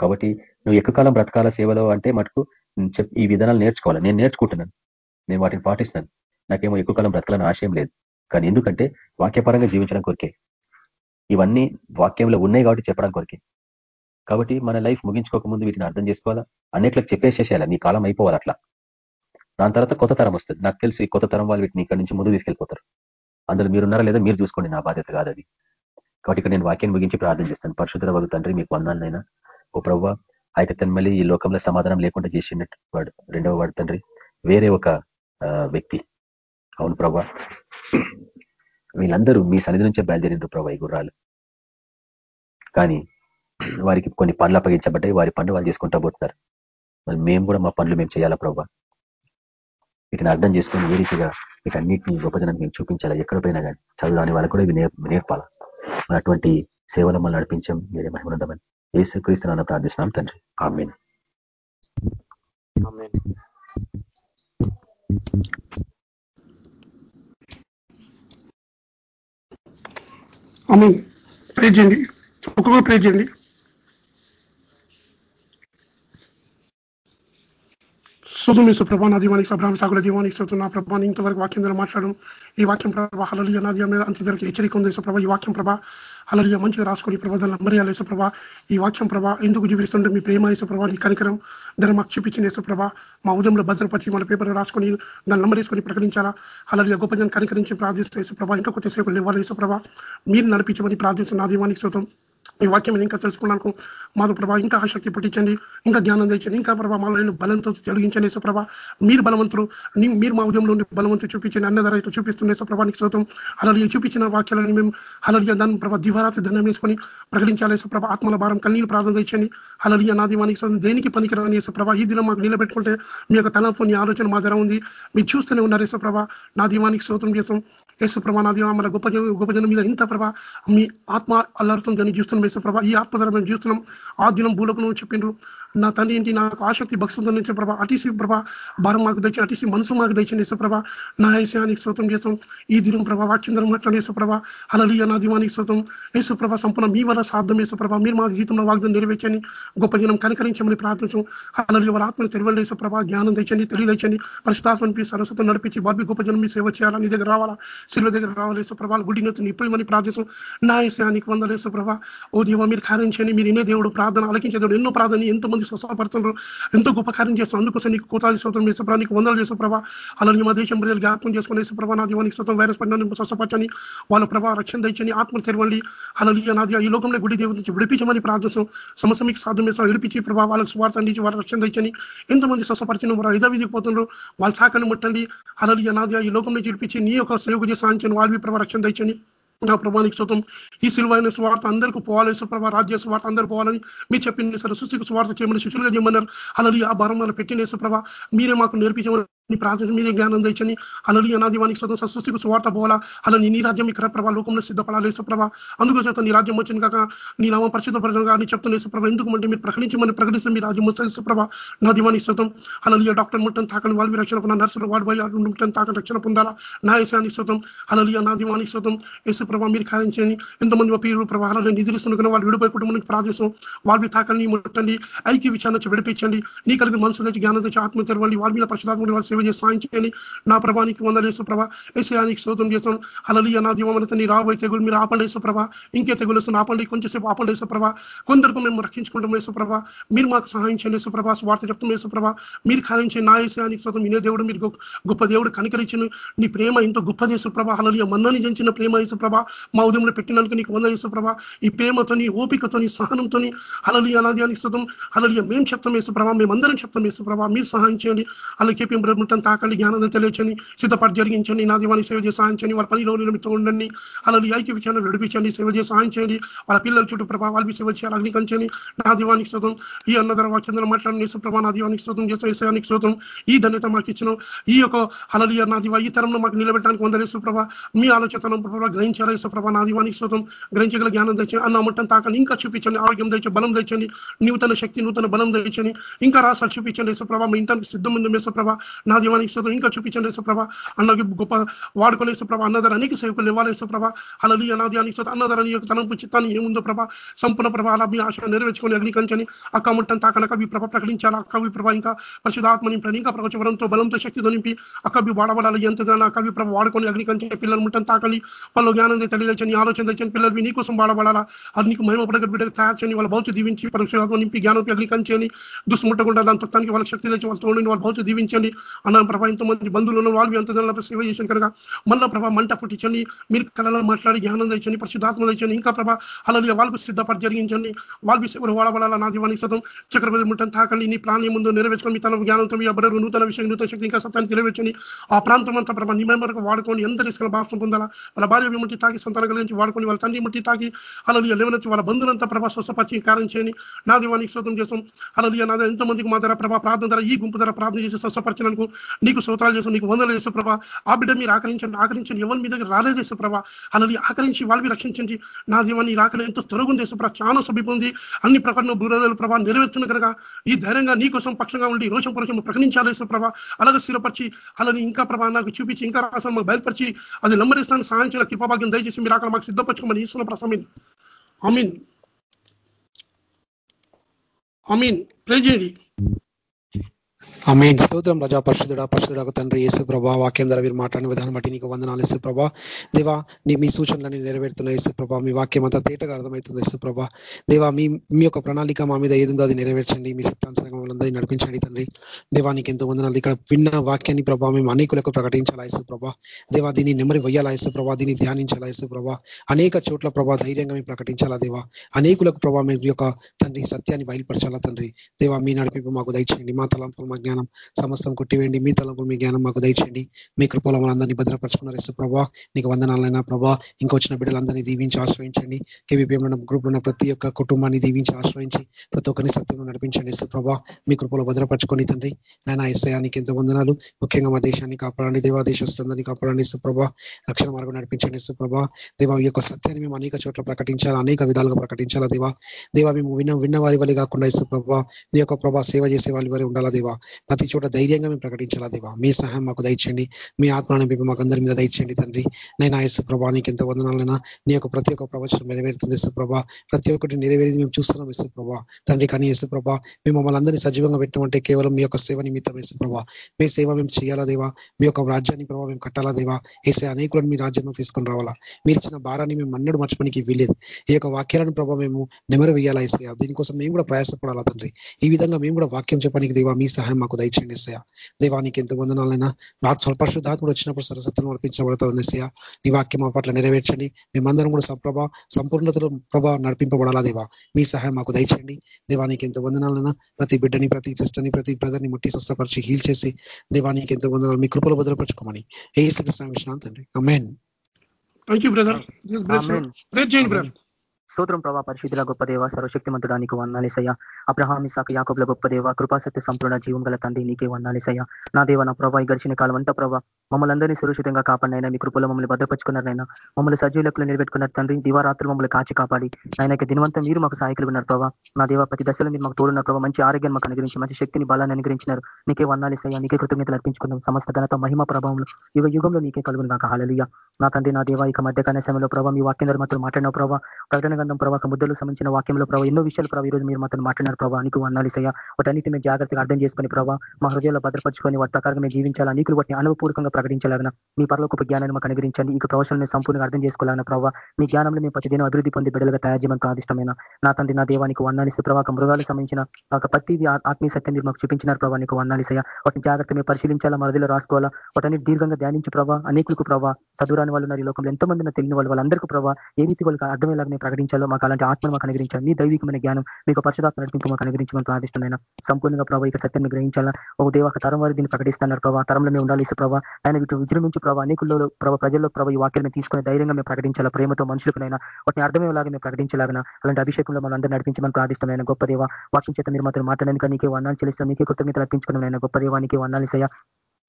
కాబట్టి నువ్వు ఎక్కువ కాలం బ్రతకాల సేవలో అంటే మటుకు ఈ విధానాలు నేర్చుకోవాలి. నేను నేర్చుకుంటున్నాను. నేను వాటిని పాటిస్తాను నాకేమో ఎక్కువ కాలం బ్రతకాలని ఆశయం లేదు. కానీ ఎందుకంటే వాక్యపరంగా జీవించడం కొరికే. ఇవన్నీ వాక్యంలో ఉన్నాయి కాబట్టి చెప్పడం కొరికే. కాబట్టి మన లైఫ్ ముగించుకోకముందు వీటిని అర్థం చేసుకోవాలా? అన్నిట్లకు చెప్పేసేసేయాలి? నీ కాలం అయిపోవాలి అట్లా. దాని తర్వాత కొత్త తరం వస్తుంది. నాకు తెలిసి కొత్త తరం వాళ్ళు వీటిని ఇక్కడ నుంచి ముందు తీసుకెళ్ళిపోతారు. అందులో మీరున్నారా లేదా మీరు చూసుకోండి. నా బాధ్యత కాదు అది. కాబట్టి ఇక్కడ నేను వాక్యాన్ని ముగించి ప్రార్థన చేస్తాను. పరిశుద్ధ వగు తండ్రి మీకు వందాలనైనా ఓ ప్రవ్వ అయితే తను మళ్ళీ ఈ లోకంలో సమాధానం లేకుండా చేసినట్టు వాడు రెండవ వాడు తండ్రి. వేరే ఒక వ్యక్తి. అవును ప్రభా. వీళ్ళందరూ మీ సన్నిధి నుంచే బయలుదేరిండ్రు ప్రభా ఈ గుర్రాలు. కానీ వారికి కొన్ని పనులు అప్పగించబడ్డాయి. వారి పనులు వాళ్ళు చేసుకుంటా పోతున్నారు. మరి మేము కూడా మా పనులు మేము చేయాలా ప్రభా? వీటిని అర్థం చేసుకొని ఏ రీతిగా వీటన్నిటిని గొప్ప జనానికి మేము చూపించాలా? ఎక్కడ పోయినా కానీ చదువురాని వాళ్ళకు కూడా ఇవి నేర్పాలా? మరి అటువంటి సేవలు మళ్ళీ నడిపించాం మీరే మహిమనుందమని ఏసు క్రీస్తున్నా ప్రార్థిస్తున్నాం తండ్రి. ఆమెన్. ఆమె ప్రే చేయండి. ఒక్కొక్క ప్రే చేయండి. శోధం వేసు ప్రభా నా దీవానికి అబ్రాహ్మ సాగుల దీవానికి శోతం నా ప్రభాని ఇంతవరకు వాక్యం ద్వారా మాట్లాడడం ఈ వాక్యం ప్రభా హలలియ నా దీవ మీద అంత్యధరకు హెచ్చరిక ఉంది. ప్రభా ఈ వాక్యం ప్రభా హలలియ మంచిగా రాసుకొని ప్రభా నమ్మరియాలు వేసే ఈ వాక్యం ప్రభా ఎందుకు జీవిస్తుంటే మీ ప్రేమ వేసే నీ కనికరం ధర మాకు చూపించిన వేసే మా ఉదయంలో భద్రపరిచి మన పేపర్ రాసుకొని దాన్ని నంబర్ వేసుకొని ప్రకటించాలా? అలాగే గొప్ప జనం కనికరించి ప్రార్థిస్తే ప్రభా ఇంకా కొత్త సేవకులు ఇవ్వాలి వేసే మీరు నడిపించమని ప్రార్థిస్తున్న నా దీవానికి శోతం ఈ వాక్యం ఇంకా తెలుసుకున్నాను మాతో ప్రభా ఇంకా ఆసక్తి పుట్టించండి ఇంకా జ్ఞానం తెచ్చండి ఇంకా ప్రభా మాలో బలంతో తొలగించండి సుప్రభ మీరు బలవంతులు మీరు మా ఉదయంలో బలవంతు చూపించండి అన్నధరైతే చూపిస్తుండే సుప్రభానికి శ్రోతం అలాగే చూపించిన వాక్యాలను మేము అలాగే దాన్ని ప్రభా దివారాతి దండం వేసుకొని ప్రకటించాలి సుప్రభ ఆత్మల భారం కన్నీరు ప్రార్థన తెచ్చండి అలాగే నా దీవానికి శ్రోతం దేనికి పనికిరాని సుప్రభ ఈ దినం మాకు నిలబెట్టుకుంటే మీ యొక్క తలంపు ఆలోచన మా ధర ఉంది. మీరు చూస్తూనే ఉన్నారు యేసుప్రభ నా దీవానికి శ్రోతం చేస్తాం. యేసుప్రభ నా దీవా మన గొప్ప గొప్ప జనం మీద ఇంత ప్రభ మీ ఆత్మ అల్లాడుతుంది చూస్తున్నాం. ప్రభా ఈ ఆత్మధర మేము చూస్తున్నాం ఆ దినం భూలకు నువ్వు చెప్పిండ్రు. నా తండ్రి ఏంటి? నాకు ఆసక్తి భక్తులతో నుంచి ప్రభా అటిసి ప్రభా భారం మాకు తెచ్చి అటిసి మనసు మాకు తెచ్చిన యశ్వ్రభ నా ఐశానికి శ్రోతం చేస్తాం. ఈ దినం ప్రభా వాక్యందరం మాట్లాడే యేసుప్రభ అలలియ నా దీవానికి శ్రోతం యేసుప్రభ సంపూర్ణ మీ వల్ల సాధ్యం యేసుప్రభ మీరు మా జీవితంలో వాగ్దం నెరవేర్చండి. గొప్ప దినం కనికరించమని ప్రార్థించం. అలలియ వాళ్ళ ఆత్మను తెరవల్లి యేసుప్రభ జ్ఞానం తెచ్చండి తెలియదచ్చండి పరిశుధాత్మని సరస్వతం నడిపించి బాబీ గొప్ప జనం మీ సేవ చేయాలా? నీ దగ్గర రావాలా? శిల్వ దగ్గర రావాలి యేసుప్రభ గుడి నెత్తుని ఇప్పుడు మని ప్రార్థించం. నా ఐశానికి వందలు యేసుప్రభ ఓ దేవ మీరు కార్యం చేయండి. మీరు ఇనే దేవుడు. ప్రార్థన అలకించే దేవుడు. ఎన్నో ప్రార్థన ఎంతమంది స్వస్థపడుతున్నారు ఎంతో గొప్ప కార్యం చేస్తాం అందుకోసం నీకు కోతాది స్తోత్రం వేసుప్రభ నీకు వందలు చేసే ప్రభా. అలాగే మా దేశం ప్రజలు జ్ఞాపకం చేసుకునే ప్రభా నా దీవానికి స్తోత్రం. వైరస్ పడిన స్వస్థపరచని వాళ్ళ ప్రభా రక్షణ దండి ఆత్మ తెరవండి. అలాగే నాది ఈ లోకంలో గుడి దేవుడి నుంచి విడిపించమని ప్రార్థిస్తాం సమస్య మీకు సాధ్యం చేస్తాం విడిపించి ప్రభా వాళ్ళకి స్వార్థ అందించి వాళ్ళ రక్షణ తెచ్చని ఎంతమంది స్వస్థపరచని వారు ఐదో విధికి పోతున్నారు. వాళ్ళ శాఖను ముట్టండి. అలాగే నాది ఈ లోకంలో విడిపించి నీ యొక్క సేవకు చేసి సాధించండి. వాళ్ళవి ప్రభా రక్షణ తెచ్చని నా ప్రభానికి శుతం ఈ సిల్వైన స్వార్థ అందరికీ పోవాలి. సుప్రభ రాజ్య స్వార్థ అందరూ పోవాలని మీరు చెప్పింది సరే సుశికి స్వార్థ చేయమని శిష్యులుగా చేయమన్నారు అలాది ఆ భారం పెట్టిన సుప్రభ. మీరే మాకు నేర్పించమని నీ ప్రాంతం మీరే జ్ఞానం తెచ్చని. అలలు అనాదివానికి సొంత సృష్టికి సువార్త పోవాలా? అలా నీ రాజ్యం ఇక్కడ ప్రభా లోకంలో సిద్ధపడాలి సుప్రభ చేత నీ రాజ్యం వచ్చింది కాక నీ నామం పరిశుద్ధ ప్రజలుగా నీ చెప్తున్న ఎందుకు అంటే మీరు ప్రకటించమని ప్రకటిస్తే మీ రాజ్యం వస్తుంది సుప్రభ నా దివానికి సొంతం అలలియ డాక్టర్ ముట్టని తాకని వాళ్ళవి రక్షణ పొందాలి? నర్సులు వాడు పోయి ముట్టని తాకని రక్షణ పొందాలా? నా యశానికి సొంతం అలలియ నా దివానికి సొంతం యేసుప్రభ మీరు కార్యించండి ఎంతమంది పేరు ప్రభావాలను నిధులుస్తున్న వాళ్ళు విడిపోయి కుటుంబానికి ప్రార్థిస్తాం. వాళ్ళవి తాకని ముట్టండి. ఐక్య విచారణ విడిపించండి. నీ కలిగి మనసు తెచ్చి జ్ఞానం తెచ్చి ఆత్మ తెరవండి. వాళ్ళ మీద పరిశుధాత్మ వాళ్ళ సాయం చేయండి నా ప్రభానికి వందలేసు ప్రభ ఏసయానికి శోతం చేస్తాం అలలియ నా దీవమనత నీ రాబోయే తెగులు మీరు ఆపండేసు ప్రభ ఇంకే తెగులు వస్తుంది ఆపండి కొంచెంసేపు ఆపండేసు ప్రభ కొందరికి మేము రక్షించుకుంటాం వేసు ప్రభ మీరు మాకు సహాయం చేయండి సుప్రభ స్వార్థ చెప్తాం ప్రభ మీరు ఖాయించే నా ఏసయానికి శోతం వినే దేవుడు మీరు గొప్ప దేవుడు కనికరించను నీ ప్రేమ ఇంత గొప్ప సుప్రభ అలలియ మన్నని జంచిన ప్రేమ యేసుప్రభ మా ఉదయంలో పెట్టినందుకు నీకు వంద ప్రభ ఈ ప్రేమతోని ఓపికతోని సహనంతోని అలలియ అనాది శోతం అలలియ మేము చెప్తాం యేసుప్రభ మేమందరం చెప్తాం యేసుప్రభ మీరు సహాయం చేయండి అలాగే బ్రహ్మటం తాకండి జ్ఞానం తెలియచండి సిద్ధపాటు జరిగించండి నా దీవాన్ని సేవ చేసి సాధించండి వాళ్ళ పనిలో నిమిత్తం ఉండండి. అలా ఐక్య విషయాన్ని నడిపించండి సేవ చేసి సాయం చేయండి వాళ్ళ పిల్లల చుట్టూ ప్రభావ వాళ్ళకి సేవ చేయాలి అగ్నికంచండి. నా దీవానికి శోతం ఈ అన్నధర వాక్యంలో మాట్లాడిన సుప్రభా నా దీవానికి శోతం చేసే విషయానికి శోతం ఈ ధన్యత మాకు ఇచ్చిన. ఈ యొక్క అలలియ నా దివా ఈ తరంలో మాకు నిలబెట్టడానికి వందలే సుప్రభ మీ ఆలోచన ప్రభావ గ్రహించాలి సుప్రభ నా దీవానికి శోతం గ్రహించగల జ్ఞానం తెచ్చండి అన్న ముట్టం తాకండి ఇంకా చూపించండి ఆరోగ్యం తెచ్చి బలం తెచ్చండి నూతన శక్తి నూతన బలం తెచ్చండి ఇంకా రాసాలు చూపించండి సుప్రభ మీ ఇంటానికి సిద్ధం ఉంది మేసప్రభ నా దీవానికి శోతం ఇంకా చూపించండి సుప్రభ అన్నకి గొప్ప వాడుకోలే సుప్రభ అన్నదారు అనేక సేవకులు ఇవ్వాలి సుప్రభ అలలి అనాది శోత అన్నదారని యొక్క తలంపు చిత్తాన్ని ఏముందో ప్రభ. సంపూర్ణ ప్రభ అలా మీ ఆశ నెరవేర్చుకొని అగ్నికరించని అక్క ముట్టం తాకనక మీ ప్రభ ప్రకటించాలి? అక్క ప్రభ ఇంకా పరిశుధాత్మ నింపని ఇంకా ప్రపంచవరంతో బలంతో శక్తితో నింపి అక్కవి వాడబడాలి. ఎంత అక్కవి ప్రభ వాడుకొని అగ్నికంచని పిల్లలు ముట్టం తాకలి. వాళ్ళు జ్ఞానం తెలియచని ఆలోచన తెచ్చని పిల్లలు నీ కోసం వాడబడాలా? అది నీకు మహిమ పడగ బిడ్డకు తయారు చేయని వాళ్ళ భౌతి దీవించి పరిశుధాత్మ నింపి జ్ఞానం అగ్నికరించని దుస్ముట్టకుండా దాని తొత్తానికి వాళ్ళ శక్తి తెచ్చి వాళ్ళతో ఉండి వాళ్ళ భౌతి దీవించండి. అన్న ఎంతో మంది బంధువులను వాళ్ళు ఎంత సేవ చేశాను కనుక మళ్ళా ప్రభా మంట పుట్టించండి మీరు కళలో మాట్లాడి జ్ఞానం తెచ్చండి పరిశుద్ధాత్మ తెచ్చండి ఇంకా ప్రభా అలాగే వాళ్ళకు సిద్ధపడి జరిగించండి. వాళ్ళు సేవలు వాడబడాల? నా దీవానికి సతం చక్రవర్తి ముట్టని తాకండి. నీ ప్రాణం ముందు నెరవేర్చుకొని మీ తన జ్ఞానంతో మీ అబ్బరు నూతన విషయం నూతన శక్తి ఇంకా సత్యాన్ని తెలియవచ్చని ఆ ప్రాంతం అంతా ప్రభా నీ వరకు వాడుకొని ఎంత ఇసుకల భాషం పొందాలా? వాళ్ళ భార్య ముట్టి తాకి సంతానం కలిగించి వాడుకొని వాళ్ళ తండ్రి ముట్టి తాకి అలాగే లేవనొచ్చి వాళ్ళ బంధువులంతా ప్రభా స్వస్థపరిచి కార్యం చేయని నా దీవానికి శోతం చేస్తాం. అలాగే నా ఎంతమందికి మా ధర ప్రభా ప్రార్థన ధర ఈ గుంపు ధర ప్రార్థన చేసి స్వస్థపరచడానికి నీకు స్తోత్రాలు చేస్తాం నీకు వందలు చేస్తూ ప్రభా. ఆ బిడ్డ మీరు ఆకరించండి ఆకరించండి. ఎవరి మీ దగ్గర రాలేదు చేస్తూ ప్రభా. అలాది ఆకరించి వాళ్ళవి రక్షించండి. నా దీవాన్ని రాకలు ఎంతో త్వరగుంది చేస్తూ ప్రభా. చాలా సమీపం అన్ని ప్రకటన బురదలు ప్రభా నెరవేర్చిన కనుక. ఈ ధైర్యంగా నీ కోసం పక్షంగా ఉండి రోషం పరోషం ప్రకటించాలి చేస్తూ ప్రభా. అలాగే స్థిరపరిచి అలాని ఇంకా ప్రభా నాకు చూపించి ఇంకా రాసం మాకు బయలుపరిచి అది లంబరిస్తాను సాయంత్రం కృపాభాగ్యం దయచేసి మీరు అక్కడ మాకు సిద్ధపరచుకోమని ఈశ్వర ప్రసమీన్ అమీన్ అమీన్ ప్రే చేయండి. ఆమె స్తోత్రం రజా పరిశుద్ధుడ పరిశుద్ధుడకు తండ్రి యేసు ప్రభా వాక్యం ద్వారా మీరు మాట్లాడిన విధానం బట్టి నీకు వందనాలు ఇసు ప్రభా. దేవా నీ మీ సూచనలన్నీ నెరవేరుతున్న యేసు ప్రభా. మీ వాక్యం అంతా తేటగా అర్థమవుతుంది యేసు ప్రభా. దేవా మీ మీ యొక్క ప్రణాళిక మా మీద ఏదుందో అది నెరవేర్చండి. మీ చిత్తానుసరంగా నడిపించండి తండ్రి. దేవా నీకు ఎంతో వందనాలు. ఇక్కడ విన్న వాక్యాన్ని ప్రభా మేము అనేకులకు ప్రకటించాలా యేసు ప్రభా? దేవా దీన్ని నెమరి వయ్యాలా యేసు ప్రభా? దీన్ని ధ్యానించాలా యేసు ప్రభా? అనేక చోట్ల ప్రభా ధైర్యంగా మేము ప్రకటించాలా దేవా? అనేకులకు ప్రభా మీ యొక్క తండ్రి సత్యాన్ని బయలుపరచాలా తండ్రి? దేవా మీ నడిపింపు మాకు దయచేయండి. మా తలంపులు మా జ్ఞానం జ్ఞానం సమస్తం కొట్టివేయండి. మీ తలంపులు మీ జ్ఞానం మాకు దయచేయండి. మీ కృపలో మనందరినీ భద్రపరచుకున్నారు ఎస్ ప్రభా. నీకు వందనాలైనా ప్రభా. ఇంకొచ్చిన బిడ్డలందరినీ దీవించి ఆశ్రయించండి. కేవీపీఎం గ్రూప్లో ఉన్న ప్రతి ఒక్క కుటుంబాన్ని దీవించి ఆశ్రయించి ప్రతి ఒక్కరిని సత్యంలో నడిపించండి ఎస్ ప్రభా. మీ కృపలో భద్రపరచుకొని తండ్రి. నాయన ఎస్ఐయానికి ఎంతో వందనాలు. ముఖ్యంగా మా దేశాన్ని కాపాడండి. దేవాదేశస్తులందరినీ కాపాడండి ఎస్ ప్రభా. రక్షణ మార్గం నడిపించండి ఎస్ ప్రభా. దేవ ఈ యొక్క సత్యాన్ని మేము అనేక చోట్ల ప్రకటించాలా? అనేక విధాలుగా ప్రకటించాలా దేవా? దేవా మేము విన్న విన్న వారి వల్ల కాకుండా ఇసు ప్రభా. నీ యొక్క ప్రభా సేవ చేసే వారి వరే ఉండాలా దేవా? ప్రతి చోట ధైర్యంగా మేము ప్రకటించాలా దేవా? మీ సహాయం మాకు దయచేయండి. మీ ఆత్మని మేము మాకు అందరి మీద దయచేయండి తండ్రి. నైనా ఎస్ ప్రభా నీకు ఎంత వందనాలైనా నీ యొక్క ప్రతి ఒక్క ప్రవచనం నెరవేరుతుంది ఎస్ ప్రభా ప్రతి ఒక్కటి నెరవేరేది మేము చూస్తున్నాం ఎస్ ప్రభా తండ్రి కానీ ఎస్ ప్రభా మేము మమ్మల్ని అందరినీ సజీవంగా పెట్టమంటే కేవలం మీ యొక్క సేవ నిమిత్తం ఎస్ ప్రభా మీ సేవ మేము చేయాలా దేవా? మీ యొక్క రాజ్యాన్ని ప్రభావ మేము కట్టాలా దేవా? వేసే అనేకులను మీ రాజ్యంలో తీసుకొని రావాలా? మీరు ఇచ్చిన భారాన్ని మేము అన్నడు మర్చిపోనికి వీలేదు ఈ యొక్క వాక్యాలను ప్రభావ మేము నెమరు వేయాలా వేసేయా దీనికోసం మేము కూడా ప్రయాసపడాలా తండ్రి? ఈ విధంగా మేము కూడా వాక్యం చెప్పడానికి దేవా మీ సహాయం మాకు దయచేయండి ఎస్సయా దేవానికి ఎంత వందనాలైనా పరిశుద్ధాత్ముడు వచ్చినప్పుడు సరస్వత్వం నడిపించబడతా ఉన్నసయా నీ వాక్యం మా పట్ల నెరవేర్చండి. మేమందరం కూడా సంప్రభ సంపూర్ణతలో ప్రభా నడిపింపబడాలా దేవా. మీ సహాయం మాకు దయచేయండి. దేవానికి ఎంత వందనాలైనా ప్రతి బిడ్డని ప్రతి సిస్టర్ని ప్రతి బ్రదర్ని ముట్టి స్వస్థపరిచి హీల్ చేసి దేవానికి ఎంత వందనాలు మీ కృపలు భద్రపరచుకోమని. ఏ శ్రీకృష్ణ విషయం తండ్రి. అమెన్ థ్యాంక్ యూ బ్రదర్ చేయండి బ్రదర్ స్తోత్రం ప్రభా పరిశుద్ధుల గొప్ప దేవ సర్వశక్తిమంతుడానికి వందాలేసయ్య అబ్రహాం ఇసాక యాకబుల గొప్ప దేవ కృపాసత్య సంపూర్ణ జీవం గల తండ్రి నీకే వందాలేసయ్య నా దేవ నా ప్రభా ఈ గడిచిన కాలం అంతా ప్రభా మమ్మల్ని అందరినీ సురక్షితంగా కాపాడినైనా మీ కృపలో మమ్మల్ని భద్రపరుచుకున్నారైనా మమ్మల్ని సజీవులకు నిలబెట్టుకున్నారు తండ్రి దివారాత్రులు మమ్మల్ని కాచి కాపాడి. ఆయన దినవంతం మీరు మాకు సహాయకులు ఉన్నారు ప్రభావ నా దేవ ప్రతి దశలో మీరు మాకు తోడున్న ప్రభావ మంచి ఆరోగ్యం మాకు అనుగ్రహించి మంచి శక్తిని బలాన్ని అనుగ్రహించినారు. నీకే వందాలేసయ్యా నీకే కృతజ్ఞతలు అర్పించుకున్నాం సమస్త ఘనత మహిమ ప్రభావంలో యుగ యుగంలో నీకే కలుగును నాకు హాలలియ నా తండ్రి నా దేవ ఇక మధ్య సమయంలో ప్రభావ మీ వాక్యం మాత్రం మాట్లాడిన ప్రభావ ప్రకటన గంధం ప్రభావ ముద్దలు సంబంధించిన వాక్యంలో ప్రభావ ఎన్నో విషయాలు ప్రభావ ఈరోజు మీరు మాత్రం మాట్లాడినారు ప్రభావ నీకు వందాలిసయ్యా వాటన్నిటి మేము జాగ్రత్తగా అర్థం చేసుకుని ప్రభావ మా హృదయంలో భద్రపరుచుకొని వాటి ప్రకారం మేము జీవించాలా? నీకు వాటిని అనుభవపూర్వకంగా ప్రకటించాలన్నా మీ పరలోక జ్ఞానాన్ని మాకు అనుగ్రహించండి. ఈ ప్రవచనాన్ని సంపూర్ణంగా అర్థం చేసుకోవాలన్న ప్రభావ మీ జ్ఞానంలో మేము ప్రతిదినం అభివృద్ధి పొంది బిడ్డలుగా తయారు చేయమని ప్రాదిష్టమైన నా తండ్రి నా దేవానికి వందాలిస్తే ప్రభావ మృగాలకు సంబంధించిన ఒక ప్రతి ఆత్మీయ సత్యం మీరు మాకు చూపించినారు ప్రభావ నీకు వందాలిసయ్యా వాటిని జాగ్రత్త మేము పరిశీలించాలా? మరదిలో రాసుకోవాలా? వాటన్ని దీర్ఘంగా ధ్యానించి ప్రభావ అనేకులకు ప్రభావ చదువురాని వాళ్ళు ఉన్నారు ఈ లోకంలో. ఎంతో మంది తెలియని వాళ్ళు. వాళ్ళందరికీ ప్రభావ ఏ రీతి వాళ్ళకి అర్థమయ్యేలాగా మేము ప్రకటించాలి అనుగ్రహించాలో మాకు అలాంటి ఆత్మను మాకు అనుగ్రహించాలి. మీ దైవికమైన జ్ఞానం మీకు పరిశుధాత్మ నడిపింపు మాకు అనుగ్రహించమని ప్రార్థిస్తున్నాయి సంపూర్ణంగా ప్రభావ ఇక సత్యాన్ని గ్రహించాలా? ఒక దేవ తరం వారు దీన్ని ప్రకటిస్తున్నారు ప్రభావ తరంలో మేము ఉండాలి ప్రభావ ఆయన వీటిని విజృంభించి ప్రభావ అనేకుల్లో ప్రభావ ప్రజల్లో ప్రభావ ఈ వాక్యాన్ని తీసుకుని ధైర్యంగా మేము ప్రకటించాలా? ప్రేమతో మనుషులకునైనా వాటిని అర్థమయ్యేలాగా మేము ప్రకటించలాగిన అలాంటి అభిషేకంలో మనం అందరూ నడిపించమని ప్రార్థిస్తున్నాయి గొప్ప దేవ వాక్యం చేత మీరు మాత్రం మాట్లాడడానికి నీకే వర్ణాలు చెల్లిస్తాం నీకే కృతజ్ఞతలు అర్పించుకున్నాం గొప్ప దేవానికి వర్ణాలు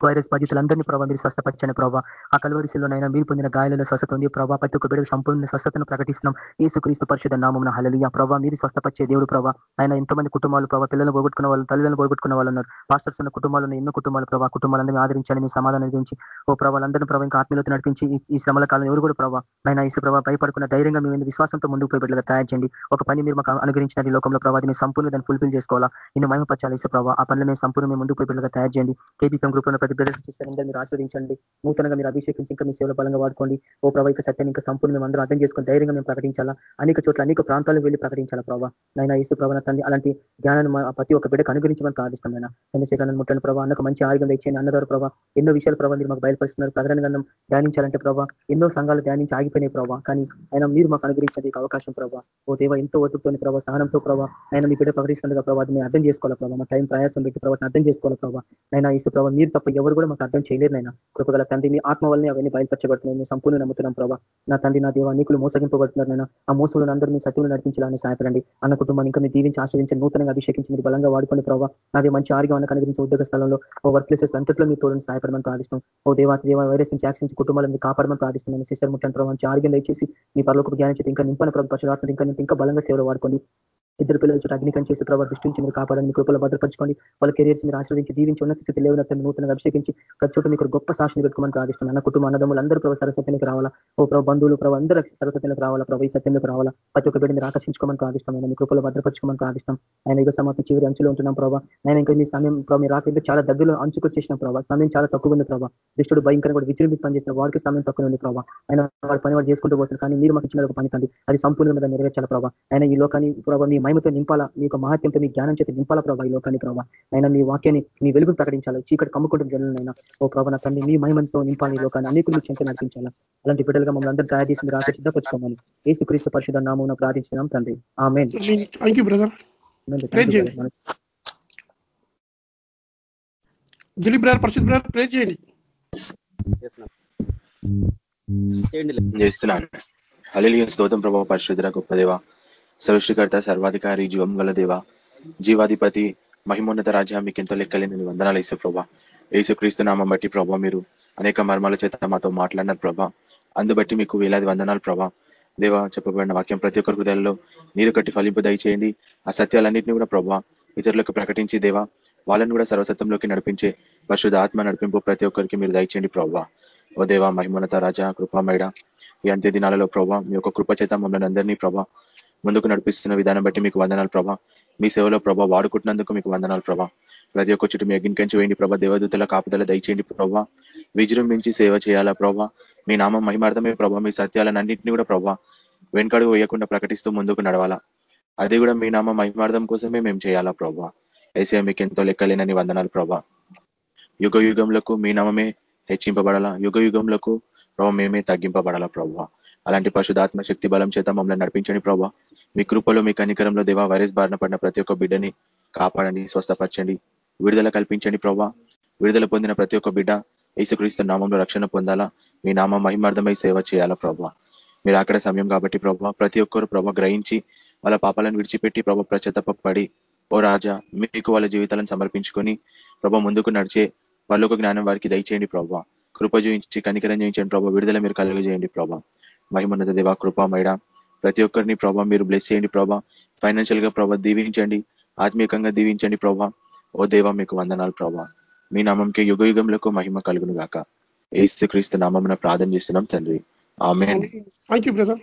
వైరస్ బాధితులందరినీ ప్రభావ మీరు స్వస్థపరచని ప్రభావ ఆ కలవరిశిలోనైనా మీరు పొందిన గాయాలలో స్వస్థత ఉంది ప్రభావ ప్రతి ఒక్క బిడ్డ సంపూర్ణ స్వస్థతను ప్రకటిస్తున్నాం. ఏసుక్రీస్తు పరిషత్ నామం హలలియ ప్రభావ మీరు స్వస్థపరిచే దేవుడు ప్రభావ ఆయన ఎంతమంది కుటుంబాలు ప్రభావ పిల్లలను పోగొట్టుకున్న వాళ్ళు తల్లిదండ్రులు పోగొట్టుకున్న వాళ్ళు ఉన్నారు. పాస్టర్స్ ఉన్న కుటుంబాలు ఉన్న ఎన్నో కుటుంబాలు ప్రభావ కుటుంబాలందరినీ ఆదరించాలని మీ సమాధానం గురించి ఓ ప్రభావాలందరినీ ప్రభావ ఇంకా ఆత్మీయత నడిపించి ఈ శ్రమల కాలం ఎవరు కూడా ప్రభావ ఆయన ఈ ప్రభావ భయపడుకున్న ధైర్యంగా మేము విశ్వాసంతో ముందుకు పోయి బిడ్డగా తయారు చేయండి. ఒక పని మీరు మాకు అనుగ్రహించిన ఈ లోకంలో ప్రభావ మేము సంపూర్ణ దాన్ని ఫుల్ఫిల్ చేసుకోవాలా. ఇన్ని మహిమపరచాలి ఇసు ప్రభావ ఆ పనులు మేము సంపూర్ణ మేము ముందుకు పోయి బిడ్డగా తయారు చేయండి. కేబీపీఎం గ్రూప్ లో ప్రతి మీరు ఆస్వాదించండి. నూతనంగా మీరు అభిషేకించి ఇంకా మీ సేవల బలంగా వాడుకోండి. ఓ ప్రభావిక సత్యాన్ని ఇంకా సంపూర్ణ అందరూ అర్థం చేసుకుని ధైర్యంగా మేము ప్రకటించాలా? అనేక చోట్ల అనేక ప్రాంతాలకు వెళ్ళి ప్రకటించాలా ప్రభావ నైనా ఇసు ప్రభావ తండ్రి అలాంటి జ్ఞానాన్ని ప్రతి ఒక్క బిడ్డకు అనుగ్రహించమని ప్రార్థిస్తాం చంద్రశేఖరణ ముట్టని ప్రభావ అన్నకు మంచి ఆరోగ్యం ఇచ్చే అన్నగారు ప్రభావ ఎన్నో విషయాలు ప్రభావ మీరు మాకు బయలుపరుస్తున్నారు. ప్రకటన గంధం ధ్యానించాలంటే ప్రభావ ఎన్నో సంఘాలు ధ్యానించి ఆగిపోయినాయి ప్రభావ కానీ ఆయన మీరు మాకు అనుగ్రహించడానికి అవకాశం ప్రభావ ఓ దేవ ఎంతో ఓతుకొని ప్రభావ సహనంతో ప్రభావ ఆయన మీ బిడ్డ ప్రకటిస్తుండగా ప్రభావ మేము అర్థం చేసుకోవాలి ప్రభావ మా టైం ప్రయాసం పెట్టి ప్రభావం అర్థం చేసుకోవాలి ప్రభావ నైనా ఇసు ప్రభావ మీరు తప్ప ఎవరు కూడా మాకు అర్థం చేయలేరు నైనా కృపగల తండ్రి మీ ఆత్మ వల్లనే అవన్నీ బయలుపరచబడుతున్నాయి. మేము సంపూర్ణ నమ్ముతున్నాం ప్రభావ నా తండ్రి నా దేవ నీకులు మోసగింపబడుతున్నారు నేను ఆ మోసలను అందరూ సత్యంలో నడిపించాలని సహాయపడండి. అన్న కుటుంబాన్ని ఇంకా మీరు దీవించి ఆశ్రయించి నూతనంగా అభిషేకించి మీరు బలంగా వాడుకుని ప్రభావ నాది మంచి ఆరోగ్యం కనుగరించి ఉద్యోగ స్థలంలో ఓ వర్క్ ప్లేసెస్ అంతట్లో మీరు తోడని సహాయపడమని ప్రార్థిస్తాం ఓ దేవా దేవ వైరస్ నుంచి యాక్సిన్స్ కుటుంబాలను మీరు కాపాడమని ప్రార్థిస్తున్నాను సిస్టర్ ముట్టని ప్రభావ మంచి ఆరోగ్యం దయచేసి మీ పరలోకి జ్ఞానం ఇంకా నింపని ప్రభావ పశురాత్మ ఇంకా ఇంకా బలంగా సేవలు వాడుకోండి. ఇద్దరు పిల్లలు చుట్టూ అగ్నికం చేసి ప్రభావ దృష్టించి మీరు కాపాడండి మీ కృపలో భద్రపరచుకోండి. వాళ్ళ కెరియర్స్ మీరు ఆశ్రదించి దీవించి ఉన్నత స్థితి లేవనతను నూతనంగా అభిషేకించి ప్రతి చోట మీకు గొప్ప సాక్షిని పెట్టుకోమని ప్రార్థిస్తున్నాను. అన్న కుటుంబ అన్నదమ్ములు అందరూ ప్రభు సరస్వతికి రావాలా? ఓ ప్రభావ బంధువులు ప్రభావ అందరూ సరస్వతికి రావాలా? ప్రభు ఈ సత్యంలోకి రావాలా? ప్రతి ఒక్క బిడ్డని ఆకర్షించుకోమని ప్రార్థిస్తాం ఆయన మీ కృపలో భద్రపరచుకోమని ప్రార్థిస్తాం ఆయన యుగ సమాప్తి చివరి అంచులో ఉంటున్నాం ప్రభావ ఆయన ఇంకా మీ సమయం ప్రభు మీరు రాకపోతే చాలా దగ్గరలో అంచుకొచ్చేసిన ప్రభావ సమయం చాలా తక్కువ ఉంది ప్రభావ దుష్టుడు భయంకరంగా కూడా విజృంభించి పనిచేసిన వారికి సమయం తక్కువ ఉంది ప్రభావ ఆయన వాడి పని వాడు చేసుకుంటూ పోతున్నారు. కానీ మీరు మాకు ఇచ్చిన ఒక పని తండ్రి అది సంపూర్ణంగా నెరవేర్చాల ప్రభావ ఆయన ఈ లోకాన్ని ప్రభావ మీ మహిమతో నింపాలా? మీ యొక్క మహత్యంతో మీ జ్ఞానం చేతి నింపాల ప్రభావ ఈ లోకాన్ని ప్రభావ ఆయన మీ వాక్యాన్ని మీ వెలుగు ప్రకటించాలి? చీకటి కమ్ముకుంటున్న జనులైనా ఓ ప్రభావ నా తండ్రి మీ మహిమంతో నింపాలి ఈ లోకాన్ని. అనేకులు చెంత నడిపించాలా? అలాంటి బిడ్డలుగా మమ్మల్ని అందరూ తయారు చేసింది రాక సిద్ధపరచుకోమని ఏసు క్రీస్తు పరిశుద్ధ నామం ప్రార్థించినాం తండ్రి. ఆమె దిలీప్ బ్రదర్ పరిశుద్ధ బ్రదర్ ప్రే చేయండి. చేస్తున్నాను. హలిలియ స్తోత్రం ప్రభావ పరిశుద్ర గొప్ప దేవ. సృష్టికర్త సర్వాధికారి జీవం గల దేవ జీవాధిపతి మహిమోన్నత రాజ్యం మీకు ఎంతో లెక్కలేని వందనాలు వేసే ప్రభా. యేసుక్రీస్తు నామం బట్టి ప్రభా మీరు అనేక మర్మాల చేత మాతో మాట్లాడినారు ప్రభా. అందుబట్టి మీకు వేలాది వందనాలు ప్రభా. దేవ చెప్పబడిన వాక్యం ప్రతి ఒక్కరి హృదయాల్లో నీరు కట్టి ఫలింపు దయచేయండి. ఆ సత్యాలన్నింటినీ కూడా ప్రభా ఇతరులకు ప్రకటించి దేవా వాళ్ళని కూడా సర్వసత్వంలోకి నడిపించే పరిశుద్ధ ఆత్మ నడిపింపు ప్రతి ఒక్కరికి మీరు దయచేయండి ప్రభా. ఓ దేవా మహిమోన్నత రాజా కృపామైడ ఈ అంత్య దినాలలో ప్రభా మీ యొక్క కృప చేత మమ్మల్ని అందరినీ ప్రభా ముందుకు నడిపిస్తున్న విధానం బట్టి మీకు వందనాలు ప్రభా. మీ సేవలో ప్రభా వాడుకుంటున్నందుకు మీకు వందనాలు ప్రభా. ప్రతి ఒక్క చుట్టూ మీ అగ్నికంచి వేయండి ప్రభా. దేవదూతల కాపుదల దయచేయండి ప్రభా. విజృంభించి సేవ చేయాలా ప్రభా. మీ నామం మహిమార్థమే ప్రభా మీ సత్యాలన్నింటినీ కూడా ప్రభా వెనుకడుగు వేయకుండా ప్రకటిస్తూ ముందుకు నడవాలా. అది కూడా మీ నామ మహిమార్థం కోసమే మేము చేయాలా ప్రభా. ఏసే మీకు ఎంతో లెక్కలేనని వందనాలు ప్రభా. యుగ యుగంలకు మీ నామమే హెచ్చింపబడాలా? యుగ యుగంలకు ప్రభావ మేమే తగ్గింపబడాలా ప్రభా? అలాంటి పరిశుధాత్మ శక్తి బలం చేత మమ్మల్ని నడిపించండి ప్రభా. మీ కృపలో మీ కనికరంలో దేవా వైరస్ బారిన పడిన ప్రతి ఒక్క బిడ్డని కాపాడండి స్వస్థపరచండి. విడుదల కల్పించండి ప్రవ్వా. విడుదల పొందిన ప్రతి ఒక్క బిడ్డ యేసుక్రీస్తు నామంలో రక్షణ పొందాలా? మీ నామ మహిమార్థమై సేవ చేయాలా ప్రభావ మీరు అక్కడ సమయం కాబట్టి ప్రభా ప్రతి ఒక్కరు ప్రభావ గ్రహించి వాళ్ళ పాపాలను విడిచిపెట్టి ప్రభా ప్రచతపడి ఓ రాజా మీకు వాళ్ళ జీవితాలను సమర్పించుకొని ప్రభ ముందుకు నడిచే వాళ్ళొక జ్ఞానం వారికి దయచేయండి ప్రభావ కృప జూయించి కనికరం జయించండి ప్రభావ విడుదల మీరు కలుగజేయండి ప్రభావ మహిమన్నత దేవా కృప మైడ ప్రతి ఒక్కరిని ప్రభా మీరు బ్లెస్ చేయండి ప్రభా. ఫైనాన్షియల్గా ప్రభా దీవించండి. ఆత్మీయంగా దీవించండి ప్రభా. ఓ దేవా మీకు వందనాలు ప్రభా. మీ నామంకి యుగ యుగంలో మహిమ కలుగును గాక. ఏసు క్రీస్తు నామం ప్రార్థన చేస్తున్నాం తండ్రి. ఆమె థ్యాంక్ యూ బ్రదర్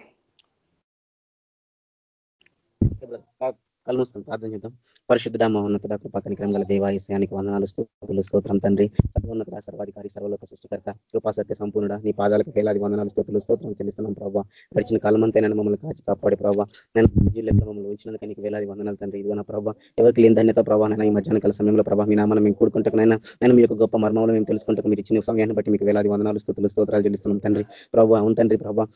కళ్ళు మూసుకొని ప్రార్థన చేద్దాం. పరిశుద్ధ మహోన్నతుడ కృపా కనికరం గల దేవాయశానికి వందనాలు స్తోతులు స్తోత్రం తండ్రి. సర్వోన్నత సర్వాధికారి సర్వలోక సృష్టికర్త కృపా సత్య సంపూర్ణ నీ పాదాలకు వేలాది వందనాలు స్తోతులు స్తోత్రం చెల్లిస్తున్నాం ప్రభావ గడిచిన కాలమంతైనా మమ్మల్ని కాచి కాపాడి ప్రభావ నేను జిల్లాలో మమ్మల్ని ఉంచినందుకు నీకు వేలాది వందనాలు తండ్రి. ఇదిగో నా ప్రభావ ఎవరికి లేని ధన్యత ప్రభావ నేను ఈ మధ్యాహ్న కాల సమయంలో ప్రభావ మీ నామాన్ని మేము కూడుకుంటున్నాయినా నేను మీ యొక్క గొప్ప మర్మంలో మేము తెలుసుకుంటాం మీరు ఇచ్చిన సమయాన్ని బట్టి మీకు వేలాది వందనాలు స్థుతులు స్తోత్రాలు చెల్లిస్తున్నాం తండ్రి. ప్రభావ అవును తండ్రి ప్రభావ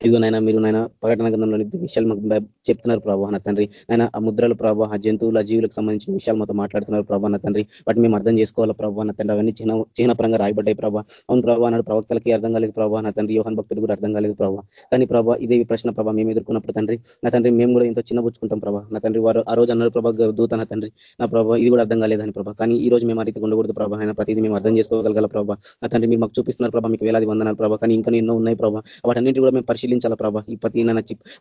ఇదిగోనైనా మీరు నాయన ప్రకటన గ్రంథంలోని విషయాలు మాకు చెప్తున్నారు ప్రభావ నా తండ్రి. ఆయన ఆ ముద్రలు ప్రభావ ఆ జంతువుల జీవులకు సంబంధించిన విషయాలు మాతో మాట్లాడుతున్నారు ప్రభావ నా తండ్రి. వాటిని మేము అర్థం చేసుకోవాలా ప్రభావ నా తండ్రి? అవన్నీ చిహ్న చిహ్నపరంగా రాయబడ్డాయి ప్రభావ అవును ప్రభావ నాడు ప్రవక్తలకి అర్థం కాలేదు ప్రభావ నా తండ్రి. యోహన్ భక్తులు కూడా అర్థం కాలేదు ప్రభావ కానీ ప్రభావ ఇదే ప్రశ్న ప్రభావ మేము ఎదుర్కొన్నప్పుడు తండ్రి. నా తండ్రి మేము కూడా ఎంతో చిన్నపుచ్చుకుంటాం ప్రభావ నా తండ్రి వారు ఆ రోజు అన్నారు ప్రభావ దూత నా తండ్రి. నా ప్రభావ ఇది కూడా అర్థం కాలేదని ప్రభావ కానీ ఈ రోజు మేము అయితే ఉండకూడదు ప్రభావ ఆయన ప్రతిదీ మేము అర్థం చేసుకోగలగల ప్రభావ నా తండ్రి మీరు మాకు చూపిస్తున్నారు ప్రభావ మీకు వేలాది వందనాలు ప్రభావ కానీ ఇంకా ఎన్నో ఉన్నాయి ప్రభావ వాటన్నింటి కూడా మేము పరిశీలించాల ప్రభావ ఈ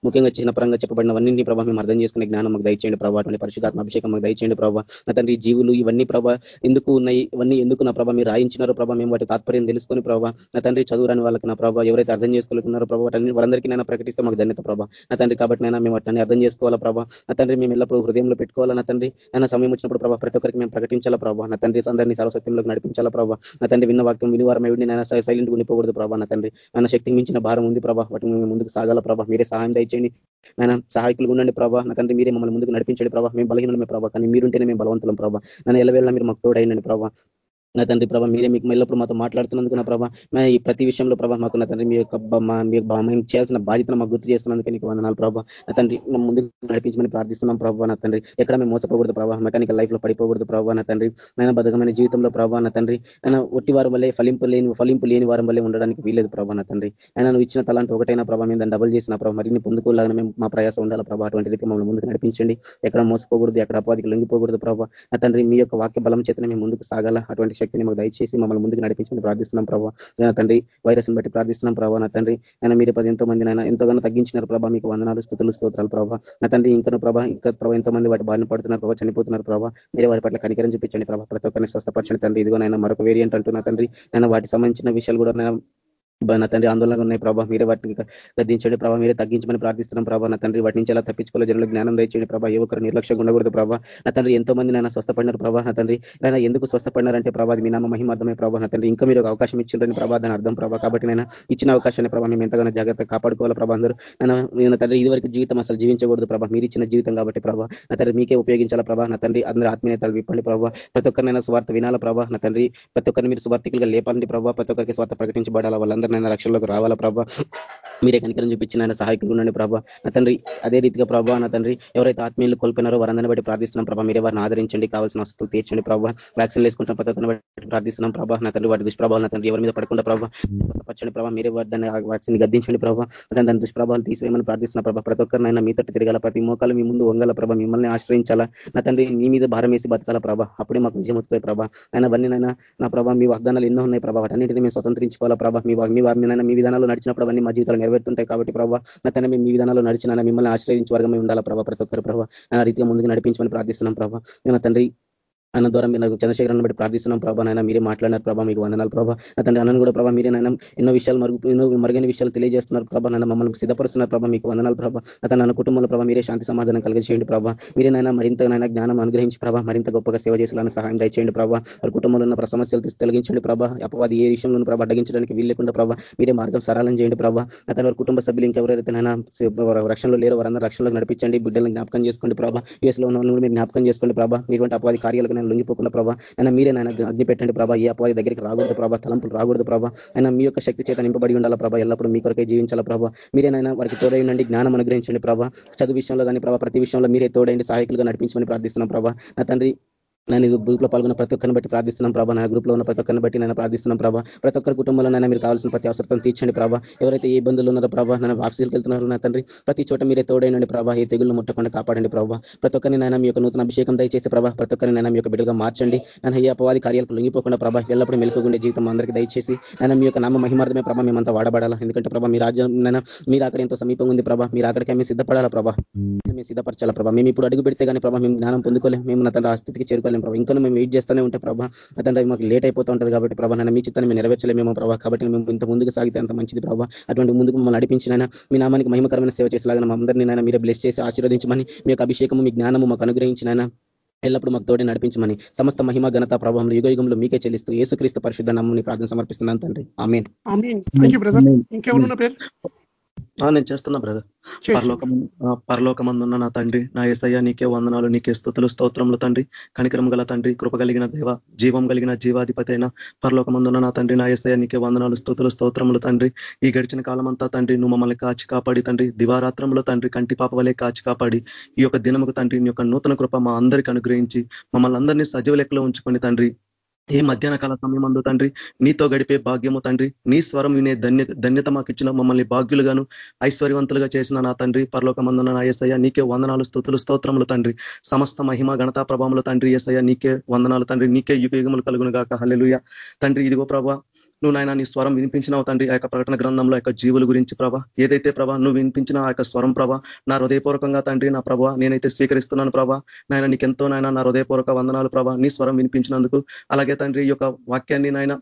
ముఖ్యంగా చిన్న పరంగా చెప్పబడినవన్నీ ప్రభావ మేము అర్థం చేసుకునే జ్ఞానం మాకు దయచేయండి ప్రభావ అటువంటి పరిశుధాత్మ అభిషేకం మాకు దయచేయండి ప్రభావ నా తండ్రి జీవులు ఇవన్నీ ప్రభావ ఎందుకు ఉన్నాయి? ఇవన్నీ ఎందుకు నా ప్రభావ మీరు రాయించినారో ప్రభావ మేము వాటి తాత్పర్యం తెలుసుకొని ప్రభావ నా తండ్రి చదువురాని వాళ్ళకి నా ప్రభావ ఎవరైతే అర్థం చేసుకోలేకున్నారో ప్రభావ వాటిని వాళ్ళందరికీ నేను ప్రకటిస్తే మాకు ధన్యత ప్రభావ నా తండ్రి కాబట్టి నైనా మేము వాటిని అర్థం చేసుకోవాలా ప్రభావ నా తండ్రి మేము ఎల్లప్పుడూ హృదయంలో పెట్టుకోవాలా? నా తండ్రి నా సమయం వచ్చినప్పుడు ప్రభావ ప్రతి ఒక్కరికి మేము ప్రకటించాలా ప్రభావ నా తండ్రి అందరినీ సర్వసత్యంలోకి నడిపించాలా ప్రభావ నా తండ్రి విన్న వాక్యం వినివారం ఎవరిని నేను సైలెంట్ ఉండిపోకూడదు ప్రభావ నా తండ్రి నా శక్తికి మించిన భారం ఉంది ప్రభావ వాటిని మేము ముందుకు సాగాల ప్రభా. మీరే సహాయం దయచేయండి. ఆయన సహాయకులు ఉండండి ప్రభావ నా తండ్రి మీరే మమ్మల్ని ముందుకు నడిపించండి ప్రభావ మేము బలహీనమే ప్రభావ కానీ మీరుంటేనే మేము బలవంతులం ప్రభావ నన్ను ఎలవేళ మీరు మాకు తోడైందండి ప్రభావ నా తండ్రి ప్రభ మీరే మీకు ఎల్లప్పుడు మాతో మాట్లాడుతున్నందుకు నా ప్రభా ఈ ప్రతి విషయంలో ప్రభ మాకు నా తండ్రి మీ యొక్క మేము చేయాల్సిన బాధ్యతను మాకు గుర్తు చేస్తున్నందుకు నీకు వందనాలు ప్రభా. నా తండ్రి ముందు నడిపించమని ప్రార్థిస్తున్నాం ప్రభావ నా తండ్రి. ఎక్కడ మేము మోసపోకూడదు ప్రభావ మెకానికల్ లైఫ్లో పడిపోకూడదు ప్రభావ నా తండ్రి. నేను బతకమైన జీవితంలో ప్రభావ నా తండ్రి. నేను ఒట్టి వారం వల్లే ఫలింపు లేని ఫలింపు లేని వారం వల్లే ఉండడానికి వీలేదు ప్రభావ నా తండ్రి. ఆయన నువ్వు ఇచ్చిన తలాంటి ఒకటైనా ప్రభావ మీద డబుల్ చేసిన ప్రభావ మరిన్ని పొందుకోలాగా మేము మా ప్రయాసం ఉండాలి ప్రభావ అటువంటి రీతి మమ్మల్ని ముందుకు నడిపించండి. ఎక్కడ మోసపోకూడదు ఎక్కడ అపాధికి లొంగిపోకూడదు ప్రభావ నా తండ్రి మీ యొక్క వాక్య బలం చేతనే మేము ముందుకు సాగాల అటువంటి శక్తిని మాకు దయచేసి మమ్మల్ని ముందుకు నడిపించమని ప్రార్థిస్తున్నాం ప్రభావ నా తండ్రి వైరస్ని బట్టి ప్రార్థిస్తున్నాం ప్రభావ నా తండ్రి నేను మీరు పది ఎంతో మంది ఆయన ఎంతోగానో తగ్గించినారు ప్రభావ మీకు వందనాలు స్థుతులు స్తోత్రాలు ప్రభావ నా తండ్రి ఇంకా ప్రభావ ఇంకా ప్రభావ ఎంతో మంది వాటి బారిన పడుతున్నారు ప్రభావ చనిపోతున్నారు ప్రభావ మీరు వారి పట్ల కనికరం చూపించండి ప్రభావ ప్రతి ఒక్కరిని స్వస్థపరచండి తండ్రి. ఇదిగో నైనా మరొక వేరియంట్ అంటున్నా తండ్రి నేను వాటి సంబంధించిన విషయాలు కూడా నా తండ్రి ఆందోళనగా ఉన్నాయి ప్రభావ మీరే వాటిని గద్దించండి ప్రభావ మీరే తగ్గించమని ప్రార్థిస్తున్నాం ప్రభావ నా తండ్రి వాటి నుంచి ఎలా తప్పించుకోవాలి జనులు జ్ఞానం దయచేయండి ప్రభావ యువకులు నిర్లక్ష్యంగా ఉండకూడదు ప్రభావ నా తండ్రి ఎంతో మంది నాయన స్వస్థపడినారు ప్రభావ నా తండ్రి నాయన ఎందుకు స్వస్థపడినారంటే ప్రభావ మీ నామ మహిమార్థమే ప్రభావ నా తండ్రి ఇంకా మీరు ఒక అవకాశం ఇచ్చిందని ప్రభావ దాని అర్థం ప్రభావ కాబట్టి నేను ఇచ్చిన అవకాశాన్ని ప్రభావ మేము ఎంతగానో జాగ్రత్త కాపాడుకోవాలి ప్రభావ అందరూ. నేను తండ్రి ఇదివరకు జీవితం అసలు జీవించకూడదు ప్రభావ మీరు ఇచ్చిన జీవితం కాబట్టి ప్రభావ నా తండ్రి మీకే ఉపయోగించాల ప్రభావ నా తండ్రి అందరూ ఆత్మీయతలు విప్పండి ప్రభావ ప్రతి ఒక్కరినైనా స్వార్థ వినాల ప్రభావ నా తండ్రి ప్రతి ఒక్కరిని మీరు స్వార్థికులుగా లేపాలండి ప్రభావ ప్రతి ఒక్కరికి స్వార్థ ప్రకటించబడాల వాళ్ళందరూ. వాళ్ళందరినైనా రక్షణలోకి రావాలా ప్రభా? మీరే కనికరం చూపించిన ఆయన సహాయకులు ఉండండి ప్రభా. నా తండ్రి అదే రీతిగా ప్రభా నా తండ్రి ఎవరైతే ఆత్మీయులు కోల్పోయినారో వారందరిని బట్టి ప్రార్థిస్తున్నాం ప్రభా. మీరే వారిని ఆదరించండి. కావాల్సిన వస్తువులు తీర్చండి ప్రభావ వ్యాక్సిన్ వేసుకుంటున్న పద్ధతిని బట్టి ప్రార్థిస్తున్నాం ప్రభా. నా తండ్రి వాటి దుష్ప్రభావాలు నా తండ్రి ఎవరి మీద పడకుండా ప్రభావ స్వస్థపరచండి ప్రభావ మీరే దాన్ని వ్యాక్సిన్ గద్దించండి ప్రభావ దాని దుష్ప్రభావాలు తీసివేయమని ప్రార్థిస్తున్న ప్రభా. ప్రతి ఒక్కరినైనా మీ తట్టు తిరగాల. ప్రతి మోకాలు మీ ముందు వంగల ప్రభా. మిమ్మల్ని ఆశ్రయించాలా. నా తండ్రి మీ మీద భారం వేసి బతకాల ప్రభా. అప్పుడే మాకు విజయం వస్తుంది ప్రభా. ఆయన అవన్నీ నా ప్రభావ మీ వాగ్దానాలు ఎన్నో ఉన్నాయి ప్రభావ అన్నింటినీ మేము స్వతంత్రించుకోవాలా ప్రభా. మీ మీ మీ విధానాలు నడిచినప్పుడు అవన్నీ మా జీవితాలు నెరవేరుతుంటాయి కాబట్టి ప్రభావ నా తన మేము మీ విధానాల్లో నడిచిన మిమ్మల్ని ఆశ్రయించే వర్గం ఉండాలా ప్రభావ ప్రతి ఒక్కరు ప్రభావ ఆ రీతిగా ముందుకు నడిపించమని ప్రార్థిస్తున్నాం ప్రభావ నేను తండ్రి అన్న ద్వారా మీరు చంద్రశేఖరన్ బట్టి ప్రార్థిస్తున్నాం. ప్రభా నాయన మీరే మాట్లాడినారు. ప్రభా మీకు వందనాలు. ప్రభా నా తండ్రి అన్నను కూడా ప్రభా మీరే నాయన ఎన్నో విషయాలు మరుగు ఎన్నో మరుగైన విషయాలు తెలియజేస్తున్నారు. ప్రభా నన్ను మమ్మల్ని సిద్ధపరుస్తున్నారు. ప్రభా మీకు వందనాలు. ప్రభా అతను నన్న కుటుంబంలో ప్రభా మీరే శాంతి సమాధానం కలిగేసేయండి ప్రభా మీరే నాయన మరింత నాయన జ్ఞానం అనుగ్రహించి ప్రభా మరింత గొప్పగా సేవ చేసేలా సహాయం దయచేయండి. ప్రభా వారి కుటుంబంలో ఉన్న సమస్యలు తొలగించండి. ప్రభా అపవాది ఏ విషయంలో ప్రభా అడ్డగించడానికి వీల్లేకుండా ప్రభా మీరే మార్గం సరళం చేయండి. ప్రభా అతని వారి కుటుంబ సభ్యులు ఇంకెవరైతే నైనా రక్షణలో లేరు వారందరూ రక్షణలో నడిపించండి. బిడ్డలను జ్ఞాపకం చేసుకోండి. ప్రభా యూఎస్లో ఉన్న మీరు జ్ఞాపకం చేసుకోండి. ప్రభా ఇటువంటి అపవాది కార్యాలకు నేను లొంగిపోకుండా ప్రభా. అయినా మీరే నాయన అగ్ని పెట్టండి ప్రభా. ఏ అపవాది దగ్గరికి రాకూడదు ప్రభా. తలంపులు రాకూడదు ప్రభా. అయినా మీ యొక్క శక్తి చేత నింపబడి ఉండాలా ప్రభా. ఎల్లప్పుడూ మీ కొరకే జీవించాలా ప్రభా. మీరేనైనా వారికి తోడైండి జ్ఞానం అనుగ్రహించండి ప్రభా. చదువు విషయంలో కానీ ప్రభా ప్రతి విషయంలో మీరే తోడైండి సహాయకులుగా నడిపించమని ప్రార్థిస్తున్నాం ప్రభా. నా తండ్రి నేను గ్రూప్లో పాల్గొన్న ప్రతి ఒక్కరిని బట్టి ప్రార్థిస్తున్నాం ప్రభా. నా గ్రూప్లో ఉన్న ప్రతి ఒక్కరిని బట్టి నేను ప్రార్థిస్తున్నాం ప్రభా. ప్రతి ఒక్కరి కుటుంబంలో నైనా మీరు కావాల్సిన ప్రతి అవసరం తీర్చండి ప్రభా. ఎవరైతే ఏ ఇబ్బందులు ఉన్నారో ప్రభా నన్ను ఆఫీసులకు వెళ్తున్నారు నా తండ్రి ప్రతి చోట మీరే తోడైనండి ప్రభా. ఏ తెగులు ముట్టకుండా కాపాడండి ప్రభా. ప్రతి ఒక్కరిని నైనా మీ యొక్క నూతన అభిషేకం దయచేసి ప్రభా ప్రతి ఒక్కరిని నైనా మీ యొక్క బిడ్డగా మార్చండి. నన్ను ఏ అపవాది కార్యాలకు లొంగిపోకుండా ప్రభా ఎల్లప్పుడూ మెలుకుండే జీవితం అందరికీ దయచేసి నైనా మీ యొక్క నామ మహిమార్థమే ప్రభా మేమంతా వాడబడాలా. ఎందుకంటే ప్రభా మీ రాజ్యం నైనా మీరు అక్కడ ఎంతో సమీపంగా ఉంది ప్రభా. మీరు అక్కడికే మేము సిద్ధపడాలా ప్రభా? మేము సిద్ధపరచాలా ప్రభా? మేము ఇప్పుడు అడుగు పెడితే కానీ ప్రభా మేము జ్ఞానం పొందుకోలేము మేము నా తండ్రి ఆ స్థితికి చేరుకోలేం ప్రభా. ఇంకా మేము వెయిట్ చేస్తూనే ఉంటే ప్రభా అతంటే మాకు లేట్ అయిపోతూ ఉంటుంది కాబట్టి ప్రభా నన్ను మీ చిత్తాన్ని మేము నెరవేర్చలేమేమో ప్రభా. కాబట్టి మేము ఇంత ముందుకు సాగితే అంత మంచిది ప్రభా. అటువంటి ముందుకు మమ్మల్ని నడిపించిన మీ నామానికి మహిమకరమైన సేవ చేసేలాగా అందరినీ నైనా మీరే బ్లెస్ చేసి ఆశీర్వదించమని మీ యొక్క అభిషేకము మీ జ్ఞానము మాకు అనుగ్రహించిన ఎల్లప్పుడు మాకు తోడే నడిపించమని సమస్త మహిమ ఘనత ప్రభావం యుగ యుగంలో మీకే చెల్లిస్తూ ఏసుక్రీస్తు పరిశుద్ధ నమ్మని ప్రార్థన సమర్పిస్తున్నాను తండ్రి. ఆమెన్. పేరు? నేను చేస్తున్నా బ్రదర్ పరలోకం పరలోకమందున్న నా తండ్రి నా ఏసయ్య నీకే వందనాలు నీకే స్థుతులు స్తోత్రములు తండ్రి కనికరం గల తండ్రి కృప కలిగిన దేవ జీవం కలిగిన జీవాధిపతి అయిన పరలోకమందున్న నా తండ్రి నా ఏసయ్య నీకే వందనాలు స్థుతులు స్తోత్రములు తండ్రి. ఈ గడిచిన కాలం అంతా తండ్రి నువ్వు మమ్మల్ని కాచి కాపాడి తండ్రి. దివారాత్రంలో తండ్రి కంటి పాప వలె కాచి కాపాడి. ఈ యొక్క దినముకు తండ్రి నీ యొక్క నూతన కృప మా అందరికీ అనుగ్రహించి మమ్మల్ని అందరినీ సజీవ లెక్కలో ఉంచుకొని తండ్రి. ఈ మధ్యాహ్న కాల సమయం అందు తండ్రి నీతో గడిపే భాగ్యము తండ్రి నీ స్వరం వినే ధన్య ధన్యత మాకు ఇచ్చిన మమ్మల్ని భాగ్యులుగాను ఐశ్వర్యవంతులుగా చేసిన నా తండ్రి పరలోకమందున నా ఏసయ్య నీకే వందనాలు స్థుతులు స్తోత్రములు తండ్రి. సమస్త మహిమ ఘనతా ప్రభాములు తండ్రి ఏసయ్య నీకే వందనాలు తండ్రి నీకే యుగయుగములు కలుగును గాక హల్లెలుయ. తండ్రి ఇదిగో ప్రభా నువ్వు నాయన నీ స్వరం వినిపించినావు తండ్రి. ఆ యొక్క ప్రకటన గ్రంథంలో యొక్క జీవుల గురించి ప్రభా. ఏదైతే ప్రభా నువ్వు వినిపించిన ఆ యొక్క స్వరం ప్రభా నా హృదయపూర్వకంగా తండ్రి నా ప్రభా నేనైతే స్వీకరిస్తున్నాను ప్రభా. నాయన నీకెంతో నాయన నా హృదయపూర్వక వందనాలు ప్రభా. నీ స్వరం వినిపించినందుకు అలాగే తండ్రి ఈ యొక్క వాక్యాన్ని నాయన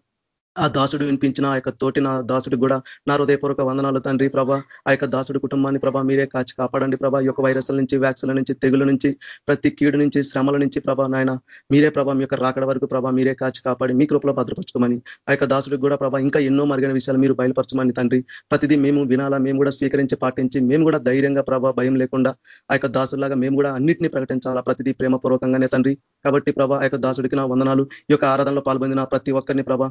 ఆ దాసుడు వినిపించిన ఆ యొక్క తోటి నా దాసుడు కూడా నా హృదయపూర్వక వందనాలు తండ్రి ప్రభా. ఆ యొక్క దాసుడు కుటుంబాన్ని ప్రభా మీరే కాచి కాపాడండి ప్రభా. ఈ యొక్క వైరస్ల నుంచి వ్యాక్సిన్ల నుంచి తెగుల నుంచి ప్రతి కీడు నుంచి శ్రమల నుంచి ప్రభా నాయన మీరే ప్రభా మీ యొక్క రాకడ వరకు ప్రభా మీరే కాచి కాపాడి మీ కృపలో భద్రపరచుకోమని ఆ యొక్క దాసుడికి కూడా ప్రభా ఇంకా ఎన్నో మరిగిన విషయాలు మీరు బయలుపరచమని తండ్రి. ప్రతిదీ మేము వినాలా మేము కూడా స్వీకరించి పాటించి మేము కూడా ధైర్యంగా ప్రభా భయం లేకుండా ఆ యొక్క దాసులాగా మేము కూడా అన్నింటినీ ప్రకటించాలా ప్రతిదీ ప్రేమపూర్వకంగానే తండ్రి. కాబట్టి ప్రభా ఆ యొక్క దాసుడికి నా వందనాలు. ఈ యొక్క ఆరాధనలో పాల్పొందిన ప్రతి ఒక్కరిని ప్రభా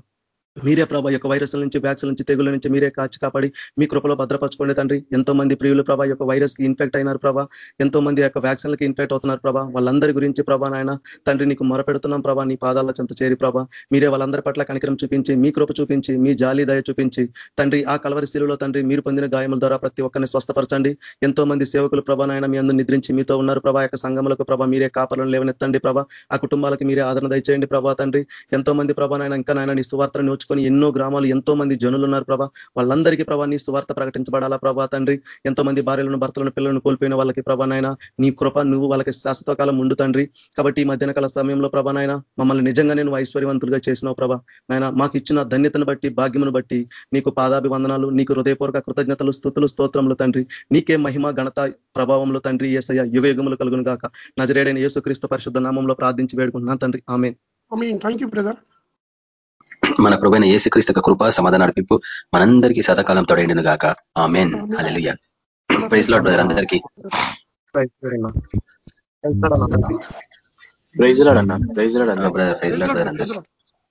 మీరే ప్రభా యొక్క వైరస్ నుంచి వ్యాక్సిన్ నుంచి తెగుల నుంచి మీరే కాచి కాపాడి మీ కృపలో భద్రపరచుకోండి తండ్రి. ఎంతో మంది ప్రియులు ప్రభా యొక్క వైరస్కి ఇన్ఫెక్ట్ అయినారు ప్రభా. ఎంతో మంది యొక్క వ్యాక్సిన్లకి ఇన్ఫెక్ట్ అవుతున్నారు ప్రభా. వాళ్ళందరి గురించి ప్రభా నాయన తండ్రి నీకు మొరపెడుతున్నాం ప్రభా. నీ పాదాల చెంత చేరి ప్రభా. మీరే వాళ్ళందరి పట్ల కనికరం చూపించి మీ కృప చూపించి మీ జాలి దయ చూపించి తండ్రి ఆ కలవరి స్థితిలో తండ్రి మీరు పొందిన గాయముల ద్వారా ప్రతి ఒక్కరిని స్వస్థపరచండి. ఎంతో మంది సేవకులు ప్రభా నాయన మీ అందరూ నిద్రించి మీతో ఉన్నారు ప్రభా. యొక్క సంఘములకు ప్రభా మీరే కాపలను లేవనెత్తండి ప్రభా. ఆ కుటుంబాలకు మీరే ఆదరణ దయచేయండి ప్రభా తండ్రి. ఎంతో మంది ప్రభా నాయన ఇంకా నాయన నీ సువార్తను నోచుకొని ఎన్నో గ్రామాలు ఎంతో మంది జనులు ఉన్నారు ప్రభా. వాళ్ళందరికీ ప్రభా నీ సువార్త ప్రకటించబడాలా ప్రభా తండ్రి. ఎంతో మంది భార్యలను భర్తలను పిల్లలను కోల్పోయిన వాళ్ళకి ప్రభానైనా నాయన నీ కృప నువ్వు వాళ్ళకి శాశ్వత కాలం ఉండు తండ్రి. కాబట్టి ఈ మధ్యాహ్న కాల సమయంలో ప్రభా నాయన మమ్మల్ని నిజంగా నేను ఐశ్వర్యవంతులుగా చేసినావు ప్రభా. నాయన మాకు ఇచ్చిన ధన్యతను బట్టి భాగ్యమును బట్టి నీకు పాదాభివందనాలు నీకు హృదయపూర్వక కృతజ్ఞతలు స్థుతులు స్తోత్రములు తండ్రి. నీకే మహిమ ఘనత ప్రభావంలో తండ్రి. ఏసయ్య యుగ కలుగును గాక నజరేడైన యేసుక్రీస్తు పరిశుద్ధ నామంలో ప్రార్థించి వేడుకుంటున్నాను తండ్రి. ఆమె థ్యాంక్ యూ బ్రదర్. మన ప్రభైన ఏసుక్రీస్తు యొక్క కృప సమాధాన నడిపింపు మనందరికీ సదాకాలం తొడైండును గాక. Amen. Alleluia praise Lord brother అందరికీ. ప్రైజ్ లాడన్నా ప్రైజ్ లాడన్నా బ్రదర్ ప్రైజ్ లాడ్ బ్రదర్ అందరికీ